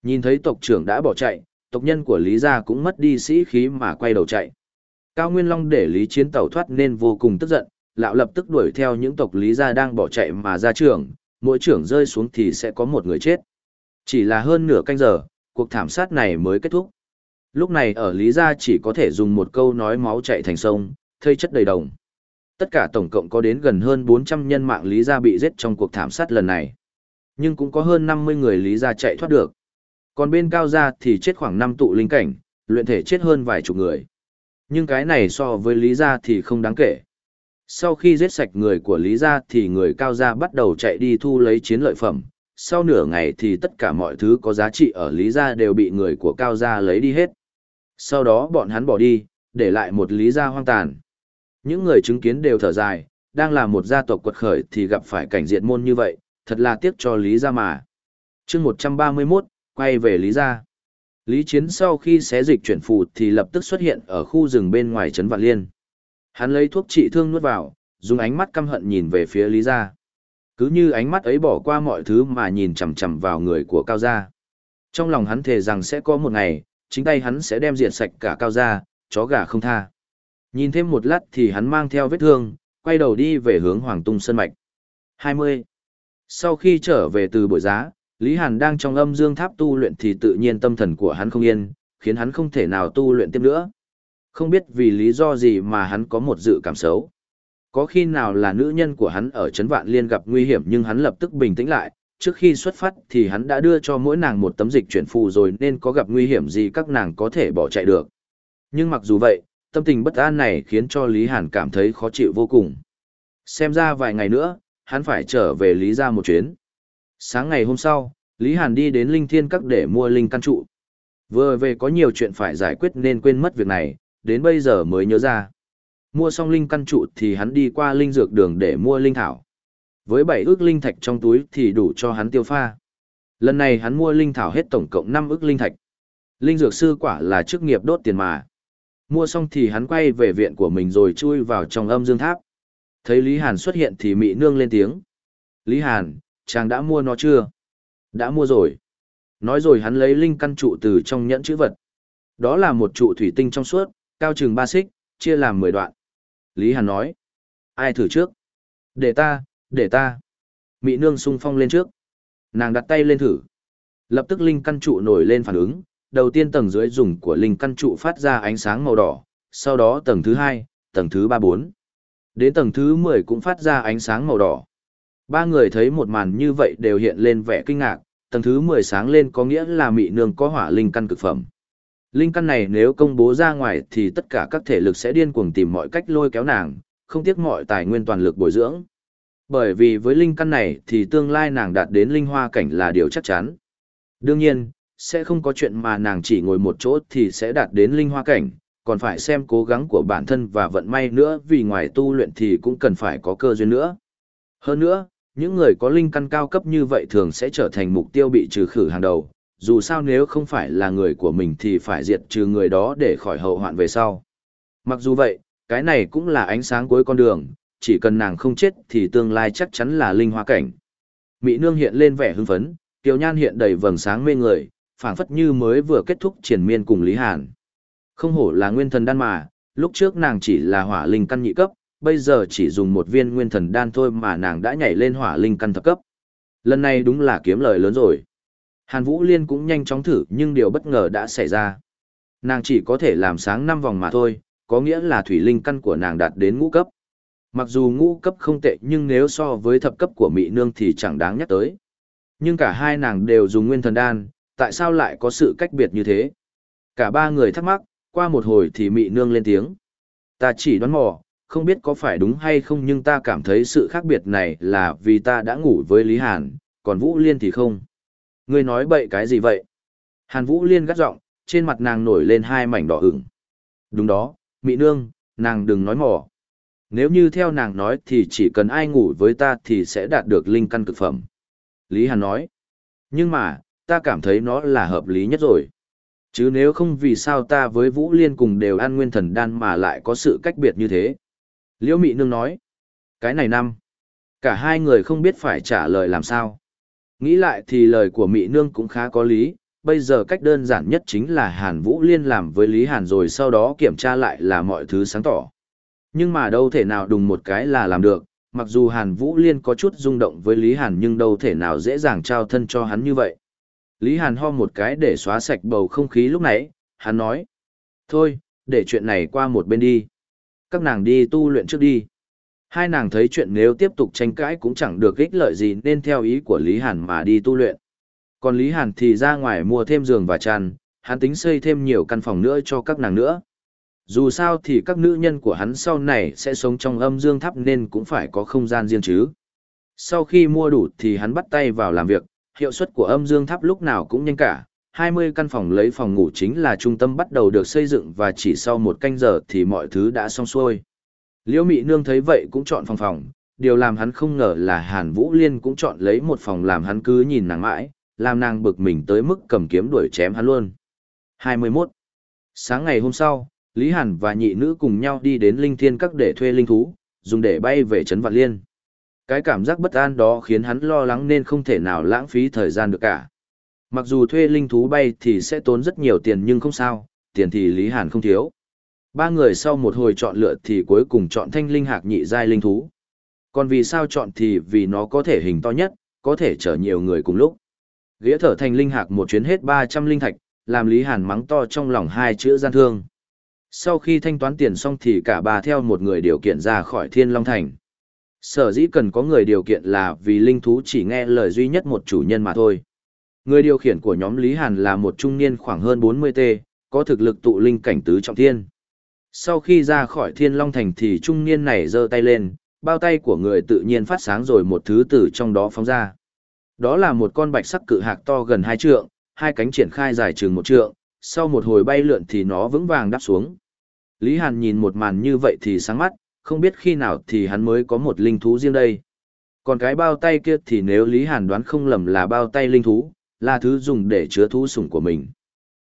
Nhìn thấy tộc trưởng đã bỏ chạy, tộc nhân của Lý gia cũng mất đi sĩ khí mà quay đầu chạy. Cao Nguyên Long để Lý Chiến tẩu thoát nên vô cùng tức giận, lão lập tức đuổi theo những tộc Lý gia đang bỏ chạy mà ra trưởng, mỗi trưởng rơi xuống thì sẽ có một người chết. Chỉ là hơn nửa canh giờ, cuộc thảm sát này mới kết thúc. Lúc này ở Lý Gia chỉ có thể dùng một câu nói máu chạy thành sông, thây chất đầy đồng. Tất cả tổng cộng có đến gần hơn 400 nhân mạng Lý Gia bị giết trong cuộc thảm sát lần này. Nhưng cũng có hơn 50 người Lý Gia chạy thoát được. Còn bên Cao Gia thì chết khoảng 5 tụ linh cảnh, luyện thể chết hơn vài chục người. Nhưng cái này so với Lý Gia thì không đáng kể. Sau khi giết sạch người của Lý Gia thì người Cao Gia bắt đầu chạy đi thu lấy chiến lợi phẩm, sau nửa ngày thì tất cả mọi thứ có giá trị ở Lý Gia đều bị người của Cao Gia lấy đi hết. Sau đó bọn hắn bỏ đi, để lại một Lý Gia hoang tàn. Những người chứng kiến đều thở dài, đang là một gia tộc quật khởi thì gặp phải cảnh diện môn như vậy, thật là tiếc cho Lý Gia mà. chương 131, quay về Lý Gia. Lý Chiến sau khi xé dịch chuyển phù thì lập tức xuất hiện ở khu rừng bên ngoài Trấn Vạn Liên. Hắn lấy thuốc trị thương nuốt vào, dùng ánh mắt căm hận nhìn về phía Lý Gia. Cứ như ánh mắt ấy bỏ qua mọi thứ mà nhìn chằm chằm vào người của Cao Gia. Trong lòng hắn thề rằng sẽ có một ngày, chính tay hắn sẽ đem diệt sạch cả Cao Gia, chó gà không tha. Nhìn thêm một lát thì hắn mang theo vết thương, quay đầu đi về hướng Hoàng Tung Sơn Mạch. 20. Sau khi trở về từ buổi giá, Lý Hàn đang trong âm dương tháp tu luyện thì tự nhiên tâm thần của hắn không yên, khiến hắn không thể nào tu luyện tiếp nữa. Không biết vì lý do gì mà hắn có một dự cảm xấu. Có khi nào là nữ nhân của hắn ở Trấn Vạn Liên gặp nguy hiểm nhưng hắn lập tức bình tĩnh lại, trước khi xuất phát thì hắn đã đưa cho mỗi nàng một tấm dịch chuyển phù rồi nên có gặp nguy hiểm gì các nàng có thể bỏ chạy được. Nhưng mặc dù vậy, tâm tình bất an này khiến cho Lý Hàn cảm thấy khó chịu vô cùng. Xem ra vài ngày nữa, hắn phải trở về Lý ra một chuyến. Sáng ngày hôm sau, Lý Hàn đi đến Linh Thiên Các để mua linh căn trụ. Vừa về có nhiều chuyện phải giải quyết nên quên mất việc này, đến bây giờ mới nhớ ra. Mua xong linh căn trụ thì hắn đi qua linh dược đường để mua linh thảo. Với bảy ước linh thạch trong túi thì đủ cho hắn tiêu pha. Lần này hắn mua linh thảo hết tổng cộng 5 ước linh thạch. Linh dược sư quả là chức nghiệp đốt tiền mà. Mua xong thì hắn quay về viện của mình rồi chui vào trong âm dương tháp. Thấy Lý Hàn xuất hiện thì mị nương lên tiếng. Lý Hàn, chàng đã mua nó chưa? Đã mua rồi. Nói rồi hắn lấy linh căn trụ từ trong nhẫn chữ vật. Đó là một trụ thủy tinh trong suốt, cao chừng 3 xích, chia làm 10 đoạn. Lý Hàn nói. Ai thử trước? Để ta, để ta. mỹ nương sung phong lên trước. Nàng đặt tay lên thử. Lập tức linh căn trụ nổi lên phản ứng. Đầu tiên tầng dưới dùng của linh căn trụ phát ra ánh sáng màu đỏ. Sau đó tầng thứ hai, tầng thứ ba bốn. Đến tầng thứ 10 cũng phát ra ánh sáng màu đỏ. Ba người thấy một màn như vậy đều hiện lên vẻ kinh ngạc, tầng thứ 10 sáng lên có nghĩa là mị nương có hỏa linh căn cực phẩm. Linh căn này nếu công bố ra ngoài thì tất cả các thể lực sẽ điên cuồng tìm mọi cách lôi kéo nàng, không tiếc mọi tài nguyên toàn lực bồi dưỡng. Bởi vì với linh căn này thì tương lai nàng đạt đến linh hoa cảnh là điều chắc chắn. Đương nhiên, sẽ không có chuyện mà nàng chỉ ngồi một chỗ thì sẽ đạt đến linh hoa cảnh, còn phải xem cố gắng của bản thân và vận may nữa vì ngoài tu luyện thì cũng cần phải có cơ duyên nữa. Hơn nữa, những người có linh căn cao cấp như vậy thường sẽ trở thành mục tiêu bị trừ khử hàng đầu, dù sao nếu không phải là người của mình thì phải diệt trừ người đó để khỏi hậu hoạn về sau. Mặc dù vậy, cái này cũng là ánh sáng cuối con đường, chỉ cần nàng không chết thì tương lai chắc chắn là linh hoa cảnh. Mỹ nương hiện lên vẻ hưng phấn, Kiều Nhan hiện đầy vầng sáng mê người, phảng phất như mới vừa kết thúc triển miên cùng Lý Hàn. Không hổ là nguyên thần đan mà, lúc trước nàng chỉ là hỏa linh căn nhị cấp, bây giờ chỉ dùng một viên nguyên thần đan thôi mà nàng đã nhảy lên hỏa linh căn thập cấp. Lần này đúng là kiếm lời lớn rồi. Hàn Vũ Liên cũng nhanh chóng thử nhưng điều bất ngờ đã xảy ra. Nàng chỉ có thể làm sáng 5 vòng mà thôi, có nghĩa là thủy linh căn của nàng đạt đến ngũ cấp. Mặc dù ngũ cấp không tệ nhưng nếu so với thập cấp của Mị Nương thì chẳng đáng nhắc tới. Nhưng cả hai nàng đều dùng nguyên thần đan, tại sao lại có sự cách biệt như thế? Cả ba người thắc mắc, qua một hồi thì Mị Nương lên tiếng. Ta chỉ đoán mò, không biết có phải đúng hay không nhưng ta cảm thấy sự khác biệt này là vì ta đã ngủ với Lý Hàn, còn Vũ Liên thì không. Ngươi nói bậy cái gì vậy? Hàn Vũ Liên gắt giọng, trên mặt nàng nổi lên hai mảnh đỏ ửng. Đúng đó, Mị Nương, nàng đừng nói mò. Nếu như theo nàng nói thì chỉ cần ai ngủ với ta thì sẽ đạt được linh căn cực phẩm. Lý Hàn nói. Nhưng mà, ta cảm thấy nó là hợp lý nhất rồi. Chứ nếu không vì sao ta với Vũ Liên cùng đều ăn nguyên thần đan mà lại có sự cách biệt như thế. Liễu Mị Nương nói. Cái này năm. Cả hai người không biết phải trả lời làm sao. Nghĩ lại thì lời của Mị Nương cũng khá có lý. Bây giờ cách đơn giản nhất chính là Hàn Vũ Liên làm với Lý Hàn rồi sau đó kiểm tra lại là mọi thứ sáng tỏ. Nhưng mà đâu thể nào đùng một cái là làm được, mặc dù Hàn Vũ Liên có chút rung động với Lý Hàn nhưng đâu thể nào dễ dàng trao thân cho hắn như vậy. Lý Hàn ho một cái để xóa sạch bầu không khí lúc nãy, hắn nói. Thôi, để chuyện này qua một bên đi. Các nàng đi tu luyện trước đi. Hai nàng thấy chuyện nếu tiếp tục tranh cãi cũng chẳng được ích lợi gì nên theo ý của Lý Hàn mà đi tu luyện. Còn Lý Hàn thì ra ngoài mua thêm giường và tràn, hắn tính xây thêm nhiều căn phòng nữa cho các nàng nữa. Dù sao thì các nữ nhân của hắn sau này sẽ sống trong âm dương tháp nên cũng phải có không gian riêng chứ. Sau khi mua đủ thì hắn bắt tay vào làm việc, hiệu suất của âm dương tháp lúc nào cũng nhanh cả. 20 căn phòng lấy phòng ngủ chính là trung tâm bắt đầu được xây dựng và chỉ sau một canh giờ thì mọi thứ đã xong xuôi. Liễu Mị Nương thấy vậy cũng chọn phòng phòng, điều làm hắn không ngờ là Hàn Vũ Liên cũng chọn lấy một phòng làm hắn cứ nhìn nàng mãi, làm nàng bực mình tới mức cầm kiếm đuổi chém hắn luôn. 21. Sáng ngày hôm sau, Lý Hàn và nhị nữ cùng nhau đi đến linh thiên các để thuê linh thú, dùng để bay về Trấn Vạn Liên. Cái cảm giác bất an đó khiến hắn lo lắng nên không thể nào lãng phí thời gian được cả. Mặc dù thuê linh thú bay thì sẽ tốn rất nhiều tiền nhưng không sao, tiền thì Lý Hàn không thiếu. Ba người sau một hồi chọn lựa thì cuối cùng chọn thanh linh hạc nhị giai linh thú. Còn vì sao chọn thì vì nó có thể hình to nhất, có thể chở nhiều người cùng lúc. Ghĩa thở thành linh hạc một chuyến hết 300 linh thạch, làm Lý Hàn mắng to trong lòng hai chữ gian thương. Sau khi thanh toán tiền xong thì cả ba theo một người điều kiện ra khỏi Thiên Long Thành. Sở dĩ cần có người điều kiện là vì linh thú chỉ nghe lời duy nhất một chủ nhân mà thôi. Người điều khiển của nhóm Lý Hàn là một trung niên khoảng hơn 40T, có thực lực tụ linh cảnh tứ trọng thiên. Sau khi ra khỏi Thiên Long Thành thì trung niên này giơ tay lên, bao tay của người tự nhiên phát sáng rồi một thứ từ trong đó phóng ra. Đó là một con bạch sắc cự hạc to gần hai trượng, hai cánh triển khai dài chừng một trượng, sau một hồi bay lượn thì nó vững vàng đáp xuống. Lý Hàn nhìn một màn như vậy thì sáng mắt, không biết khi nào thì hắn mới có một linh thú riêng đây. Còn cái bao tay kia thì nếu Lý Hàn đoán không lầm là bao tay linh thú, là thứ dùng để chứa thú sủng của mình.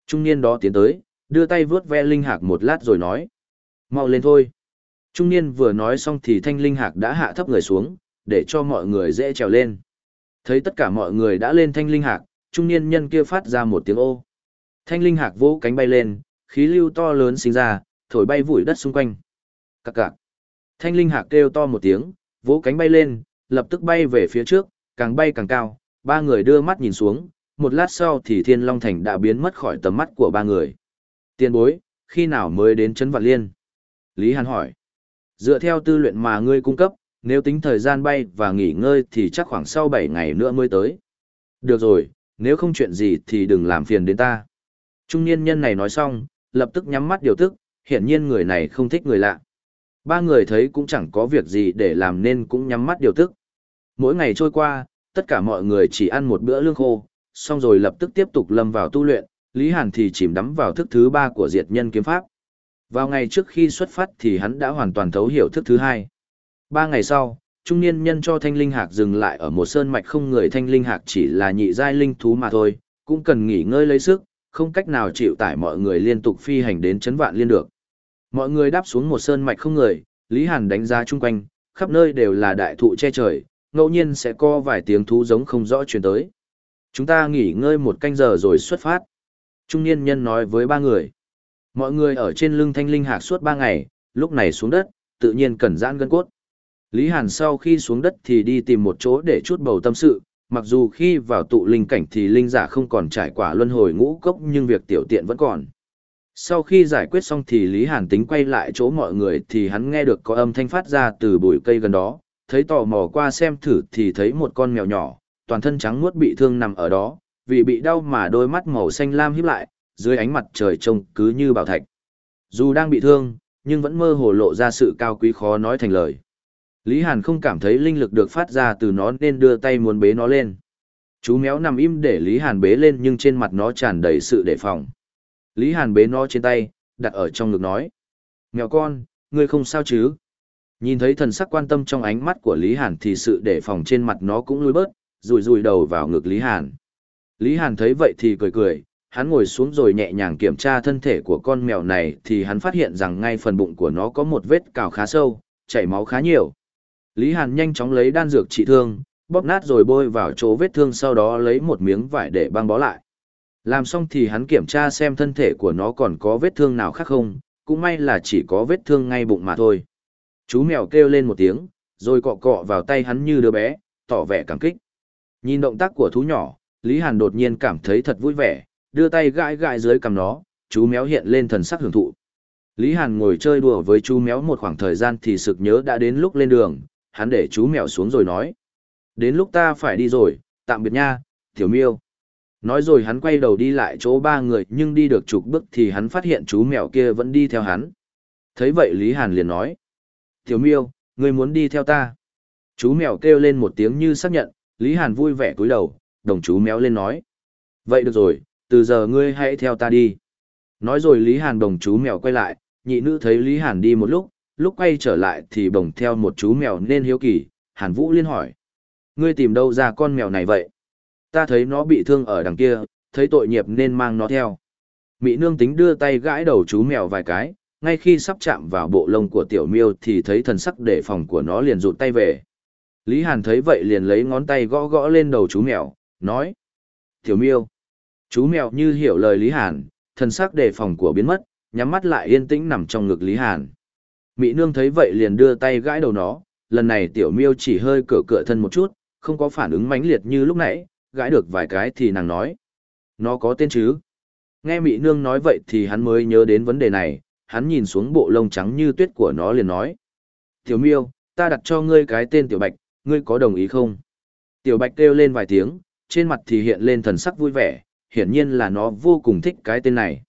Trung niên đó tiến tới, đưa tay vướt ve linh hạc một lát rồi nói. mau lên thôi. Trung niên vừa nói xong thì thanh linh hạc đã hạ thấp người xuống, để cho mọi người dễ trèo lên. Thấy tất cả mọi người đã lên thanh linh hạc, trung niên nhân kia phát ra một tiếng ô. Thanh linh hạc vỗ cánh bay lên, khí lưu to lớn sinh ra, thổi bay vụi đất xung quanh. Cạc cạc. Thanh linh hạc kêu to một tiếng, vỗ cánh bay lên, lập tức bay về phía trước, càng bay càng cao, ba người đưa mắt nhìn xuống, một lát sau thì Thiên Long Thành đã biến mất khỏi tầm mắt của ba người. Tiên bối, khi nào mới đến Trấn Vạn Liên? Lý Hàn hỏi. Dựa theo tư luyện mà ngươi cung cấp, nếu tính thời gian bay và nghỉ ngơi thì chắc khoảng sau 7 ngày nữa mới tới. Được rồi, nếu không chuyện gì thì đừng làm phiền đến ta. Trung niên nhân này nói xong, lập tức nhắm mắt điều tức, hiển nhiên người này không thích người lạ. Ba người thấy cũng chẳng có việc gì để làm nên cũng nhắm mắt điều tức. Mỗi ngày trôi qua, tất cả mọi người chỉ ăn một bữa lương khô, xong rồi lập tức tiếp tục lâm vào tu luyện, Lý Hàn thì chìm đắm vào thức thứ ba của diệt nhân kiếm pháp. Vào ngày trước khi xuất phát thì hắn đã hoàn toàn thấu hiểu thức thứ hai. Ba ngày sau, trung niên nhân cho thanh linh hạc dừng lại ở một sơn mạch không người thanh linh hạc chỉ là nhị giai linh thú mà thôi, cũng cần nghỉ ngơi lấy sức, không cách nào chịu tải mọi người liên tục phi hành đến chấn vạn liên được. Mọi người đáp xuống một sơn mạch không người, Lý Hàn đánh giá chung quanh, khắp nơi đều là đại thụ che trời, ngẫu nhiên sẽ có vài tiếng thú giống không rõ truyền tới. Chúng ta nghỉ ngơi một canh giờ rồi xuất phát. Trung niên nhân nói với ba người. Mọi người ở trên lưng thanh linh hạc suốt ba ngày, lúc này xuống đất, tự nhiên cần giãn gân cốt. Lý Hàn sau khi xuống đất thì đi tìm một chỗ để chút bầu tâm sự, mặc dù khi vào tụ linh cảnh thì linh giả không còn trải qua luân hồi ngũ cốc nhưng việc tiểu tiện vẫn còn. Sau khi giải quyết xong thì Lý Hàn tính quay lại chỗ mọi người thì hắn nghe được có âm thanh phát ra từ bụi cây gần đó, thấy tò mò qua xem thử thì thấy một con mèo nhỏ, toàn thân trắng muốt bị thương nằm ở đó, vì bị đau mà đôi mắt màu xanh lam híp lại, dưới ánh mặt trời trông cứ như bảo thạch. Dù đang bị thương, nhưng vẫn mơ hồ lộ ra sự cao quý khó nói thành lời. Lý Hàn không cảm thấy linh lực được phát ra từ nó nên đưa tay muốn bế nó lên. Chú méo nằm im để Lý Hàn bế lên nhưng trên mặt nó tràn đầy sự đề phòng. Lý Hàn bế nó trên tay, đặt ở trong ngực nói. Mèo con, ngươi không sao chứ? Nhìn thấy thần sắc quan tâm trong ánh mắt của Lý Hàn thì sự đề phòng trên mặt nó cũng lùi bớt, rùi rùi đầu vào ngực Lý Hàn. Lý Hàn thấy vậy thì cười cười, hắn ngồi xuống rồi nhẹ nhàng kiểm tra thân thể của con mèo này thì hắn phát hiện rằng ngay phần bụng của nó có một vết cào khá sâu, chảy máu khá nhiều. Lý Hàn nhanh chóng lấy đan dược trị thương, bóp nát rồi bôi vào chỗ vết thương sau đó lấy một miếng vải để băng bó lại. Làm xong thì hắn kiểm tra xem thân thể của nó còn có vết thương nào khác không, cũng may là chỉ có vết thương ngay bụng mà thôi. Chú mèo kêu lên một tiếng, rồi cọ cọ vào tay hắn như đứa bé, tỏ vẻ cảm kích. Nhìn động tác của thú nhỏ, Lý Hàn đột nhiên cảm thấy thật vui vẻ, đưa tay gãi gãi dưới cằm nó, chú méo hiện lên thần sắc hưởng thụ. Lý Hàn ngồi chơi đùa với chú méo một khoảng thời gian thì sực nhớ đã đến lúc lên đường, hắn để chú mèo xuống rồi nói. Đến lúc ta phải đi rồi, tạm biệt nha, tiểu miêu. Nói rồi hắn quay đầu đi lại chỗ ba người nhưng đi được chục bước thì hắn phát hiện chú mèo kia vẫn đi theo hắn. Thấy vậy Lý Hàn liền nói. Tiểu miêu, ngươi muốn đi theo ta. Chú mèo kêu lên một tiếng như xác nhận, Lý Hàn vui vẻ cúi đầu, đồng chú méo lên nói. Vậy được rồi, từ giờ ngươi hãy theo ta đi. Nói rồi Lý Hàn đồng chú mèo quay lại, nhị nữ thấy Lý Hàn đi một lúc, lúc quay trở lại thì bồng theo một chú mèo nên hiếu kỳ, Hàn Vũ liên hỏi. Ngươi tìm đâu ra con mèo này vậy? Ta thấy nó bị thương ở đằng kia, thấy tội nghiệp nên mang nó theo. Mỹ nương tính đưa tay gãi đầu chú mèo vài cái, ngay khi sắp chạm vào bộ lông của tiểu miêu thì thấy thần sắc đề phòng của nó liền rụt tay về. Lý Hàn thấy vậy liền lấy ngón tay gõ gõ lên đầu chú mèo, nói. Tiểu miêu. Chú mèo như hiểu lời Lý Hàn, thần sắc đề phòng của biến mất, nhắm mắt lại yên tĩnh nằm trong ngực Lý Hàn. Mỹ nương thấy vậy liền đưa tay gãi đầu nó, lần này tiểu miêu chỉ hơi cựa cựa thân một chút, không có phản ứng mãnh liệt như lúc nãy, gãi được vài cái thì nàng nói. Nó có tên chứ? Nghe Mỹ nương nói vậy thì hắn mới nhớ đến vấn đề này, hắn nhìn xuống bộ lông trắng như tuyết của nó liền nói. Tiểu miêu, ta đặt cho ngươi cái tên tiểu bạch, ngươi có đồng ý không? Tiểu bạch kêu lên vài tiếng, trên mặt thì hiện lên thần sắc vui vẻ, hiển nhiên là nó vô cùng thích cái tên này.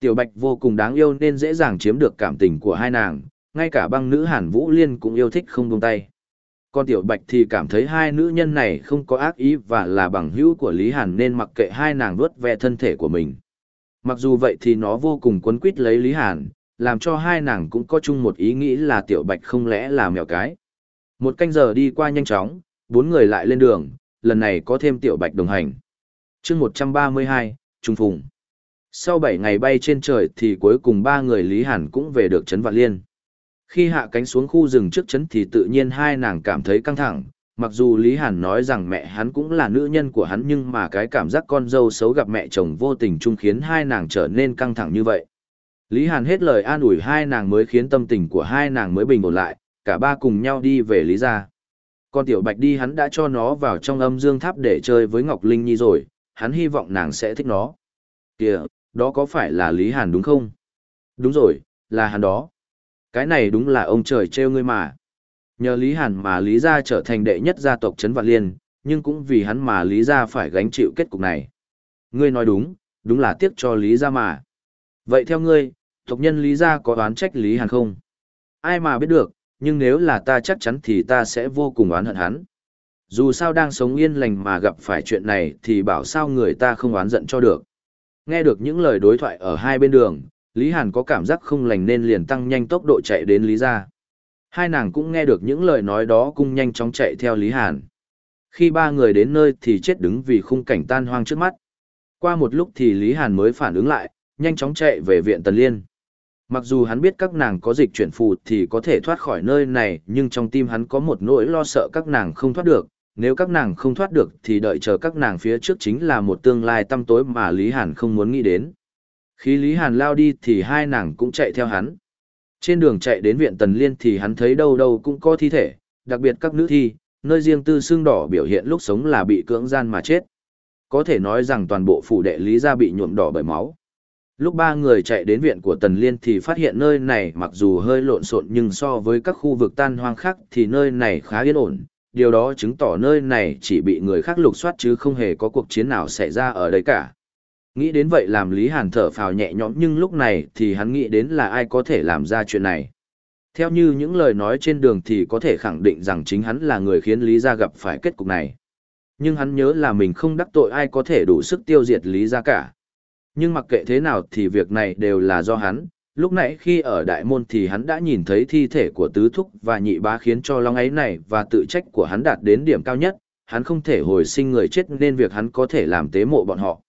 Tiểu bạch vô cùng đáng yêu nên dễ dàng chiếm được cảm tình của hai nàng, ngay cả băng nữ Hàn Vũ Liên cũng yêu thích không buông tay. Còn Tiểu Bạch thì cảm thấy hai nữ nhân này không có ác ý và là bằng hữu của Lý Hàn nên mặc kệ hai nàng vuốt ve thân thể của mình. Mặc dù vậy thì nó vô cùng quấn quýt lấy Lý Hàn, làm cho hai nàng cũng có chung một ý nghĩ là Tiểu Bạch không lẽ là mèo cái. Một canh giờ đi qua nhanh chóng, bốn người lại lên đường, lần này có thêm Tiểu Bạch đồng hành. chương 132, Trung Phùng. Sau 7 ngày bay trên trời thì cuối cùng ba người Lý Hàn cũng về được Trấn Vạn Liên. Khi hạ cánh xuống khu rừng trước chấn thì tự nhiên hai nàng cảm thấy căng thẳng, mặc dù Lý Hàn nói rằng mẹ hắn cũng là nữ nhân của hắn nhưng mà cái cảm giác con dâu xấu gặp mẹ chồng vô tình chung khiến hai nàng trở nên căng thẳng như vậy. Lý Hàn hết lời an ủi hai nàng mới khiến tâm tình của hai nàng mới bình ổn lại, cả ba cùng nhau đi về Lý gia. Con tiểu bạch đi hắn đã cho nó vào trong âm dương tháp để chơi với Ngọc Linh Nhi rồi, hắn hy vọng nàng sẽ thích nó. Kìa, đó có phải là Lý Hàn đúng không? Đúng rồi, là hắn đó. Cái này đúng là ông trời trêu ngươi mà. Nhờ Lý Hàn mà Lý Gia trở thành đệ nhất gia tộc Trấn Vạn Liên, nhưng cũng vì hắn mà Lý Gia phải gánh chịu kết cục này. Ngươi nói đúng, đúng là tiếc cho Lý Gia mà. Vậy theo ngươi, tộc nhân Lý Gia có oán trách Lý Hàn không? Ai mà biết được, nhưng nếu là ta chắc chắn thì ta sẽ vô cùng oán hận hắn. Dù sao đang sống yên lành mà gặp phải chuyện này thì bảo sao người ta không oán giận cho được. Nghe được những lời đối thoại ở hai bên đường, Lý Hàn có cảm giác không lành nên liền tăng nhanh tốc độ chạy đến Lý gia. Hai nàng cũng nghe được những lời nói đó cùng nhanh chóng chạy theo Lý Hàn. Khi ba người đến nơi thì chết đứng vì khung cảnh tan hoang trước mắt. Qua một lúc thì Lý Hàn mới phản ứng lại, nhanh chóng chạy về viện Tần Liên. Mặc dù hắn biết các nàng có dịch chuyển phù thì có thể thoát khỏi nơi này, nhưng trong tim hắn có một nỗi lo sợ các nàng không thoát được. Nếu các nàng không thoát được thì đợi chờ các nàng phía trước chính là một tương lai tăm tối mà Lý Hàn không muốn nghĩ đến. Khi Lý Hàn lao đi thì hai nàng cũng chạy theo hắn. Trên đường chạy đến viện Tần Liên thì hắn thấy đâu đâu cũng có thi thể, đặc biệt các nữ thi, nơi riêng tư xương đỏ biểu hiện lúc sống là bị cưỡng gian mà chết. Có thể nói rằng toàn bộ phủ đệ lý gia bị nhuộm đỏ bởi máu. Lúc ba người chạy đến viện của Tần Liên thì phát hiện nơi này mặc dù hơi lộn xộn nhưng so với các khu vực tan hoang khác thì nơi này khá yên ổn. Điều đó chứng tỏ nơi này chỉ bị người khác lục soát chứ không hề có cuộc chiến nào xảy ra ở đây cả. Nghĩ đến vậy làm Lý Hàn thở phào nhẹ nhõm nhưng lúc này thì hắn nghĩ đến là ai có thể làm ra chuyện này. Theo như những lời nói trên đường thì có thể khẳng định rằng chính hắn là người khiến Lý Gia gặp phải kết cục này. Nhưng hắn nhớ là mình không đắc tội ai có thể đủ sức tiêu diệt Lý Gia cả. Nhưng mặc kệ thế nào thì việc này đều là do hắn, lúc nãy khi ở đại môn thì hắn đã nhìn thấy thi thể của tứ thúc và nhị bá khiến cho long ấy này và tự trách của hắn đạt đến điểm cao nhất, hắn không thể hồi sinh người chết nên việc hắn có thể làm tế mộ bọn họ.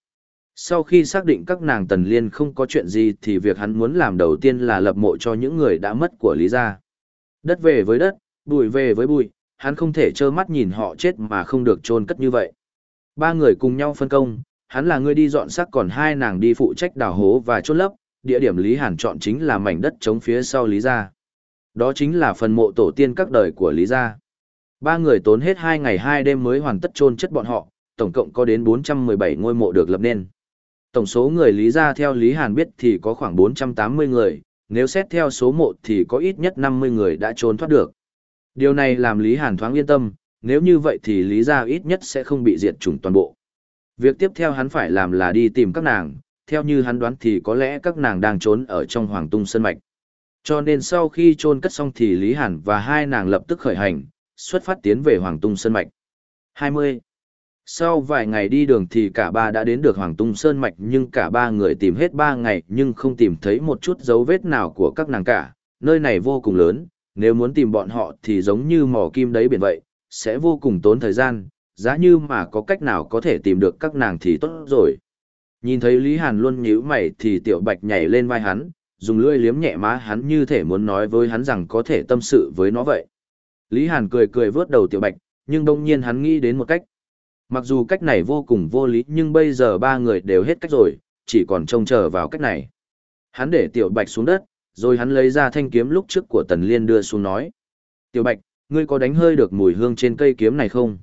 Sau khi xác định các nàng tần liên không có chuyện gì thì việc hắn muốn làm đầu tiên là lập mộ cho những người đã mất của Lý Gia. Đất về với đất, bụi về với bụi, hắn không thể trơ mắt nhìn họ chết mà không được chôn cất như vậy. Ba người cùng nhau phân công, hắn là người đi dọn xác còn hai nàng đi phụ trách đào hố và chôn lấp, địa điểm Lý Hàn chọn chính là mảnh đất trống phía sau Lý Gia. Đó chính là phần mộ tổ tiên các đời của Lý Gia. Ba người tốn hết hai ngày hai đêm mới hoàn tất chôn chất bọn họ, tổng cộng có đến 417 ngôi mộ được lập nên. Tổng số người Lý Gia theo Lý Hàn biết thì có khoảng 480 người, nếu xét theo số mộ thì có ít nhất 50 người đã trốn thoát được. Điều này làm Lý Hàn thoáng yên tâm, nếu như vậy thì Lý Gia ít nhất sẽ không bị diệt chủng toàn bộ. Việc tiếp theo hắn phải làm là đi tìm các nàng, theo như hắn đoán thì có lẽ các nàng đang trốn ở trong Hoàng Tung Sơn Mạch. Cho nên sau khi trôn cất xong thì Lý Hàn và hai nàng lập tức khởi hành, xuất phát tiến về Hoàng Tung Sơn Mạch. 20. Sau vài ngày đi đường thì cả ba đã đến được Hoàng Tung Sơn Mạch nhưng cả ba người tìm hết ba ngày nhưng không tìm thấy một chút dấu vết nào của các nàng cả. Nơi này vô cùng lớn, nếu muốn tìm bọn họ thì giống như mỏ kim đấy biển vậy, sẽ vô cùng tốn thời gian, giá như mà có cách nào có thể tìm được các nàng thì tốt rồi. Nhìn thấy Lý Hàn luôn nhíu mày thì Tiểu Bạch nhảy lên vai hắn, dùng lưỡi liếm nhẹ má hắn như thể muốn nói với hắn rằng có thể tâm sự với nó vậy. Lý Hàn cười cười vớt đầu Tiểu Bạch, nhưng đông nhiên hắn nghĩ đến một cách. Mặc dù cách này vô cùng vô lý nhưng bây giờ ba người đều hết cách rồi, chỉ còn trông chờ vào cách này. Hắn để Tiểu Bạch xuống đất, rồi hắn lấy ra thanh kiếm lúc trước của Tần Liên đưa xuống nói. Tiểu Bạch, ngươi có đánh hơi được mùi hương trên cây kiếm này không?